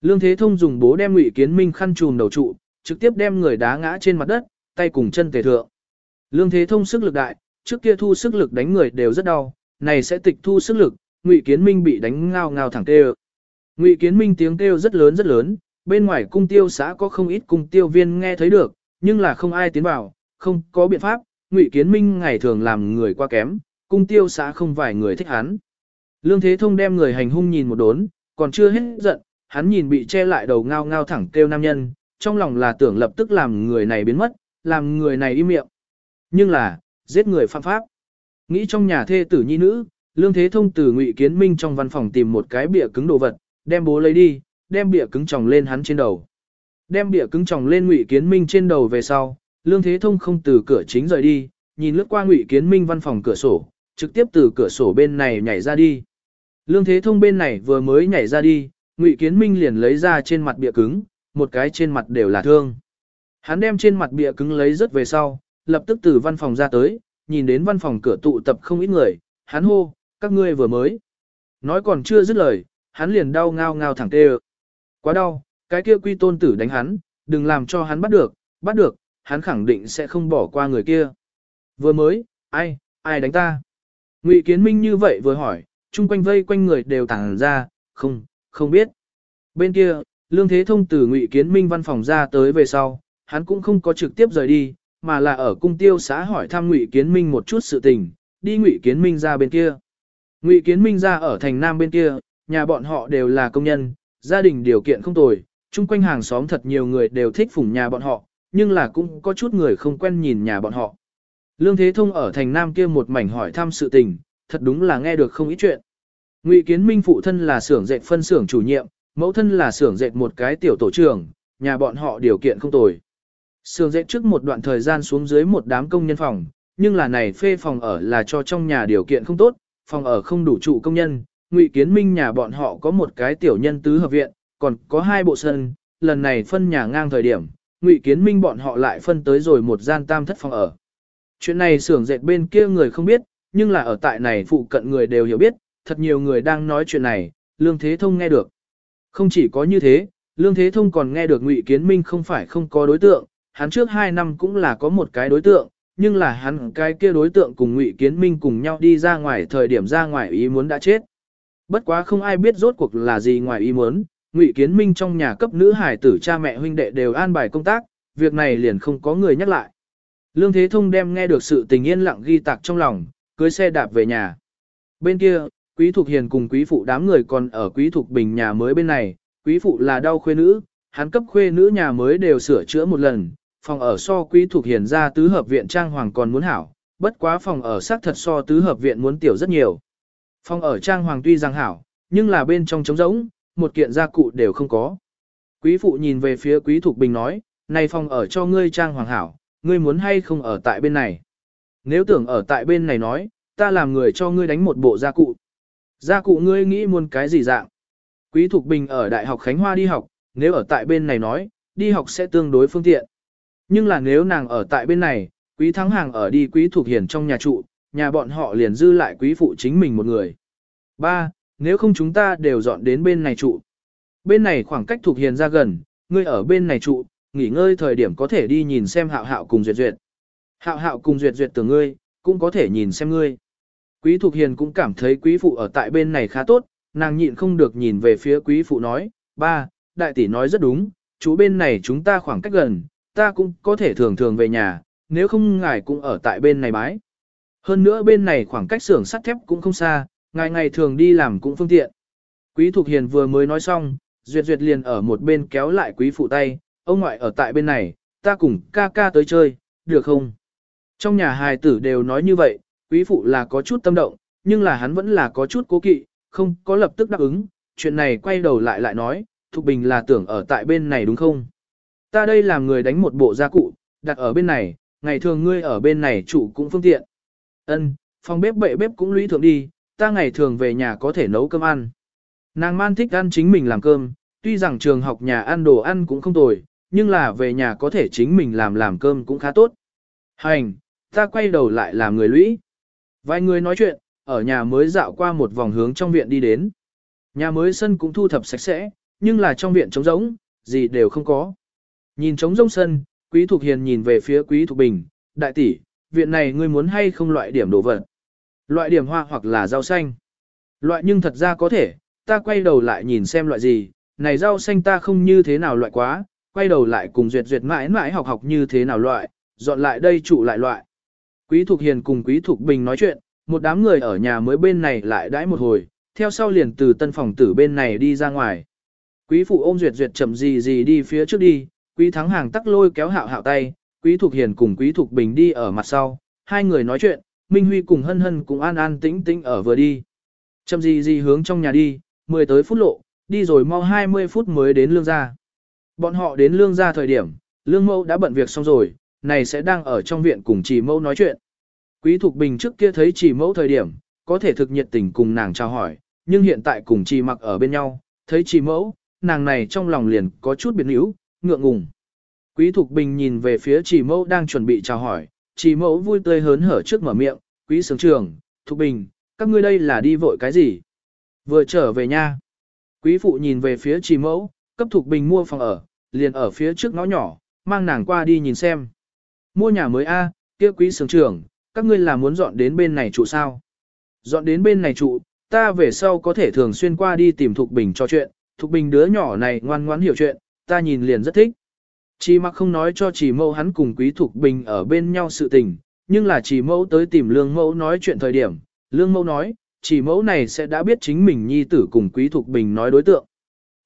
Lương Thế Thông dùng bố đem Ngụy Kiến Minh khăn trùm đầu trụ, trực tiếp đem người đá ngã trên mặt đất, tay cùng chân tề thượng. Lương Thế Thông sức lực đại, trước kia thu sức lực đánh người đều rất đau, này sẽ tịch thu sức lực, Ngụy Kiến Minh bị đánh ngao ngao thẳng tê. Ngụy Kiến Minh tiếng kêu rất lớn rất lớn, bên ngoài cung tiêu xã có không ít cung tiêu viên nghe thấy được, nhưng là không ai tiến vào, không có biện pháp, Ngụy Kiến Minh ngày thường làm người qua kém, cung tiêu xã không vài người thích hắn. Lương Thế Thông đem người hành hung nhìn một đốn, còn chưa hết giận, hắn nhìn bị che lại đầu ngao ngao thẳng kêu nam nhân, trong lòng là tưởng lập tức làm người này biến mất, làm người này im miệng. Nhưng là, giết người phạm pháp. Nghĩ trong nhà thê tử nhi nữ, Lương Thế Thông từ Ngụy Kiến Minh trong văn phòng tìm một cái bịa cứng đồ vật, đem bố lấy đi, đem bịa cứng tròng lên hắn trên đầu. Đem bịa cứng tròng lên Ngụy Kiến Minh trên đầu về sau, Lương Thế Thông không từ cửa chính rời đi, nhìn lướt qua Ngụy Kiến Minh văn phòng cửa sổ, trực tiếp từ cửa sổ bên này nhảy ra đi. Lương Thế Thông bên này vừa mới nhảy ra đi, Ngụy Kiến Minh liền lấy ra trên mặt bịa cứng, một cái trên mặt đều là thương. Hắn đem trên mặt bịa cứng lấy rất về sau, lập tức từ văn phòng ra tới, nhìn đến văn phòng cửa tụ tập không ít người, hắn hô, các ngươi vừa mới. Nói còn chưa dứt lời, hắn liền đau ngao ngao thẳng tê Quá đau, cái kia quy tôn tử đánh hắn, đừng làm cho hắn bắt được, bắt được, hắn khẳng định sẽ không bỏ qua người kia. Vừa mới, ai, ai đánh ta? Ngụy Kiến Minh như vậy vừa hỏi, chung quanh vây quanh người đều tàng ra, không, không biết. Bên kia, Lương Thế Thông từ Ngụy Kiến Minh văn phòng ra tới về sau, hắn cũng không có trực tiếp rời đi, mà là ở cung tiêu xã hỏi thăm Ngụy Kiến Minh một chút sự tình, đi Ngụy Kiến Minh ra bên kia. Ngụy Kiến Minh ra ở thành Nam bên kia, nhà bọn họ đều là công nhân, gia đình điều kiện không tồi, chung quanh hàng xóm thật nhiều người đều thích phủng nhà bọn họ, nhưng là cũng có chút người không quen nhìn nhà bọn họ. Lương Thế Thông ở thành Nam kia một mảnh hỏi thăm sự tình, thật đúng là nghe được không ít chuyện. Ngụy Kiến Minh phụ thân là xưởng dệt phân xưởng chủ nhiệm, mẫu thân là xưởng dệt một cái tiểu tổ trưởng, nhà bọn họ điều kiện không tồi. Xưởng dệt trước một đoạn thời gian xuống dưới một đám công nhân phòng, nhưng là này phê phòng ở là cho trong nhà điều kiện không tốt, phòng ở không đủ trụ công nhân. Ngụy Kiến Minh nhà bọn họ có một cái tiểu nhân tứ hợp viện, còn có hai bộ sân, lần này phân nhà ngang thời điểm, Ngụy Kiến Minh bọn họ lại phân tới rồi một gian tam thất phòng ở. Chuyện này xưởng dệt bên kia người không biết, nhưng là ở tại này phụ cận người đều hiểu biết, thật nhiều người đang nói chuyện này, Lương Thế Thông nghe được. Không chỉ có như thế, Lương Thế Thông còn nghe được Ngụy Kiến Minh không phải không có đối tượng, hắn trước 2 năm cũng là có một cái đối tượng, nhưng là hắn cái kia đối tượng cùng Ngụy Kiến Minh cùng nhau đi ra ngoài thời điểm ra ngoài ý muốn đã chết. Bất quá không ai biết rốt cuộc là gì ngoài ý muốn, Ngụy Kiến Minh trong nhà cấp nữ hải tử cha mẹ huynh đệ đều an bài công tác, việc này liền không có người nhắc lại. Lương Thế Thông đem nghe được sự tình yên lặng ghi tạc trong lòng, cưới xe đạp về nhà. Bên kia, Quý Thục Hiền cùng Quý Phụ đám người còn ở Quý Thục Bình nhà mới bên này, Quý Phụ là đau khuê nữ, hắn cấp khuê nữ nhà mới đều sửa chữa một lần, phòng ở so Quý Thục Hiền ra tứ hợp viện trang hoàng còn muốn hảo, bất quá phòng ở xác thật so tứ hợp viện muốn tiểu rất nhiều. Phòng ở trang hoàng tuy rằng hảo, nhưng là bên trong trống rỗng, một kiện gia cụ đều không có. Quý Phụ nhìn về phía Quý Thục Bình nói, này phòng ở cho ngươi trang hoàng hảo, ngươi muốn hay không ở tại bên này. Nếu tưởng ở tại bên này nói, ta làm người cho ngươi đánh một bộ gia cụ. Gia cụ ngươi nghĩ muốn cái gì dạng? Quý Thục Bình ở Đại học Khánh Hoa đi học, nếu ở tại bên này nói, đi học sẽ tương đối phương tiện. Nhưng là nếu nàng ở tại bên này, Quý Thắng Hàng ở đi Quý Thục Hiền trong nhà trụ, nhà bọn họ liền dư lại Quý Phụ chính mình một người. Ba, nếu không chúng ta đều dọn đến bên này trụ. Bên này khoảng cách Thục Hiền ra gần, ngươi ở bên này trụ, nghỉ ngơi thời điểm có thể đi nhìn xem hạo hạo cùng duyệt duyệt. Hạo hạo cùng duyệt duyệt từ ngươi, cũng có thể nhìn xem ngươi. Quý Thục Hiền cũng cảm thấy quý phụ ở tại bên này khá tốt, nàng nhịn không được nhìn về phía quý phụ nói, ba, đại tỷ nói rất đúng, chú bên này chúng ta khoảng cách gần, ta cũng có thể thường thường về nhà, nếu không ngài cũng ở tại bên này bái. Hơn nữa bên này khoảng cách xưởng sắt thép cũng không xa, ngài ngày thường đi làm cũng phương tiện. Quý Thục Hiền vừa mới nói xong, Duyệt Duyệt liền ở một bên kéo lại quý phụ tay, ông ngoại ở tại bên này, ta cùng ca ca tới chơi, được không? Trong nhà hài tử đều nói như vậy, quý phụ là có chút tâm động, nhưng là hắn vẫn là có chút cố kỵ, không có lập tức đáp ứng, chuyện này quay đầu lại lại nói, Thục Bình là tưởng ở tại bên này đúng không? Ta đây làm người đánh một bộ gia cụ, đặt ở bên này, ngày thường ngươi ở bên này chủ cũng phương tiện. Ân, phòng bếp bệ bếp cũng lũy thượng đi, ta ngày thường về nhà có thể nấu cơm ăn. Nàng man thích ăn chính mình làm cơm, tuy rằng trường học nhà ăn đồ ăn cũng không tồi, nhưng là về nhà có thể chính mình làm làm cơm cũng khá tốt. Hành, ta quay đầu lại làm người lũy. Vài người nói chuyện, ở nhà mới dạo qua một vòng hướng trong viện đi đến. Nhà mới sân cũng thu thập sạch sẽ, nhưng là trong viện trống rỗng, gì đều không có. Nhìn trống rỗng sân, Quý Thục Hiền nhìn về phía Quý Thục Bình, đại tỷ, viện này ngươi muốn hay không loại điểm đồ vật? Loại điểm hoa hoặc là rau xanh? Loại nhưng thật ra có thể, ta quay đầu lại nhìn xem loại gì, này rau xanh ta không như thế nào loại quá, quay đầu lại cùng duyệt duyệt mãi mãi học học như thế nào loại, dọn lại đây trụ lại loại. Quý Thục Hiền cùng Quý Thục Bình nói chuyện, một đám người ở nhà mới bên này lại đãi một hồi, theo sau liền từ tân phòng tử bên này đi ra ngoài. Quý phụ ôm duyệt duyệt chậm gì gì đi phía trước đi, quý thắng hàng tắc lôi kéo hạo hạo tay, quý thục hiền cùng quý thục bình đi ở mặt sau, hai người nói chuyện, Minh Huy cùng hân hân cùng an an tĩnh tĩnh ở vừa đi. Chậm gì gì hướng trong nhà đi, 10 tới phút lộ, đi rồi mau 20 phút mới đến lương gia. Bọn họ đến lương gia thời điểm, lương mẫu đã bận việc xong rồi, này sẽ đang ở trong viện cùng chỉ mẫu nói chuyện. Quý Thục Bình trước kia thấy chỉ mẫu thời điểm, có thể thực nhiệt tình cùng nàng chào hỏi, nhưng hiện tại cùng chỉ mặc ở bên nhau, thấy chỉ mẫu, nàng này trong lòng liền có chút biến yếu, ngượng ngùng. Quý Thục Bình nhìn về phía chỉ mẫu đang chuẩn bị chào hỏi, chỉ mẫu vui tươi hớn hở trước mở miệng, quý sướng trường, Thục Bình, các ngươi đây là đi vội cái gì? Vừa trở về nha. Quý phụ nhìn về phía chỉ mẫu, cấp Thục Bình mua phòng ở, liền ở phía trước ngõ nhỏ, mang nàng qua đi nhìn xem. Mua nhà mới A, kia quý sướng trưởng, các ngươi là muốn dọn đến bên này trụ sao? Dọn đến bên này trụ, ta về sau có thể thường xuyên qua đi tìm Thục Bình cho chuyện, Thục Bình đứa nhỏ này ngoan ngoãn hiểu chuyện, ta nhìn liền rất thích. Chỉ mặc không nói cho chỉ mẫu hắn cùng Quý Thục Bình ở bên nhau sự tình, nhưng là chỉ mẫu tới tìm lương mẫu nói chuyện thời điểm, lương mẫu nói, chỉ mẫu này sẽ đã biết chính mình nhi tử cùng Quý Thục Bình nói đối tượng.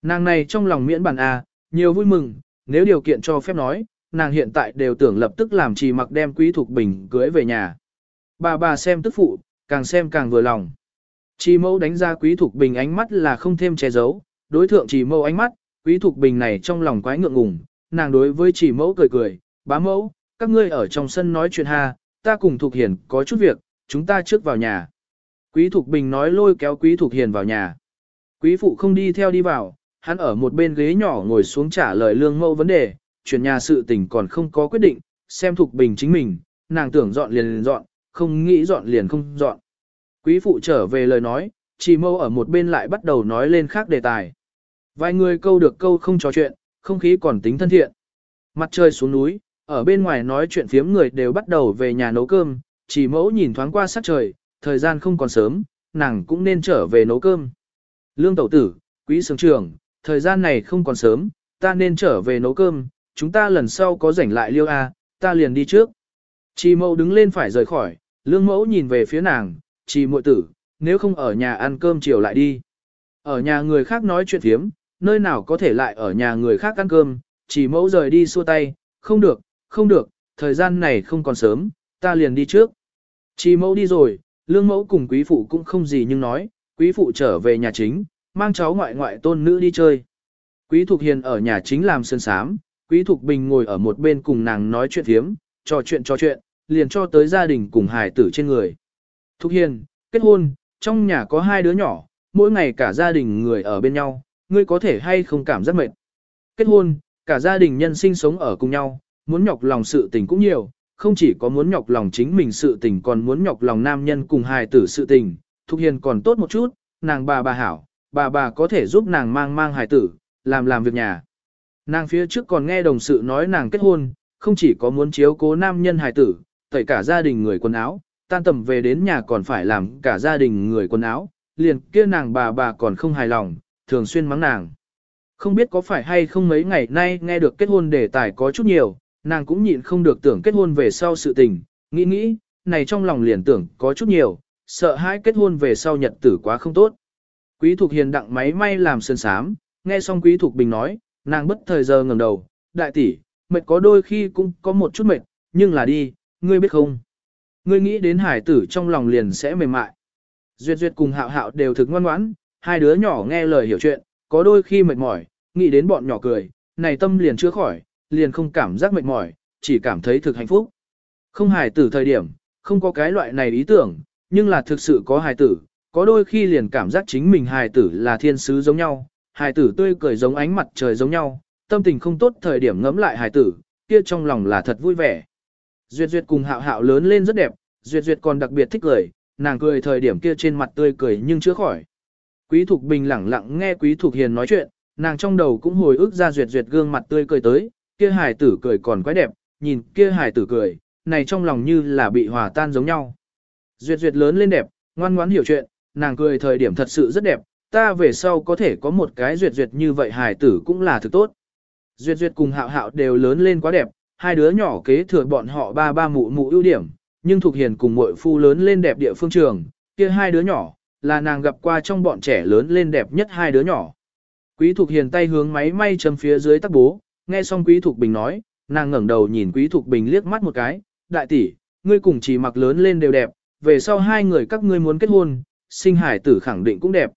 Nàng này trong lòng miễn bản A, nhiều vui mừng, nếu điều kiện cho phép nói, nàng hiện tại đều tưởng lập tức làm trì mặc đem Quý Thục Bình cưới về nhà. Bà bà xem tức phụ, càng xem càng vừa lòng. trì mẫu đánh ra Quý Thục Bình ánh mắt là không thêm che giấu, đối thượng trì mẫu ánh mắt, Quý Thục Bình này trong lòng quái ngượng ngùng, nàng đối với trì mẫu cười cười, bá mẫu, các ngươi ở trong sân nói chuyện ha, ta cùng Thục Hiền có chút việc, chúng ta trước vào nhà. Quý Thục Bình nói lôi kéo Quý Thục Hiền vào nhà. Quý phụ không đi theo đi vào, hắn ở một bên ghế nhỏ ngồi xuống trả lời lương mẫu vấn đề, chuyển nhà sự tình còn không có quyết định, xem Thục Bình chính mình, nàng tưởng dọn liền liền dọn, không nghĩ dọn liền không dọn. Quý phụ trở về lời nói, chỉ mâu ở một bên lại bắt đầu nói lên khác đề tài. Vài người câu được câu không trò chuyện, không khí còn tính thân thiện. Mặt trời xuống núi, ở bên ngoài nói chuyện phiếm người đều bắt đầu về nhà nấu cơm, chỉ mẫu nhìn thoáng qua sắc trời, thời gian không còn sớm, nàng cũng nên trở về nấu cơm. Lương tẩu tử, quý sướng trưởng, thời gian này không còn sớm, ta nên trở về nấu cơm, chúng ta lần sau có rảnh lại liêu a, ta liền đi trước. Chỉ mẫu đứng lên phải rời khỏi, lương mẫu nhìn về phía nàng, chỉ muội tử, nếu không ở nhà ăn cơm chiều lại đi. Ở nhà người khác nói chuyện phiếm, nơi nào có thể lại ở nhà người khác ăn cơm, chỉ mẫu rời đi xua tay, không được, không được, thời gian này không còn sớm, ta liền đi trước. Chỉ mẫu đi rồi, lương mẫu cùng quý phụ cũng không gì nhưng nói, quý phụ trở về nhà chính, mang cháu ngoại ngoại tôn nữ đi chơi. Quý Thục Hiền ở nhà chính làm sơn sám, Quý Thục Bình ngồi ở một bên cùng nàng nói chuyện thiếm, trò chuyện trò chuyện, liền cho tới gia đình cùng hài tử trên người. Thục Hiền, kết hôn, trong nhà có hai đứa nhỏ, mỗi ngày cả gia đình người ở bên nhau, ngươi có thể hay không cảm giác mệt. Kết hôn, cả gia đình nhân sinh sống ở cùng nhau, muốn nhọc lòng sự tình cũng nhiều, không chỉ có muốn nhọc lòng chính mình sự tình còn muốn nhọc lòng nam nhân cùng hài tử sự tình. Thục Hiền còn tốt một chút, nàng bà bà hảo, bà bà có thể giúp nàng mang mang hài tử, làm làm việc nhà. Nàng phía trước còn nghe đồng sự nói nàng kết hôn, không chỉ có muốn chiếu cố nam nhân hài tử, tẩy cả gia đình người quần áo, tan tầm về đến nhà còn phải làm cả gia đình người quần áo, liền kia nàng bà bà còn không hài lòng, thường xuyên mắng nàng. Không biết có phải hay không mấy ngày nay nghe được kết hôn đề tài có chút nhiều, nàng cũng nhịn không được tưởng kết hôn về sau sự tình, nghĩ nghĩ, này trong lòng liền tưởng có chút nhiều, sợ hãi kết hôn về sau nhật tử quá không tốt. Quý Thục Hiền đặng máy may làm sơn sám, nghe xong Quý Thục Bình nói, nàng bất thời giờ ngẩng đầu, đại tỷ, mệt có đôi khi cũng có một chút mệt, nhưng là đi, ngươi biết không? Ngươi nghĩ đến hải tử trong lòng liền sẽ mềm mại. Duyệt Duyệt cùng Hạo Hạo đều thực ngoan ngoãn, hai đứa nhỏ nghe lời hiểu chuyện, có đôi khi mệt mỏi, nghĩ đến bọn nhỏ cười, này tâm liền chưa khỏi, liền không cảm giác mệt mỏi, chỉ cảm thấy thực hạnh phúc. Không hài tử thời điểm, không có cái loại này ý tưởng, nhưng là thực sự có hài tử, có đôi khi liền cảm giác chính mình hài tử là thiên sứ giống nhau, hài tử tươi cười giống ánh mặt trời giống nhau, tâm tình không tốt thời điểm ngẫm lại hài tử, kia trong lòng là thật vui vẻ. Duyệt Duyệt cùng Hạo Hạo lớn lên rất đẹp, Duyệt Duyệt còn đặc biệt thích cười, nàng cười thời điểm kia trên mặt tươi cười nhưng chưa khỏi. Quý Thục Bình lẳng lặng nghe Quý Thục Hiền nói chuyện, nàng trong đầu cũng hồi ức ra duyệt duyệt gương mặt tươi cười tới, kia hài tử cười còn quái đẹp, nhìn kia hài tử cười, này trong lòng như là bị hòa tan giống nhau. Duyệt duyệt lớn lên đẹp, ngoan ngoãn hiểu chuyện, nàng cười thời điểm thật sự rất đẹp, ta về sau có thể có một cái duyệt duyệt như vậy hài tử cũng là thực tốt. Duyệt duyệt cùng hạo hạo đều lớn lên quá đẹp, hai đứa nhỏ kế thừa bọn họ ba ba mụ mụ ưu điểm, nhưng thuộc Hiền cùng muội phu lớn lên đẹp địa phương trường, kia hai đứa nhỏ, là nàng gặp qua trong bọn trẻ lớn lên đẹp nhất hai đứa nhỏ. Quý Thục Hiền tay hướng máy may chấm phía dưới tắc bố, nghe xong Quý Thục Bình nói, nàng ngẩng đầu nhìn Quý Thục Bình liếc mắt một cái, đại tỷ, ngươi cùng chỉ mặc lớn lên đều đẹp, về sau hai người các ngươi muốn kết hôn, sinh hải tử khẳng định cũng đẹp.